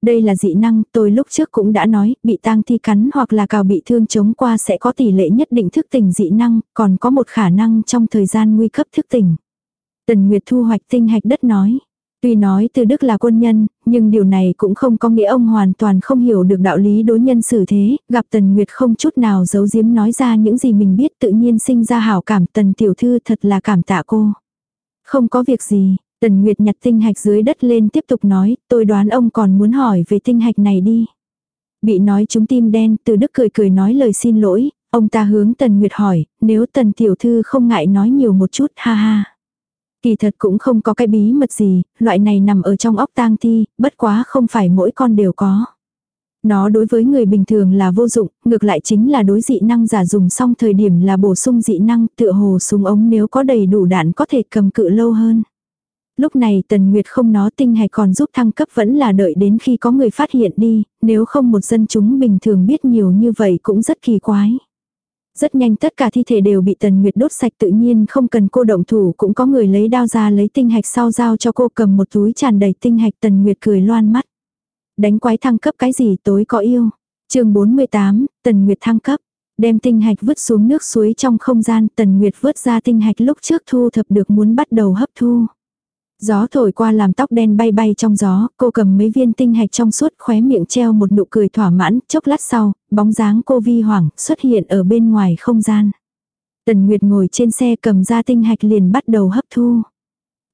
Đây là dị năng, tôi lúc trước cũng đã nói, bị tang thi cắn hoặc là cào bị thương chống qua sẽ có tỷ lệ nhất định thức tỉnh dị năng, còn có một khả năng trong thời gian nguy cấp thức tỉnh. Tần Nguyệt thu hoạch tinh hạch đất nói. Tuy nói từ Đức là quân nhân, nhưng điều này cũng không có nghĩa ông hoàn toàn không hiểu được đạo lý đối nhân xử thế, gặp Tần Nguyệt không chút nào giấu giếm nói ra những gì mình biết tự nhiên sinh ra hảo cảm Tần Tiểu Thư thật là cảm tạ cô. Không có việc gì, Tần Nguyệt nhặt tinh hạch dưới đất lên tiếp tục nói, tôi đoán ông còn muốn hỏi về tinh hạch này đi. Bị nói chúng tim đen, từ đức cười cười nói lời xin lỗi, ông ta hướng Tần Nguyệt hỏi, nếu Tần Tiểu Thư không ngại nói nhiều một chút, ha ha. Kỳ thật cũng không có cái bí mật gì, loại này nằm ở trong óc tang thi, bất quá không phải mỗi con đều có. Nó đối với người bình thường là vô dụng, ngược lại chính là đối dị năng giả dùng xong thời điểm là bổ sung dị năng, tựa hồ súng ống nếu có đầy đủ đạn có thể cầm cự lâu hơn. Lúc này Tần Nguyệt không nó tinh hay còn giúp thăng cấp vẫn là đợi đến khi có người phát hiện đi, nếu không một dân chúng bình thường biết nhiều như vậy cũng rất kỳ quái. Rất nhanh tất cả thi thể đều bị Tần Nguyệt đốt sạch tự nhiên không cần cô động thủ cũng có người lấy đao ra lấy tinh hạch sau giao cho cô cầm một túi tràn đầy tinh hạch Tần Nguyệt cười loan mắt. Đánh quái thăng cấp cái gì tối có yêu. chương 48, Tần Nguyệt thăng cấp. Đem tinh hạch vứt xuống nước suối trong không gian Tần Nguyệt vứt ra tinh hạch lúc trước thu thập được muốn bắt đầu hấp thu. Gió thổi qua làm tóc đen bay bay trong gió, cô cầm mấy viên tinh hạch trong suốt khóe miệng treo một nụ cười thỏa mãn, chốc lát sau, bóng dáng cô vi hoảng xuất hiện ở bên ngoài không gian. Tần Nguyệt ngồi trên xe cầm ra tinh hạch liền bắt đầu hấp thu.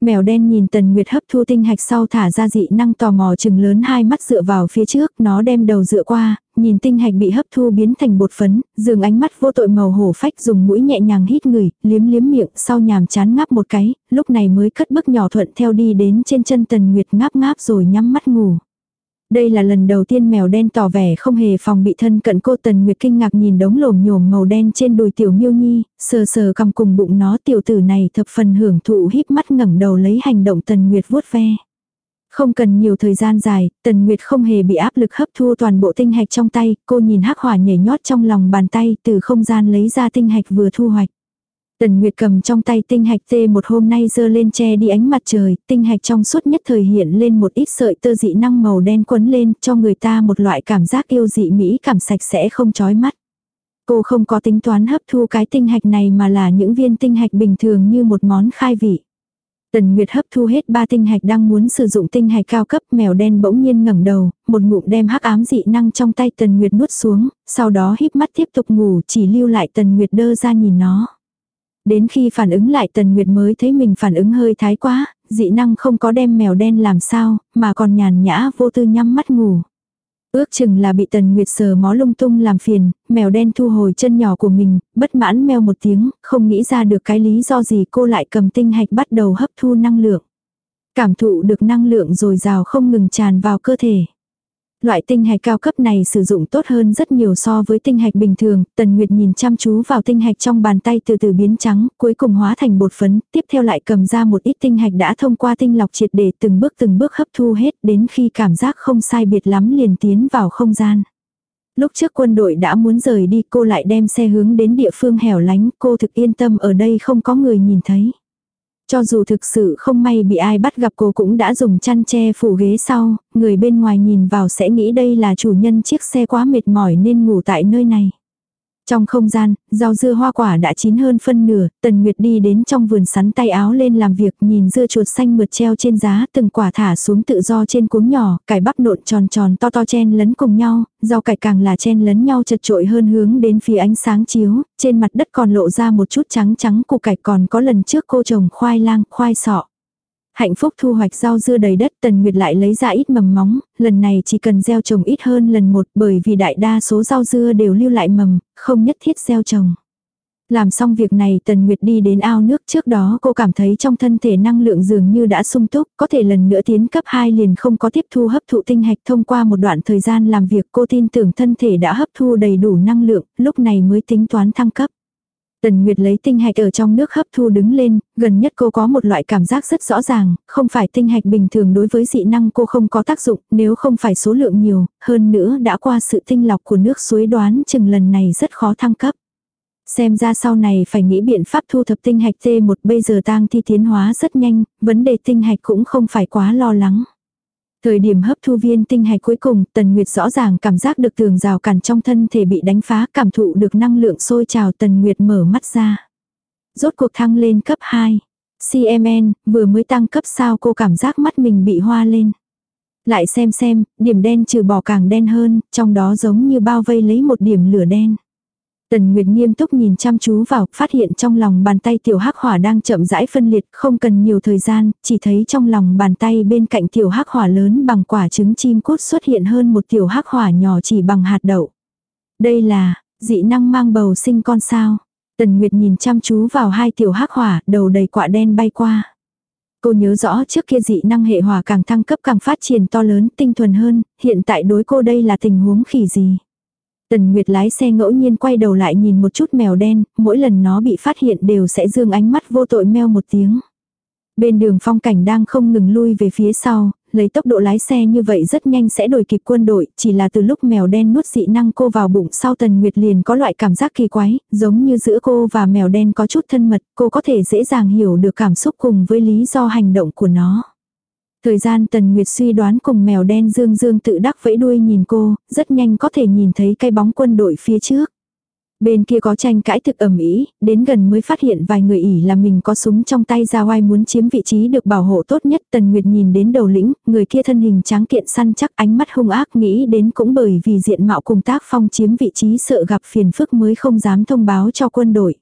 Mèo đen nhìn Tần Nguyệt hấp thu tinh hạch sau thả ra dị năng tò mò chừng lớn hai mắt dựa vào phía trước, nó đem đầu dựa qua, nhìn tinh hạch bị hấp thu biến thành bột phấn, dường ánh mắt vô tội màu hổ phách dùng mũi nhẹ nhàng hít người, liếm liếm miệng, sau nhàm chán ngáp một cái, lúc này mới cất bước nhỏ thuận theo đi đến trên chân Tần Nguyệt ngáp ngáp rồi nhắm mắt ngủ. Đây là lần đầu tiên mèo đen tỏ vẻ không hề phòng bị thân cận cô Tần Nguyệt kinh ngạc nhìn đống lồm nhồm màu đen trên đùi tiểu miêu nhi, sờ sờ cầm cùng bụng nó tiểu tử này thập phần hưởng thụ híp mắt ngẩng đầu lấy hành động Tần Nguyệt vuốt ve. Không cần nhiều thời gian dài, Tần Nguyệt không hề bị áp lực hấp thu toàn bộ tinh hạch trong tay, cô nhìn hắc hỏa nhảy nhót trong lòng bàn tay từ không gian lấy ra tinh hạch vừa thu hoạch. Tần Nguyệt cầm trong tay tinh hạch tê một hôm nay dơ lên che đi ánh mặt trời, tinh hạch trong suốt nhất thời hiện lên một ít sợi tơ dị năng màu đen quấn lên cho người ta một loại cảm giác yêu dị mỹ cảm sạch sẽ không chói mắt. Cô không có tính toán hấp thu cái tinh hạch này mà là những viên tinh hạch bình thường như một món khai vị. Tần Nguyệt hấp thu hết ba tinh hạch đang muốn sử dụng tinh hạch cao cấp, mèo đen bỗng nhiên ngẩng đầu, một ngụm đem hắc ám dị năng trong tay Tần Nguyệt nuốt xuống, sau đó híp mắt tiếp tục ngủ, chỉ lưu lại Tần Nguyệt đơ ra nhìn nó. Đến khi phản ứng lại Tần Nguyệt mới thấy mình phản ứng hơi thái quá, dị năng không có đem mèo đen làm sao, mà còn nhàn nhã vô tư nhắm mắt ngủ. Ước chừng là bị Tần Nguyệt sờ mó lung tung làm phiền, mèo đen thu hồi chân nhỏ của mình, bất mãn meo một tiếng, không nghĩ ra được cái lý do gì cô lại cầm tinh hạch bắt đầu hấp thu năng lượng. Cảm thụ được năng lượng dồi dào không ngừng tràn vào cơ thể. Loại tinh hạch cao cấp này sử dụng tốt hơn rất nhiều so với tinh hạch bình thường, Tần Nguyệt nhìn chăm chú vào tinh hạch trong bàn tay từ từ biến trắng, cuối cùng hóa thành bột phấn, tiếp theo lại cầm ra một ít tinh hạch đã thông qua tinh lọc triệt để từng bước từng bước hấp thu hết đến khi cảm giác không sai biệt lắm liền tiến vào không gian. Lúc trước quân đội đã muốn rời đi cô lại đem xe hướng đến địa phương hẻo lánh, cô thực yên tâm ở đây không có người nhìn thấy. Cho dù thực sự không may bị ai bắt gặp cô cũng đã dùng chăn che phủ ghế sau, người bên ngoài nhìn vào sẽ nghĩ đây là chủ nhân chiếc xe quá mệt mỏi nên ngủ tại nơi này. Trong không gian, rau dưa hoa quả đã chín hơn phân nửa, Tần Nguyệt đi đến trong vườn sắn tay áo lên làm việc nhìn dưa chuột xanh mượt treo trên giá từng quả thả xuống tự do trên cuống nhỏ, cải bắp nộn tròn tròn to to chen lấn cùng nhau, rau cải càng là chen lấn nhau chật trội hơn hướng đến phía ánh sáng chiếu, trên mặt đất còn lộ ra một chút trắng trắng củ cải còn có lần trước cô trồng khoai lang, khoai sọ. Hạnh phúc thu hoạch rau dưa đầy đất Tần Nguyệt lại lấy ra ít mầm móng, lần này chỉ cần gieo trồng ít hơn lần một bởi vì đại đa số rau dưa đều lưu lại mầm, không nhất thiết gieo trồng. Làm xong việc này Tần Nguyệt đi đến ao nước trước đó cô cảm thấy trong thân thể năng lượng dường như đã sung túc, có thể lần nữa tiến cấp 2 liền không có tiếp thu hấp thụ tinh hạch thông qua một đoạn thời gian làm việc cô tin tưởng thân thể đã hấp thu đầy đủ năng lượng, lúc này mới tính toán thăng cấp. Tần Nguyệt lấy tinh hạch ở trong nước hấp thu đứng lên, gần nhất cô có một loại cảm giác rất rõ ràng, không phải tinh hạch bình thường đối với dị năng cô không có tác dụng, nếu không phải số lượng nhiều, hơn nữa đã qua sự tinh lọc của nước suối đoán chừng lần này rất khó thăng cấp. Xem ra sau này phải nghĩ biện pháp thu thập tinh hạch T1 bây giờ tang thi tiến hóa rất nhanh, vấn đề tinh hạch cũng không phải quá lo lắng. Thời điểm hấp thu viên tinh hạch cuối cùng, Tần Nguyệt rõ ràng cảm giác được tường rào cản trong thân thể bị đánh phá, cảm thụ được năng lượng sôi trào Tần Nguyệt mở mắt ra. Rốt cuộc thăng lên cấp 2. CMN, vừa mới tăng cấp sao cô cảm giác mắt mình bị hoa lên. Lại xem xem, điểm đen trừ bỏ càng đen hơn, trong đó giống như bao vây lấy một điểm lửa đen. Tần Nguyệt nghiêm túc nhìn chăm chú vào, phát hiện trong lòng bàn tay tiểu hắc hỏa đang chậm rãi phân liệt, không cần nhiều thời gian, chỉ thấy trong lòng bàn tay bên cạnh tiểu hắc hỏa lớn bằng quả trứng chim cút xuất hiện hơn một tiểu hắc hỏa nhỏ chỉ bằng hạt đậu. Đây là, dị năng mang bầu sinh con sao. Tần Nguyệt nhìn chăm chú vào hai tiểu hắc hỏa, đầu đầy quạ đen bay qua. Cô nhớ rõ trước kia dị năng hệ hỏa càng thăng cấp càng phát triển to lớn, tinh thuần hơn, hiện tại đối cô đây là tình huống khỉ gì. Tần Nguyệt lái xe ngẫu nhiên quay đầu lại nhìn một chút mèo đen, mỗi lần nó bị phát hiện đều sẽ dương ánh mắt vô tội meo một tiếng. Bên đường phong cảnh đang không ngừng lui về phía sau, lấy tốc độ lái xe như vậy rất nhanh sẽ đổi kịp quân đội, chỉ là từ lúc mèo đen nuốt dị năng cô vào bụng sau Tần Nguyệt liền có loại cảm giác kỳ quái, giống như giữa cô và mèo đen có chút thân mật, cô có thể dễ dàng hiểu được cảm xúc cùng với lý do hành động của nó. Thời gian Tần Nguyệt suy đoán cùng mèo đen dương dương tự đắc vẫy đuôi nhìn cô, rất nhanh có thể nhìn thấy cái bóng quân đội phía trước. Bên kia có tranh cãi thực ẩm ý, đến gần mới phát hiện vài người ỉ là mình có súng trong tay ra oai muốn chiếm vị trí được bảo hộ tốt nhất. Tần Nguyệt nhìn đến đầu lĩnh, người kia thân hình tráng kiện săn chắc ánh mắt hung ác nghĩ đến cũng bởi vì diện mạo cùng tác phong chiếm vị trí sợ gặp phiền phức mới không dám thông báo cho quân đội.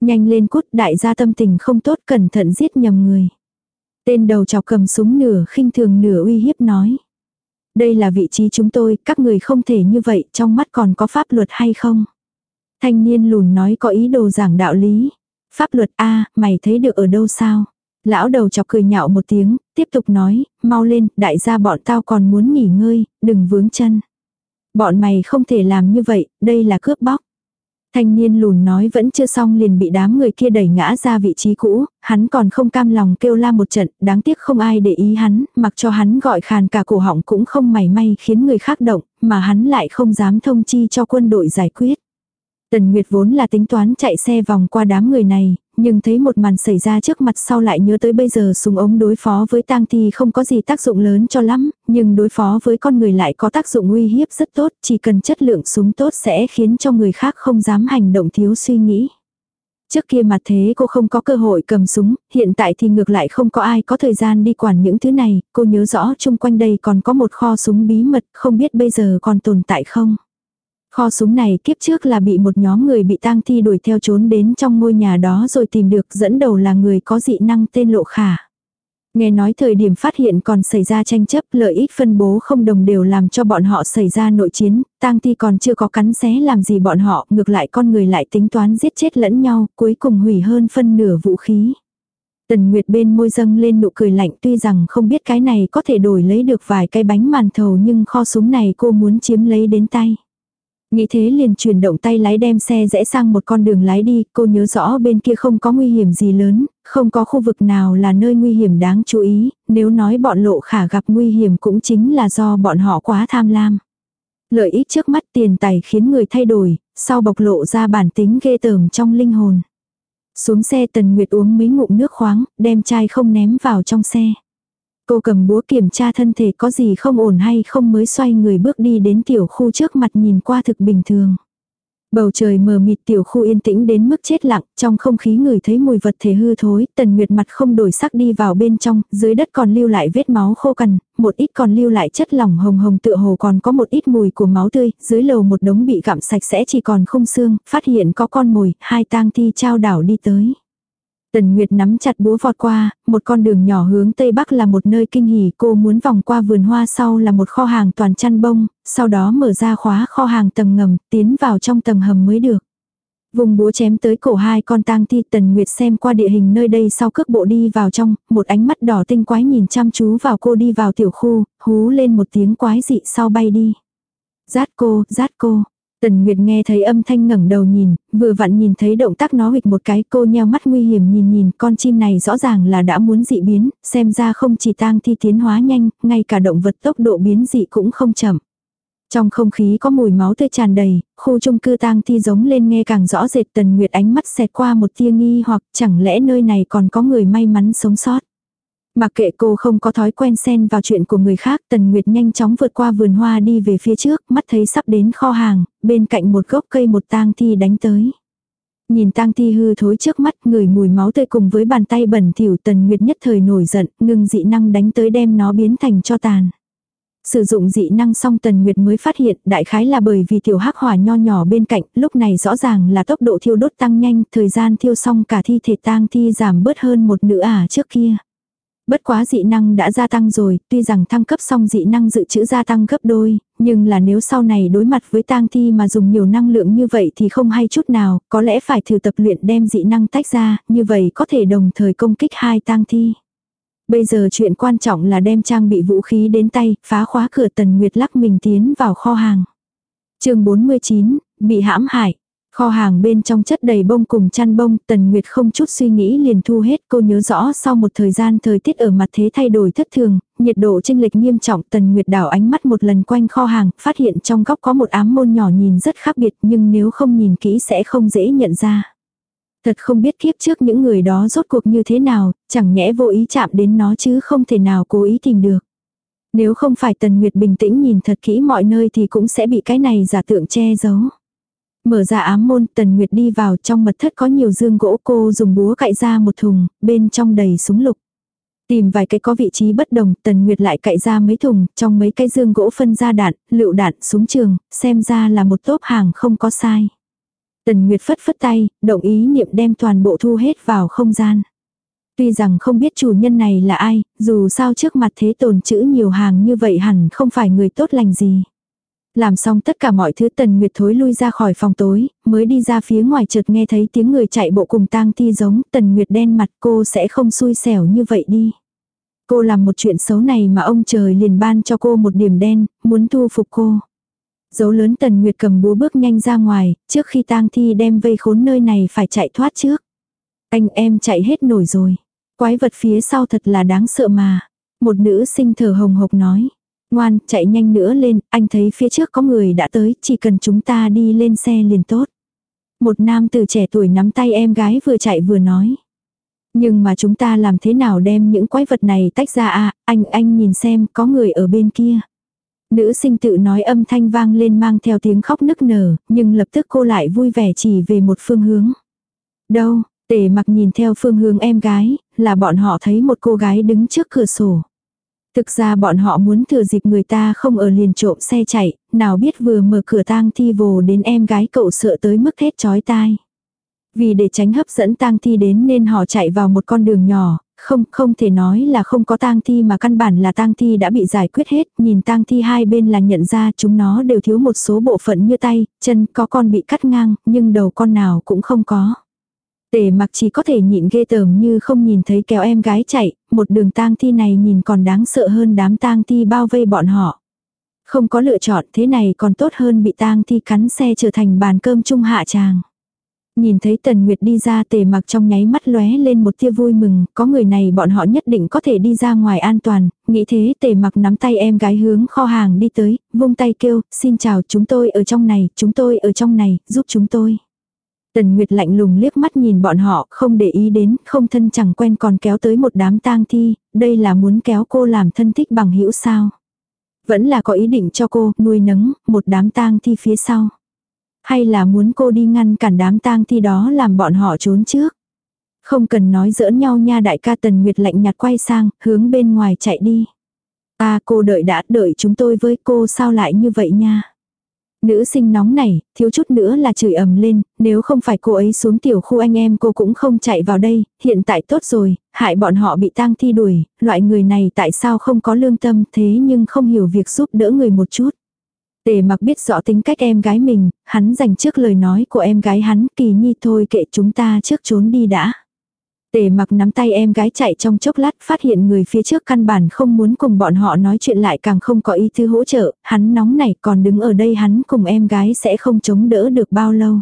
Nhanh lên cút đại gia tâm tình không tốt cẩn thận giết nhầm người. Tên đầu chọc cầm súng nửa khinh thường nửa uy hiếp nói. Đây là vị trí chúng tôi, các người không thể như vậy, trong mắt còn có pháp luật hay không? Thanh niên lùn nói có ý đồ giảng đạo lý. Pháp luật A, mày thấy được ở đâu sao? Lão đầu chọc cười nhạo một tiếng, tiếp tục nói, mau lên, đại gia bọn tao còn muốn nghỉ ngơi, đừng vướng chân. Bọn mày không thể làm như vậy, đây là cướp bóc. Thanh niên lùn nói vẫn chưa xong liền bị đám người kia đẩy ngã ra vị trí cũ, hắn còn không cam lòng kêu la một trận, đáng tiếc không ai để ý hắn, mặc cho hắn gọi khàn cả cổ họng cũng không mảy may khiến người khác động, mà hắn lại không dám thông chi cho quân đội giải quyết. Tần Nguyệt vốn là tính toán chạy xe vòng qua đám người này, nhưng thấy một màn xảy ra trước mặt sau lại nhớ tới bây giờ súng ống đối phó với tang thi không có gì tác dụng lớn cho lắm, nhưng đối phó với con người lại có tác dụng uy hiếp rất tốt, chỉ cần chất lượng súng tốt sẽ khiến cho người khác không dám hành động thiếu suy nghĩ. Trước kia mà thế cô không có cơ hội cầm súng, hiện tại thì ngược lại không có ai có thời gian đi quản những thứ này, cô nhớ rõ chung quanh đây còn có một kho súng bí mật, không biết bây giờ còn tồn tại không. Kho súng này kiếp trước là bị một nhóm người bị tang thi đuổi theo trốn đến trong ngôi nhà đó rồi tìm được dẫn đầu là người có dị năng tên Lộ Khả. Nghe nói thời điểm phát hiện còn xảy ra tranh chấp lợi ích phân bố không đồng đều làm cho bọn họ xảy ra nội chiến, tang thi còn chưa có cắn xé làm gì bọn họ, ngược lại con người lại tính toán giết chết lẫn nhau, cuối cùng hủy hơn phân nửa vũ khí. Tần Nguyệt bên môi dâng lên nụ cười lạnh tuy rằng không biết cái này có thể đổi lấy được vài cái bánh màn thầu nhưng kho súng này cô muốn chiếm lấy đến tay. Nghĩ thế liền chuyển động tay lái đem xe rẽ sang một con đường lái đi, cô nhớ rõ bên kia không có nguy hiểm gì lớn, không có khu vực nào là nơi nguy hiểm đáng chú ý, nếu nói bọn lộ khả gặp nguy hiểm cũng chính là do bọn họ quá tham lam. Lợi ích trước mắt tiền tài khiến người thay đổi, sau bộc lộ ra bản tính ghê tởm trong linh hồn. Xuống xe Tần Nguyệt uống mấy ngụm nước khoáng, đem chai không ném vào trong xe. Cô cầm búa kiểm tra thân thể có gì không ổn hay không mới xoay người bước đi đến tiểu khu trước mặt nhìn qua thực bình thường. Bầu trời mờ mịt tiểu khu yên tĩnh đến mức chết lặng, trong không khí người thấy mùi vật thể hư thối, tần nguyệt mặt không đổi sắc đi vào bên trong, dưới đất còn lưu lại vết máu khô cằn, một ít còn lưu lại chất lỏng hồng hồng tựa hồ còn có một ít mùi của máu tươi, dưới lầu một đống bị gặm sạch sẽ chỉ còn không xương, phát hiện có con mồi, hai tang thi trao đảo đi tới. Tần Nguyệt nắm chặt búa vọt qua, một con đường nhỏ hướng tây bắc là một nơi kinh hỉ cô muốn vòng qua vườn hoa sau là một kho hàng toàn chăn bông, sau đó mở ra khóa kho hàng tầng ngầm, tiến vào trong tầng hầm mới được. Vùng búa chém tới cổ hai con tang thi Tần Nguyệt xem qua địa hình nơi đây sau cước bộ đi vào trong, một ánh mắt đỏ tinh quái nhìn chăm chú vào cô đi vào tiểu khu, hú lên một tiếng quái dị sau bay đi. Rát cô, rát cô, Tần Nguyệt nghe thấy âm thanh ngẩng đầu nhìn, vừa vặn nhìn thấy động tác nó hịch một cái cô nheo mắt nguy hiểm nhìn nhìn con chim này rõ ràng là đã muốn dị biến, xem ra không chỉ tang thi tiến hóa nhanh, ngay cả động vật tốc độ biến dị cũng không chậm. Trong không khí có mùi máu tươi tràn đầy, khu chung cư tang thi giống lên nghe càng rõ rệt Tần Nguyệt ánh mắt xẹt qua một tia nghi hoặc chẳng lẽ nơi này còn có người may mắn sống sót. Mặc kệ cô không có thói quen xen vào chuyện của người khác, Tần Nguyệt nhanh chóng vượt qua vườn hoa đi về phía trước, mắt thấy sắp đến kho hàng, bên cạnh một gốc cây một tang thi đánh tới. Nhìn tang thi hư thối trước mắt, người mùi máu tươi cùng với bàn tay bẩn thỉu Tần Nguyệt nhất thời nổi giận, ngừng dị năng đánh tới đem nó biến thành cho tàn. Sử dụng dị năng xong Tần Nguyệt mới phát hiện đại khái là bởi vì tiểu hắc hỏa nho nhỏ bên cạnh, lúc này rõ ràng là tốc độ thiêu đốt tăng nhanh, thời gian thiêu xong cả thi thể tang thi giảm bớt hơn một nửa à trước kia. Bất quá dị năng đã gia tăng rồi, tuy rằng thăng cấp xong dị năng dự trữ gia tăng gấp đôi, nhưng là nếu sau này đối mặt với tang thi mà dùng nhiều năng lượng như vậy thì không hay chút nào, có lẽ phải thử tập luyện đem dị năng tách ra, như vậy có thể đồng thời công kích hai tang thi. Bây giờ chuyện quan trọng là đem trang bị vũ khí đến tay, phá khóa cửa tần nguyệt lắc mình tiến vào kho hàng. chương 49, bị hãm hại. Kho hàng bên trong chất đầy bông cùng chăn bông, Tần Nguyệt không chút suy nghĩ liền thu hết. Cô nhớ rõ sau một thời gian thời tiết ở mặt thế thay đổi thất thường, nhiệt độ chênh lệch nghiêm trọng. Tần Nguyệt đảo ánh mắt một lần quanh kho hàng, phát hiện trong góc có một ám môn nhỏ nhìn rất khác biệt nhưng nếu không nhìn kỹ sẽ không dễ nhận ra. Thật không biết kiếp trước những người đó rốt cuộc như thế nào, chẳng nhẽ vô ý chạm đến nó chứ không thể nào cố ý tìm được. Nếu không phải Tần Nguyệt bình tĩnh nhìn thật kỹ mọi nơi thì cũng sẽ bị cái này giả tượng che giấu. Mở ra ám môn, Tần Nguyệt đi vào trong mật thất có nhiều dương gỗ cô dùng búa cạy ra một thùng, bên trong đầy súng lục. Tìm vài cái có vị trí bất đồng, Tần Nguyệt lại cạy ra mấy thùng, trong mấy cái dương gỗ phân ra đạn, lựu đạn, súng trường, xem ra là một tốp hàng không có sai. Tần Nguyệt phất phất tay, động ý niệm đem toàn bộ thu hết vào không gian. Tuy rằng không biết chủ nhân này là ai, dù sao trước mặt thế tồn chữ nhiều hàng như vậy hẳn không phải người tốt lành gì. Làm xong tất cả mọi thứ Tần Nguyệt thối lui ra khỏi phòng tối, mới đi ra phía ngoài chợt nghe thấy tiếng người chạy bộ cùng tang thi giống, Tần Nguyệt đen mặt cô sẽ không xui xẻo như vậy đi. Cô làm một chuyện xấu này mà ông trời liền ban cho cô một điểm đen, muốn thu phục cô. Dấu lớn Tần Nguyệt cầm búa bước nhanh ra ngoài, trước khi tang thi đem vây khốn nơi này phải chạy thoát trước. Anh em chạy hết nổi rồi. Quái vật phía sau thật là đáng sợ mà. Một nữ sinh thở hồng hộc nói. Ngoan, chạy nhanh nữa lên, anh thấy phía trước có người đã tới, chỉ cần chúng ta đi lên xe liền tốt. Một nam từ trẻ tuổi nắm tay em gái vừa chạy vừa nói. Nhưng mà chúng ta làm thế nào đem những quái vật này tách ra à, anh, anh nhìn xem có người ở bên kia. Nữ sinh tự nói âm thanh vang lên mang theo tiếng khóc nức nở, nhưng lập tức cô lại vui vẻ chỉ về một phương hướng. Đâu, tề mặc nhìn theo phương hướng em gái, là bọn họ thấy một cô gái đứng trước cửa sổ. Thực ra bọn họ muốn thừa dịp người ta không ở liền trộm xe chạy, nào biết vừa mở cửa tang thi vồ đến em gái cậu sợ tới mức hết chói tai. Vì để tránh hấp dẫn tang thi đến nên họ chạy vào một con đường nhỏ, không, không thể nói là không có tang thi mà căn bản là tang thi đã bị giải quyết hết, nhìn tang thi hai bên là nhận ra chúng nó đều thiếu một số bộ phận như tay, chân, có con bị cắt ngang, nhưng đầu con nào cũng không có. Tề mặc chỉ có thể nhịn ghê tởm như không nhìn thấy kéo em gái chạy, một đường tang thi này nhìn còn đáng sợ hơn đám tang thi bao vây bọn họ. Không có lựa chọn thế này còn tốt hơn bị tang thi cắn xe trở thành bàn cơm chung hạ tràng. Nhìn thấy Tần Nguyệt đi ra tề mặc trong nháy mắt lóe lên một tia vui mừng, có người này bọn họ nhất định có thể đi ra ngoài an toàn, nghĩ thế tề mặc nắm tay em gái hướng kho hàng đi tới, vung tay kêu, xin chào chúng tôi ở trong này, chúng tôi ở trong này, giúp chúng tôi. Tần Nguyệt lạnh lùng liếc mắt nhìn bọn họ, không để ý đến, không thân chẳng quen còn kéo tới một đám tang thi, đây là muốn kéo cô làm thân thích bằng hữu sao. Vẫn là có ý định cho cô, nuôi nấng, một đám tang thi phía sau. Hay là muốn cô đi ngăn cản đám tang thi đó làm bọn họ trốn trước. Không cần nói giỡn nhau nha đại ca Tần Nguyệt lạnh nhạt quay sang, hướng bên ngoài chạy đi. À cô đợi đã đợi chúng tôi với cô sao lại như vậy nha. Nữ sinh nóng này, thiếu chút nữa là chửi ầm lên, nếu không phải cô ấy xuống tiểu khu anh em cô cũng không chạy vào đây, hiện tại tốt rồi, hại bọn họ bị tang thi đuổi, loại người này tại sao không có lương tâm thế nhưng không hiểu việc giúp đỡ người một chút. Tề mặc biết rõ tính cách em gái mình, hắn dành trước lời nói của em gái hắn kỳ nhi thôi kệ chúng ta trước trốn đi đã. Tề mặc nắm tay em gái chạy trong chốc lát phát hiện người phía trước căn bản không muốn cùng bọn họ nói chuyện lại càng không có ý thứ hỗ trợ, hắn nóng này còn đứng ở đây hắn cùng em gái sẽ không chống đỡ được bao lâu.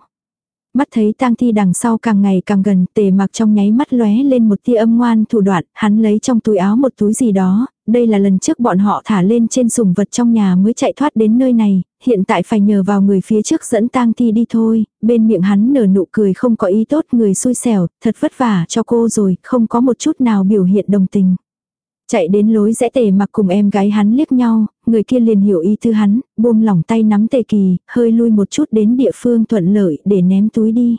Mắt thấy tang thi đằng sau càng ngày càng gần, tề mặc trong nháy mắt lóe lên một tia âm ngoan thủ đoạn, hắn lấy trong túi áo một túi gì đó, đây là lần trước bọn họ thả lên trên sùng vật trong nhà mới chạy thoát đến nơi này, hiện tại phải nhờ vào người phía trước dẫn tang thi đi thôi, bên miệng hắn nở nụ cười không có ý tốt người xui xẻo, thật vất vả cho cô rồi, không có một chút nào biểu hiện đồng tình. Chạy đến lối rẽ tề mặc cùng em gái hắn liếc nhau, người kia liền hiểu ý tư hắn, buông lỏng tay nắm tề kỳ, hơi lui một chút đến địa phương thuận lợi để ném túi đi.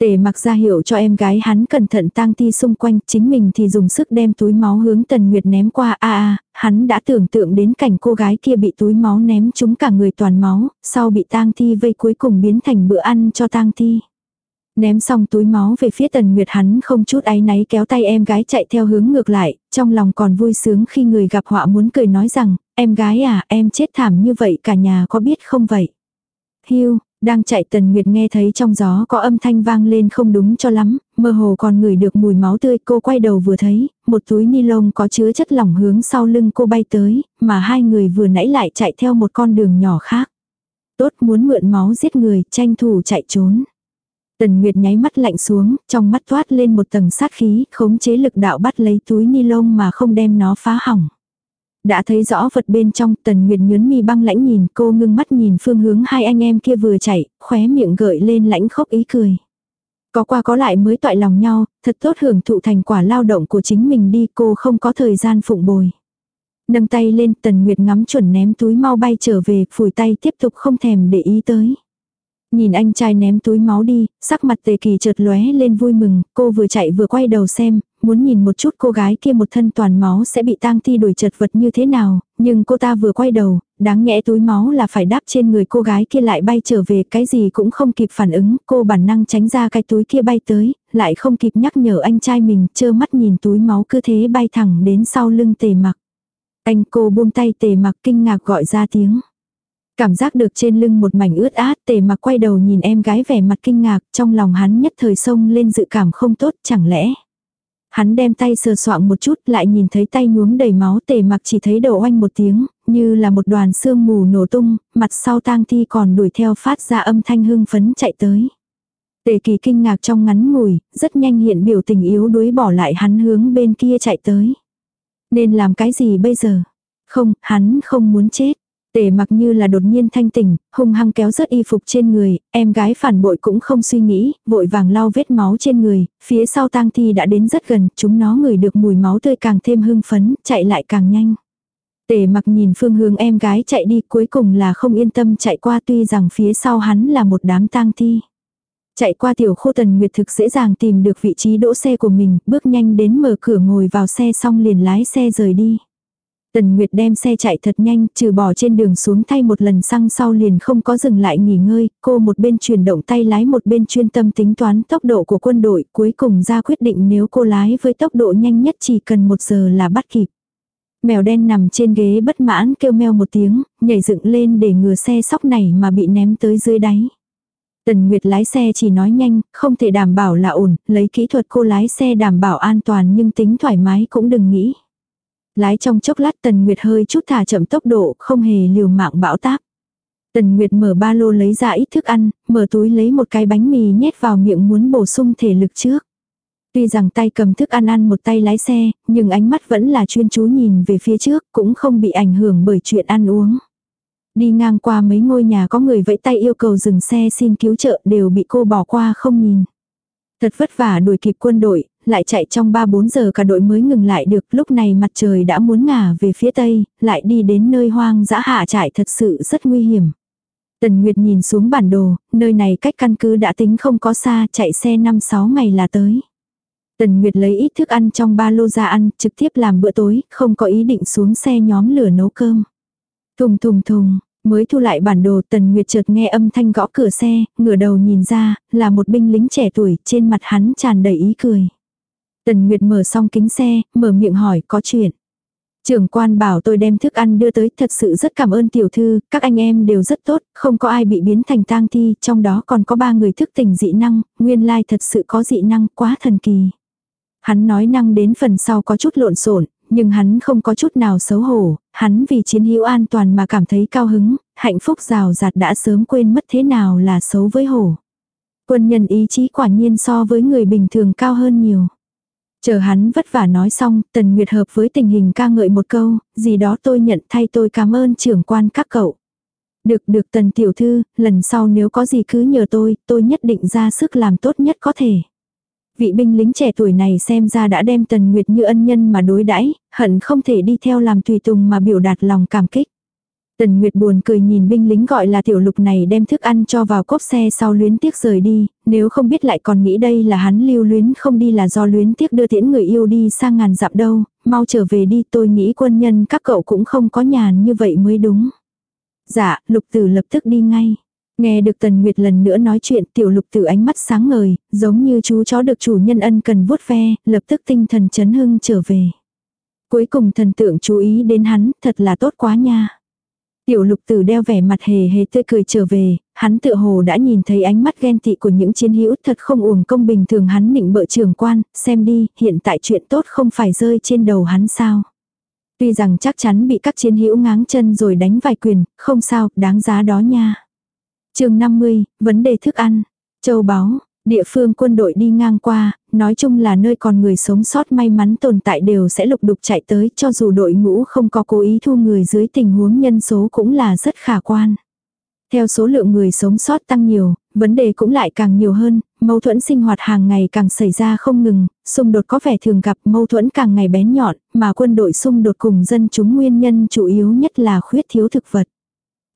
Tề mặc ra hiệu cho em gái hắn cẩn thận tang ti xung quanh, chính mình thì dùng sức đem túi máu hướng Tần Nguyệt ném qua a a, hắn đã tưởng tượng đến cảnh cô gái kia bị túi máu ném trúng cả người toàn máu, sau bị tang thi vây cuối cùng biến thành bữa ăn cho tang thi. Ném xong túi máu về phía Tần Nguyệt hắn không chút áy náy kéo tay em gái chạy theo hướng ngược lại, trong lòng còn vui sướng khi người gặp họa muốn cười nói rằng, em gái à, em chết thảm như vậy cả nhà có biết không vậy? Hiu, đang chạy Tần Nguyệt nghe thấy trong gió có âm thanh vang lên không đúng cho lắm, mơ hồ còn ngửi được mùi máu tươi cô quay đầu vừa thấy, một túi ni lông có chứa chất lỏng hướng sau lưng cô bay tới, mà hai người vừa nãy lại chạy theo một con đường nhỏ khác. Tốt muốn mượn máu giết người, tranh thủ chạy trốn. Tần Nguyệt nháy mắt lạnh xuống, trong mắt toát lên một tầng sát khí, khống chế lực đạo bắt lấy túi ni lông mà không đem nó phá hỏng. Đã thấy rõ vật bên trong, Tần Nguyệt nhớn mi băng lãnh nhìn cô ngưng mắt nhìn phương hướng hai anh em kia vừa chạy, khóe miệng gợi lên lãnh khốc ý cười. Có qua có lại mới toại lòng nhau, thật tốt hưởng thụ thành quả lao động của chính mình đi cô không có thời gian phụng bồi. Nâng tay lên Tần Nguyệt ngắm chuẩn ném túi mau bay trở về, phủi tay tiếp tục không thèm để ý tới. Nhìn anh trai ném túi máu đi, sắc mặt tề kỳ chợt lóe lên vui mừng, cô vừa chạy vừa quay đầu xem, muốn nhìn một chút cô gái kia một thân toàn máu sẽ bị tang thi đuổi chật vật như thế nào, nhưng cô ta vừa quay đầu, đáng nhẽ túi máu là phải đáp trên người cô gái kia lại bay trở về cái gì cũng không kịp phản ứng, cô bản năng tránh ra cái túi kia bay tới, lại không kịp nhắc nhở anh trai mình, trơ mắt nhìn túi máu cứ thế bay thẳng đến sau lưng tề mặc. Anh cô buông tay tề mặc kinh ngạc gọi ra tiếng. Cảm giác được trên lưng một mảnh ướt át tề mặc quay đầu nhìn em gái vẻ mặt kinh ngạc trong lòng hắn nhất thời sông lên dự cảm không tốt chẳng lẽ. Hắn đem tay sờ soạng một chút lại nhìn thấy tay nhuốm đầy máu tề mặc chỉ thấy đầu oanh một tiếng, như là một đoàn sương mù nổ tung, mặt sau tang thi còn đuổi theo phát ra âm thanh hưng phấn chạy tới. Tề kỳ kinh ngạc trong ngắn ngủi, rất nhanh hiện biểu tình yếu đuối bỏ lại hắn hướng bên kia chạy tới. Nên làm cái gì bây giờ? Không, hắn không muốn chết. Tề mặc như là đột nhiên thanh tỉnh, hung hăng kéo rớt y phục trên người, em gái phản bội cũng không suy nghĩ, vội vàng lau vết máu trên người, phía sau tang thi đã đến rất gần, chúng nó ngửi được mùi máu tươi càng thêm hưng phấn, chạy lại càng nhanh. Tề mặc nhìn phương hướng em gái chạy đi cuối cùng là không yên tâm chạy qua tuy rằng phía sau hắn là một đám tang thi. Chạy qua tiểu khô tần nguyệt thực dễ dàng tìm được vị trí đỗ xe của mình, bước nhanh đến mở cửa ngồi vào xe xong liền lái xe rời đi. Tần Nguyệt đem xe chạy thật nhanh, trừ bỏ trên đường xuống thay một lần xăng sau liền không có dừng lại nghỉ ngơi, cô một bên chuyển động tay lái một bên chuyên tâm tính toán tốc độ của quân đội, cuối cùng ra quyết định nếu cô lái với tốc độ nhanh nhất chỉ cần một giờ là bắt kịp. Mèo đen nằm trên ghế bất mãn kêu meo một tiếng, nhảy dựng lên để ngừa xe sóc này mà bị ném tới dưới đáy. Tần Nguyệt lái xe chỉ nói nhanh, không thể đảm bảo là ổn, lấy kỹ thuật cô lái xe đảm bảo an toàn nhưng tính thoải mái cũng đừng nghĩ. Lái trong chốc lát Tần Nguyệt hơi chút thả chậm tốc độ, không hề liều mạng bão táp. Tần Nguyệt mở ba lô lấy ra ít thức ăn, mở túi lấy một cái bánh mì nhét vào miệng muốn bổ sung thể lực trước. Tuy rằng tay cầm thức ăn ăn một tay lái xe, nhưng ánh mắt vẫn là chuyên chú nhìn về phía trước, cũng không bị ảnh hưởng bởi chuyện ăn uống. Đi ngang qua mấy ngôi nhà có người vẫy tay yêu cầu dừng xe xin cứu trợ đều bị cô bỏ qua không nhìn. Thật vất vả đuổi kịp quân đội, lại chạy trong 3-4 giờ cả đội mới ngừng lại được, lúc này mặt trời đã muốn ngả về phía tây, lại đi đến nơi hoang dã hạ trại thật sự rất nguy hiểm. Tần Nguyệt nhìn xuống bản đồ, nơi này cách căn cứ đã tính không có xa, chạy xe 5-6 ngày là tới. Tần Nguyệt lấy ít thức ăn trong ba lô ra ăn, trực tiếp làm bữa tối, không có ý định xuống xe nhóm lửa nấu cơm. Thùng thùng thùng, mới thu lại bản đồ Tần Nguyệt chợt nghe âm thanh gõ cửa xe, ngửa đầu nhìn ra, là một binh lính trẻ tuổi, trên mặt hắn tràn đầy ý cười. Tần Nguyệt mở xong kính xe, mở miệng hỏi có chuyện. Trưởng quan bảo tôi đem thức ăn đưa tới, thật sự rất cảm ơn tiểu thư, các anh em đều rất tốt, không có ai bị biến thành tang thi, trong đó còn có ba người thức tỉnh dị năng, nguyên lai thật sự có dị năng, quá thần kỳ. Hắn nói năng đến phần sau có chút lộn xộn, nhưng hắn không có chút nào xấu hổ, hắn vì chiến hữu an toàn mà cảm thấy cao hứng, hạnh phúc rào rạt đã sớm quên mất thế nào là xấu với hổ. Quân nhân ý chí quả nhiên so với người bình thường cao hơn nhiều. Chờ hắn vất vả nói xong, Tần Nguyệt hợp với tình hình ca ngợi một câu, gì đó tôi nhận thay tôi cảm ơn trưởng quan các cậu. Được được Tần Tiểu Thư, lần sau nếu có gì cứ nhờ tôi, tôi nhất định ra sức làm tốt nhất có thể. Vị binh lính trẻ tuổi này xem ra đã đem Tần Nguyệt như ân nhân mà đối đãi hận không thể đi theo làm tùy tùng mà biểu đạt lòng cảm kích. Tần Nguyệt buồn cười nhìn binh lính gọi là tiểu lục này đem thức ăn cho vào cốp xe sau luyến tiếc rời đi, nếu không biết lại còn nghĩ đây là hắn lưu luyến không đi là do luyến tiếc đưa tiễn người yêu đi sang ngàn dặm đâu, mau trở về đi tôi nghĩ quân nhân các cậu cũng không có nhàn như vậy mới đúng. Dạ, lục tử lập tức đi ngay. Nghe được Tần Nguyệt lần nữa nói chuyện tiểu lục tử ánh mắt sáng ngời, giống như chú chó được chủ nhân ân cần vuốt ve, lập tức tinh thần chấn hưng trở về. Cuối cùng thần tượng chú ý đến hắn, thật là tốt quá nha. Tiểu lục tử đeo vẻ mặt hề hề tươi cười trở về, hắn tự hồ đã nhìn thấy ánh mắt ghen tị của những chiến hữu thật không uổng công bình thường hắn định bợ trưởng quan, xem đi, hiện tại chuyện tốt không phải rơi trên đầu hắn sao. Tuy rằng chắc chắn bị các chiến hữu ngáng chân rồi đánh vài quyền, không sao, đáng giá đó nha chương 50, vấn đề thức ăn. Châu báu, Địa phương quân đội đi ngang qua, nói chung là nơi còn người sống sót may mắn tồn tại đều sẽ lục đục chạy tới cho dù đội ngũ không có cố ý thu người dưới tình huống nhân số cũng là rất khả quan. Theo số lượng người sống sót tăng nhiều, vấn đề cũng lại càng nhiều hơn, mâu thuẫn sinh hoạt hàng ngày càng xảy ra không ngừng, xung đột có vẻ thường gặp mâu thuẫn càng ngày bén nhọn, mà quân đội xung đột cùng dân chúng nguyên nhân chủ yếu nhất là khuyết thiếu thực vật.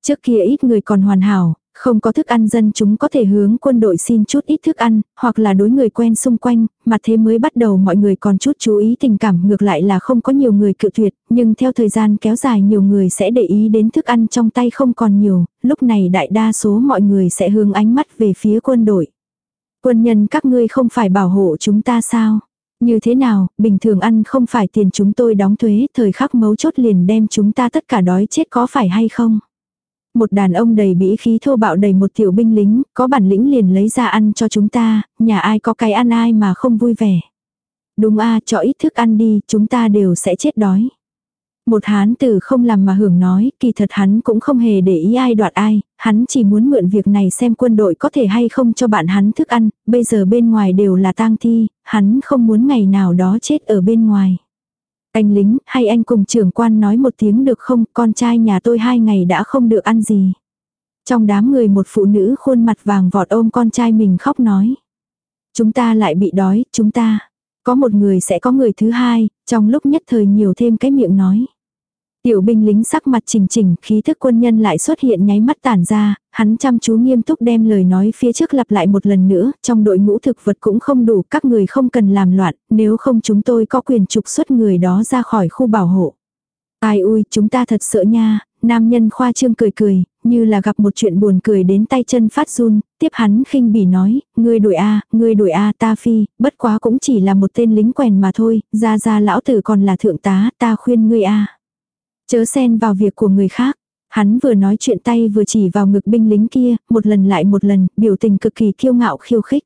Trước kia ít người còn hoàn hảo, không có thức ăn dân chúng có thể hướng quân đội xin chút ít thức ăn, hoặc là đối người quen xung quanh, mà thế mới bắt đầu mọi người còn chút chú ý tình cảm ngược lại là không có nhiều người cự tuyệt, nhưng theo thời gian kéo dài nhiều người sẽ để ý đến thức ăn trong tay không còn nhiều, lúc này đại đa số mọi người sẽ hướng ánh mắt về phía quân đội. Quân nhân các ngươi không phải bảo hộ chúng ta sao? Như thế nào, bình thường ăn không phải tiền chúng tôi đóng thuế, thời khắc mấu chốt liền đem chúng ta tất cả đói chết có phải hay không? Một đàn ông đầy bĩ khí thô bạo đầy một tiểu binh lính, có bản lĩnh liền lấy ra ăn cho chúng ta, nhà ai có cái ăn ai mà không vui vẻ. Đúng a cho ít thức ăn đi, chúng ta đều sẽ chết đói. Một hán tử không làm mà hưởng nói, kỳ thật hắn cũng không hề để ý ai đoạt ai, hắn chỉ muốn mượn việc này xem quân đội có thể hay không cho bạn hắn thức ăn, bây giờ bên ngoài đều là tang thi, hắn không muốn ngày nào đó chết ở bên ngoài. Anh lính, hay anh cùng trưởng quan nói một tiếng được không, con trai nhà tôi hai ngày đã không được ăn gì. Trong đám người một phụ nữ khuôn mặt vàng vọt ôm con trai mình khóc nói. Chúng ta lại bị đói, chúng ta. Có một người sẽ có người thứ hai, trong lúc nhất thời nhiều thêm cái miệng nói. Tiểu binh lính sắc mặt chỉnh chỉnh, khí thức quân nhân lại xuất hiện nháy mắt tản ra, hắn chăm chú nghiêm túc đem lời nói phía trước lặp lại một lần nữa, trong đội ngũ thực vật cũng không đủ, các người không cần làm loạn, nếu không chúng tôi có quyền trục xuất người đó ra khỏi khu bảo hộ. Ai ui, chúng ta thật sợ nha, nam nhân khoa trương cười cười, như là gặp một chuyện buồn cười đến tay chân phát run, tiếp hắn khinh bỉ nói, ngươi đuổi a, ngươi đuổi a ta phi, bất quá cũng chỉ là một tên lính quèn mà thôi, ra ra lão tử còn là thượng tá, ta khuyên ngươi a. Chớ xen vào việc của người khác. Hắn vừa nói chuyện tay vừa chỉ vào ngực binh lính kia, một lần lại một lần, biểu tình cực kỳ kiêu ngạo khiêu khích.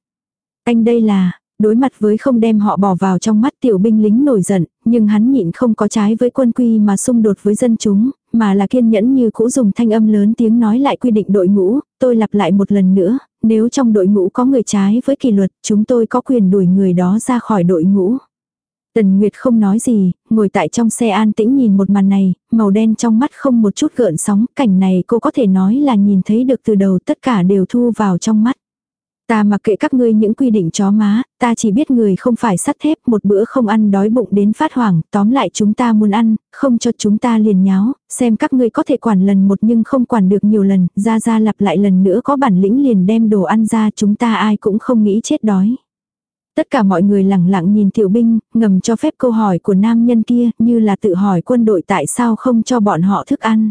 Anh đây là, đối mặt với không đem họ bỏ vào trong mắt tiểu binh lính nổi giận, nhưng hắn nhịn không có trái với quân quy mà xung đột với dân chúng, mà là kiên nhẫn như cũ dùng thanh âm lớn tiếng nói lại quy định đội ngũ, tôi lặp lại một lần nữa, nếu trong đội ngũ có người trái với kỷ luật, chúng tôi có quyền đuổi người đó ra khỏi đội ngũ. Tần Nguyệt không nói gì, ngồi tại trong xe an tĩnh nhìn một màn này, màu đen trong mắt không một chút gợn sóng, cảnh này cô có thể nói là nhìn thấy được từ đầu tất cả đều thu vào trong mắt. Ta mặc kệ các ngươi những quy định chó má, ta chỉ biết người không phải sắt thép, một bữa không ăn đói bụng đến phát hoảng, tóm lại chúng ta muốn ăn, không cho chúng ta liền nháo, xem các ngươi có thể quản lần một nhưng không quản được nhiều lần, ra ra lặp lại lần nữa có bản lĩnh liền đem đồ ăn ra chúng ta ai cũng không nghĩ chết đói. Tất cả mọi người lặng lặng nhìn tiểu binh, ngầm cho phép câu hỏi của nam nhân kia, như là tự hỏi quân đội tại sao không cho bọn họ thức ăn.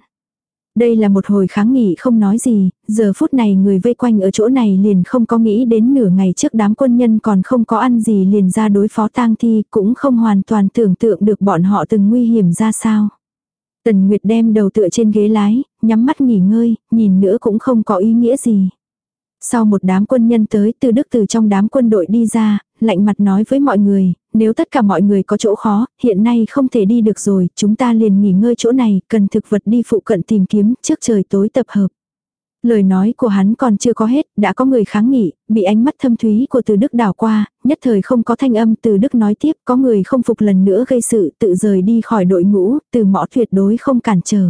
Đây là một hồi kháng nghị không nói gì, giờ phút này người vây quanh ở chỗ này liền không có nghĩ đến nửa ngày trước đám quân nhân còn không có ăn gì liền ra đối phó tang thi, cũng không hoàn toàn tưởng tượng được bọn họ từng nguy hiểm ra sao. Tần Nguyệt đem đầu tựa trên ghế lái, nhắm mắt nghỉ ngơi, nhìn nữa cũng không có ý nghĩa gì. Sau một đám quân nhân tới từ đức từ trong đám quân đội đi ra, lạnh mặt nói với mọi người, nếu tất cả mọi người có chỗ khó, hiện nay không thể đi được rồi, chúng ta liền nghỉ ngơi chỗ này, cần thực vật đi phụ cận tìm kiếm, trước trời tối tập hợp. Lời nói của hắn còn chưa có hết, đã có người kháng nghị, bị ánh mắt thâm thúy của từ đức đảo qua, nhất thời không có thanh âm từ đức nói tiếp, có người không phục lần nữa gây sự, tự rời đi khỏi đội ngũ, từ mõ tuyệt đối không cản trở.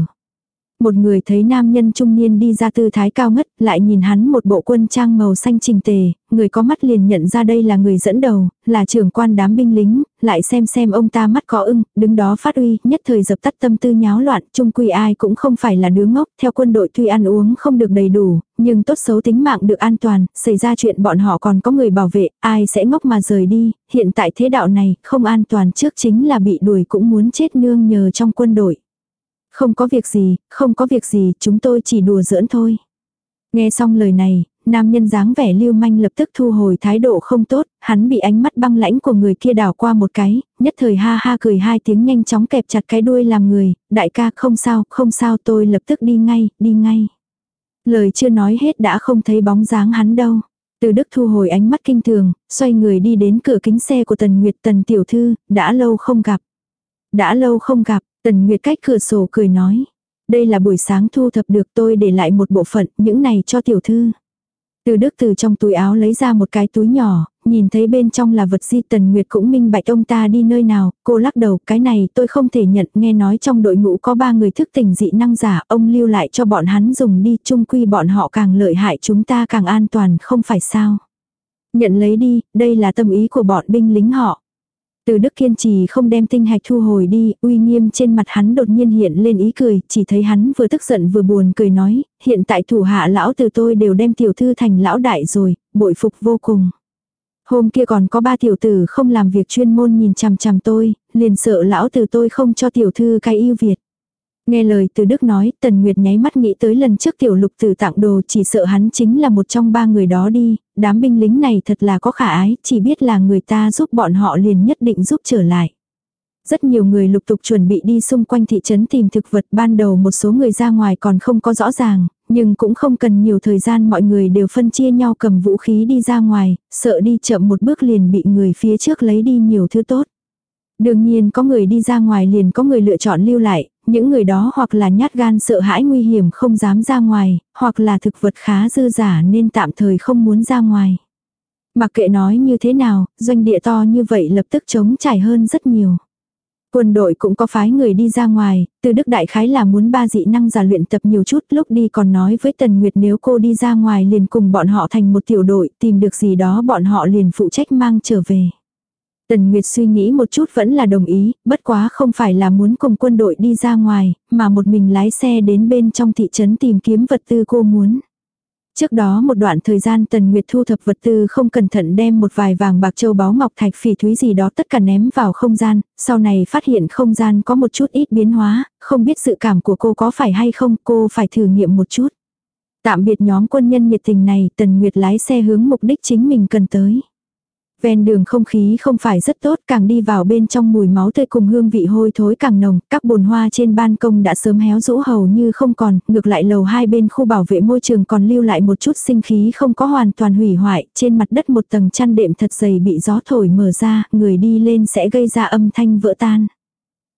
Một người thấy nam nhân trung niên đi ra tư thái cao ngất, lại nhìn hắn một bộ quân trang màu xanh trình tề, người có mắt liền nhận ra đây là người dẫn đầu, là trưởng quan đám binh lính, lại xem xem ông ta mắt có ưng, đứng đó phát uy, nhất thời dập tắt tâm tư nháo loạn, trung quy ai cũng không phải là đứa ngốc, theo quân đội tuy ăn uống không được đầy đủ, nhưng tốt xấu tính mạng được an toàn, xảy ra chuyện bọn họ còn có người bảo vệ, ai sẽ ngốc mà rời đi, hiện tại thế đạo này, không an toàn trước chính là bị đuổi cũng muốn chết nương nhờ trong quân đội. Không có việc gì, không có việc gì, chúng tôi chỉ đùa giỡn thôi. Nghe xong lời này, nam nhân dáng vẻ lưu manh lập tức thu hồi thái độ không tốt, hắn bị ánh mắt băng lãnh của người kia đảo qua một cái, nhất thời ha ha cười hai tiếng nhanh chóng kẹp chặt cái đuôi làm người, đại ca không sao, không sao tôi lập tức đi ngay, đi ngay. Lời chưa nói hết đã không thấy bóng dáng hắn đâu. Từ Đức thu hồi ánh mắt kinh thường, xoay người đi đến cửa kính xe của Tần Nguyệt Tần Tiểu Thư, đã lâu không gặp. Đã lâu không gặp, Tần Nguyệt cách cửa sổ cười nói. Đây là buổi sáng thu thập được tôi để lại một bộ phận, những này cho tiểu thư. Từ Đức từ trong túi áo lấy ra một cái túi nhỏ, nhìn thấy bên trong là vật di Tần Nguyệt cũng minh bạch ông ta đi nơi nào, cô lắc đầu, cái này tôi không thể nhận, nghe nói trong đội ngũ có ba người thức tỉnh dị năng giả, ông lưu lại cho bọn hắn dùng đi, chung quy bọn họ càng lợi hại chúng ta càng an toàn, không phải sao. Nhận lấy đi, đây là tâm ý của bọn binh lính họ. Từ Đức kiên trì không đem tinh hạch thu hồi đi, uy nghiêm trên mặt hắn đột nhiên hiện lên ý cười, chỉ thấy hắn vừa tức giận vừa buồn cười nói, hiện tại thủ hạ lão từ tôi đều đem tiểu thư thành lão đại rồi, bội phục vô cùng. Hôm kia còn có ba tiểu tử không làm việc chuyên môn nhìn chằm chằm tôi, liền sợ lão từ tôi không cho tiểu thư cái yêu Việt. Nghe lời từ Đức nói, Tần Nguyệt nháy mắt nghĩ tới lần trước tiểu lục tử tặng đồ chỉ sợ hắn chính là một trong ba người đó đi, đám binh lính này thật là có khả ái, chỉ biết là người ta giúp bọn họ liền nhất định giúp trở lại. Rất nhiều người lục tục chuẩn bị đi xung quanh thị trấn tìm thực vật ban đầu một số người ra ngoài còn không có rõ ràng, nhưng cũng không cần nhiều thời gian mọi người đều phân chia nhau cầm vũ khí đi ra ngoài, sợ đi chậm một bước liền bị người phía trước lấy đi nhiều thứ tốt. Đương nhiên có người đi ra ngoài liền có người lựa chọn lưu lại, những người đó hoặc là nhát gan sợ hãi nguy hiểm không dám ra ngoài, hoặc là thực vật khá dư giả nên tạm thời không muốn ra ngoài. Mặc kệ nói như thế nào, doanh địa to như vậy lập tức chống trải hơn rất nhiều. Quân đội cũng có phái người đi ra ngoài, từ Đức Đại Khái là muốn ba dị năng giả luyện tập nhiều chút lúc đi còn nói với Tần Nguyệt nếu cô đi ra ngoài liền cùng bọn họ thành một tiểu đội tìm được gì đó bọn họ liền phụ trách mang trở về. Tần Nguyệt suy nghĩ một chút vẫn là đồng ý, bất quá không phải là muốn cùng quân đội đi ra ngoài, mà một mình lái xe đến bên trong thị trấn tìm kiếm vật tư cô muốn. Trước đó một đoạn thời gian Tần Nguyệt thu thập vật tư không cẩn thận đem một vài vàng bạc châu báu ngọc thạch phỉ thúy gì đó tất cả ném vào không gian, sau này phát hiện không gian có một chút ít biến hóa, không biết sự cảm của cô có phải hay không, cô phải thử nghiệm một chút. Tạm biệt nhóm quân nhân nhiệt tình này, Tần Nguyệt lái xe hướng mục đích chính mình cần tới. Ven đường không khí không phải rất tốt, càng đi vào bên trong mùi máu tươi cùng hương vị hôi thối càng nồng, các bồn hoa trên ban công đã sớm héo rũ hầu như không còn, ngược lại lầu hai bên khu bảo vệ môi trường còn lưu lại một chút sinh khí không có hoàn toàn hủy hoại, trên mặt đất một tầng chăn đệm thật dày bị gió thổi mở ra, người đi lên sẽ gây ra âm thanh vỡ tan.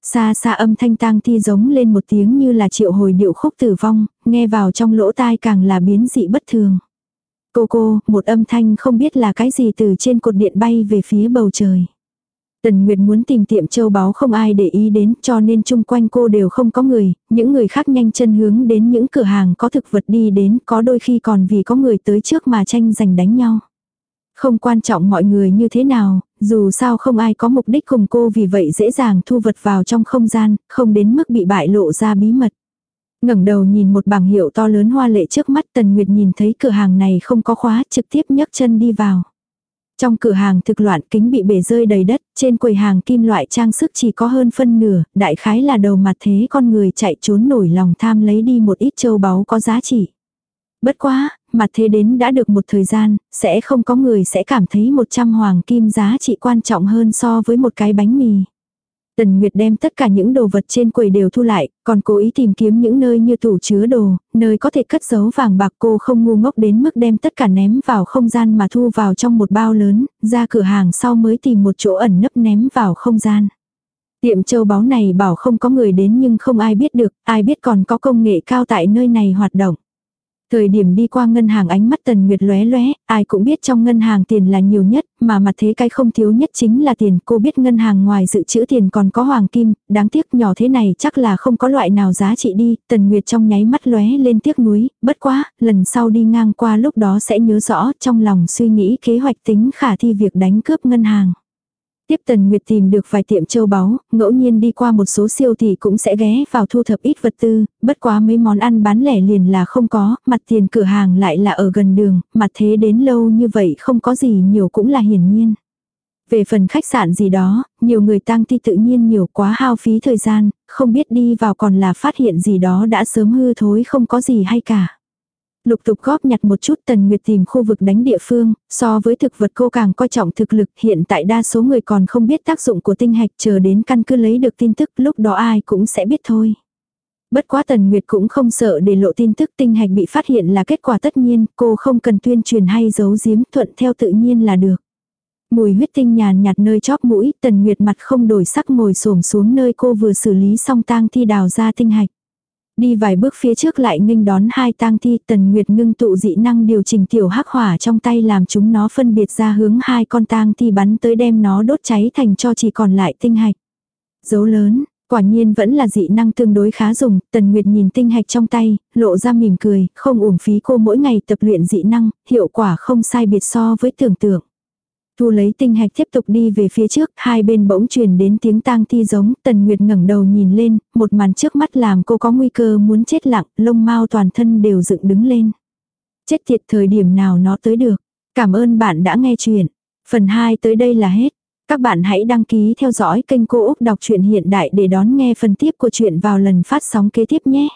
Xa xa âm thanh tang thi giống lên một tiếng như là triệu hồi điệu khúc tử vong, nghe vào trong lỗ tai càng là biến dị bất thường. Cô cô, một âm thanh không biết là cái gì từ trên cột điện bay về phía bầu trời. Tần Nguyệt muốn tìm tiệm châu báu không ai để ý đến cho nên chung quanh cô đều không có người, những người khác nhanh chân hướng đến những cửa hàng có thực vật đi đến có đôi khi còn vì có người tới trước mà tranh giành đánh nhau. Không quan trọng mọi người như thế nào, dù sao không ai có mục đích cùng cô vì vậy dễ dàng thu vật vào trong không gian, không đến mức bị bại lộ ra bí mật ngẩng đầu nhìn một bảng hiệu to lớn hoa lệ trước mắt Tần Nguyệt nhìn thấy cửa hàng này không có khóa trực tiếp nhấc chân đi vào. Trong cửa hàng thực loạn kính bị bể rơi đầy đất, trên quầy hàng kim loại trang sức chỉ có hơn phân nửa, đại khái là đầu mặt thế con người chạy trốn nổi lòng tham lấy đi một ít châu báu có giá trị. Bất quá, mặt thế đến đã được một thời gian, sẽ không có người sẽ cảm thấy 100 hoàng kim giá trị quan trọng hơn so với một cái bánh mì. Tần Nguyệt đem tất cả những đồ vật trên quầy đều thu lại, còn cố ý tìm kiếm những nơi như tủ chứa đồ, nơi có thể cất giấu vàng bạc cô không ngu ngốc đến mức đem tất cả ném vào không gian mà thu vào trong một bao lớn, ra cửa hàng sau mới tìm một chỗ ẩn nấp ném vào không gian. Tiệm châu báu này bảo không có người đến nhưng không ai biết được, ai biết còn có công nghệ cao tại nơi này hoạt động. Thời điểm đi qua ngân hàng ánh mắt Tần Nguyệt lóe lóe, ai cũng biết trong ngân hàng tiền là nhiều nhất, mà mặt thế cái không thiếu nhất chính là tiền. Cô biết ngân hàng ngoài dự trữ tiền còn có hoàng kim, đáng tiếc nhỏ thế này chắc là không có loại nào giá trị đi. Tần Nguyệt trong nháy mắt lóe lên tiếc núi, bất quá, lần sau đi ngang qua lúc đó sẽ nhớ rõ trong lòng suy nghĩ kế hoạch tính khả thi việc đánh cướp ngân hàng. Tiếp Tần Nguyệt tìm được vài tiệm châu báu, ngẫu nhiên đi qua một số siêu thị cũng sẽ ghé vào thu thập ít vật tư, bất quá mấy món ăn bán lẻ liền là không có, mặt tiền cửa hàng lại là ở gần đường, mặt thế đến lâu như vậy không có gì nhiều cũng là hiển nhiên. Về phần khách sạn gì đó, nhiều người tăng thi tự nhiên nhiều quá hao phí thời gian, không biết đi vào còn là phát hiện gì đó đã sớm hư thối không có gì hay cả. Lục tục góp nhặt một chút Tần Nguyệt tìm khu vực đánh địa phương, so với thực vật cô càng coi trọng thực lực hiện tại đa số người còn không biết tác dụng của tinh hạch chờ đến căn cứ lấy được tin tức lúc đó ai cũng sẽ biết thôi. Bất quá Tần Nguyệt cũng không sợ để lộ tin tức tinh hạch bị phát hiện là kết quả tất nhiên, cô không cần tuyên truyền hay giấu giếm thuận theo tự nhiên là được. Mùi huyết tinh nhàn nhạt nơi chóp mũi, Tần Nguyệt mặt không đổi sắc ngồi xổm xuống nơi cô vừa xử lý xong tang thi đào ra tinh hạch. Đi vài bước phía trước lại nghênh đón hai tang thi tần nguyệt ngưng tụ dị năng điều chỉnh tiểu hắc hỏa trong tay làm chúng nó phân biệt ra hướng hai con tang thi bắn tới đem nó đốt cháy thành cho chỉ còn lại tinh hạch. Dấu lớn, quả nhiên vẫn là dị năng tương đối khá dùng, tần nguyệt nhìn tinh hạch trong tay, lộ ra mỉm cười, không uổng phí cô mỗi ngày tập luyện dị năng, hiệu quả không sai biệt so với tưởng tượng. Thu lấy tinh hạch tiếp tục đi về phía trước, hai bên bỗng truyền đến tiếng tang thi giống, Tần Nguyệt ngẩng đầu nhìn lên, một màn trước mắt làm cô có nguy cơ muốn chết lặng, lông mau toàn thân đều dựng đứng lên. Chết tiệt thời điểm nào nó tới được. Cảm ơn bạn đã nghe chuyện. Phần 2 tới đây là hết. Các bạn hãy đăng ký theo dõi kênh Cô Úc Đọc truyện Hiện Đại để đón nghe phần tiếp của chuyện vào lần phát sóng kế tiếp nhé.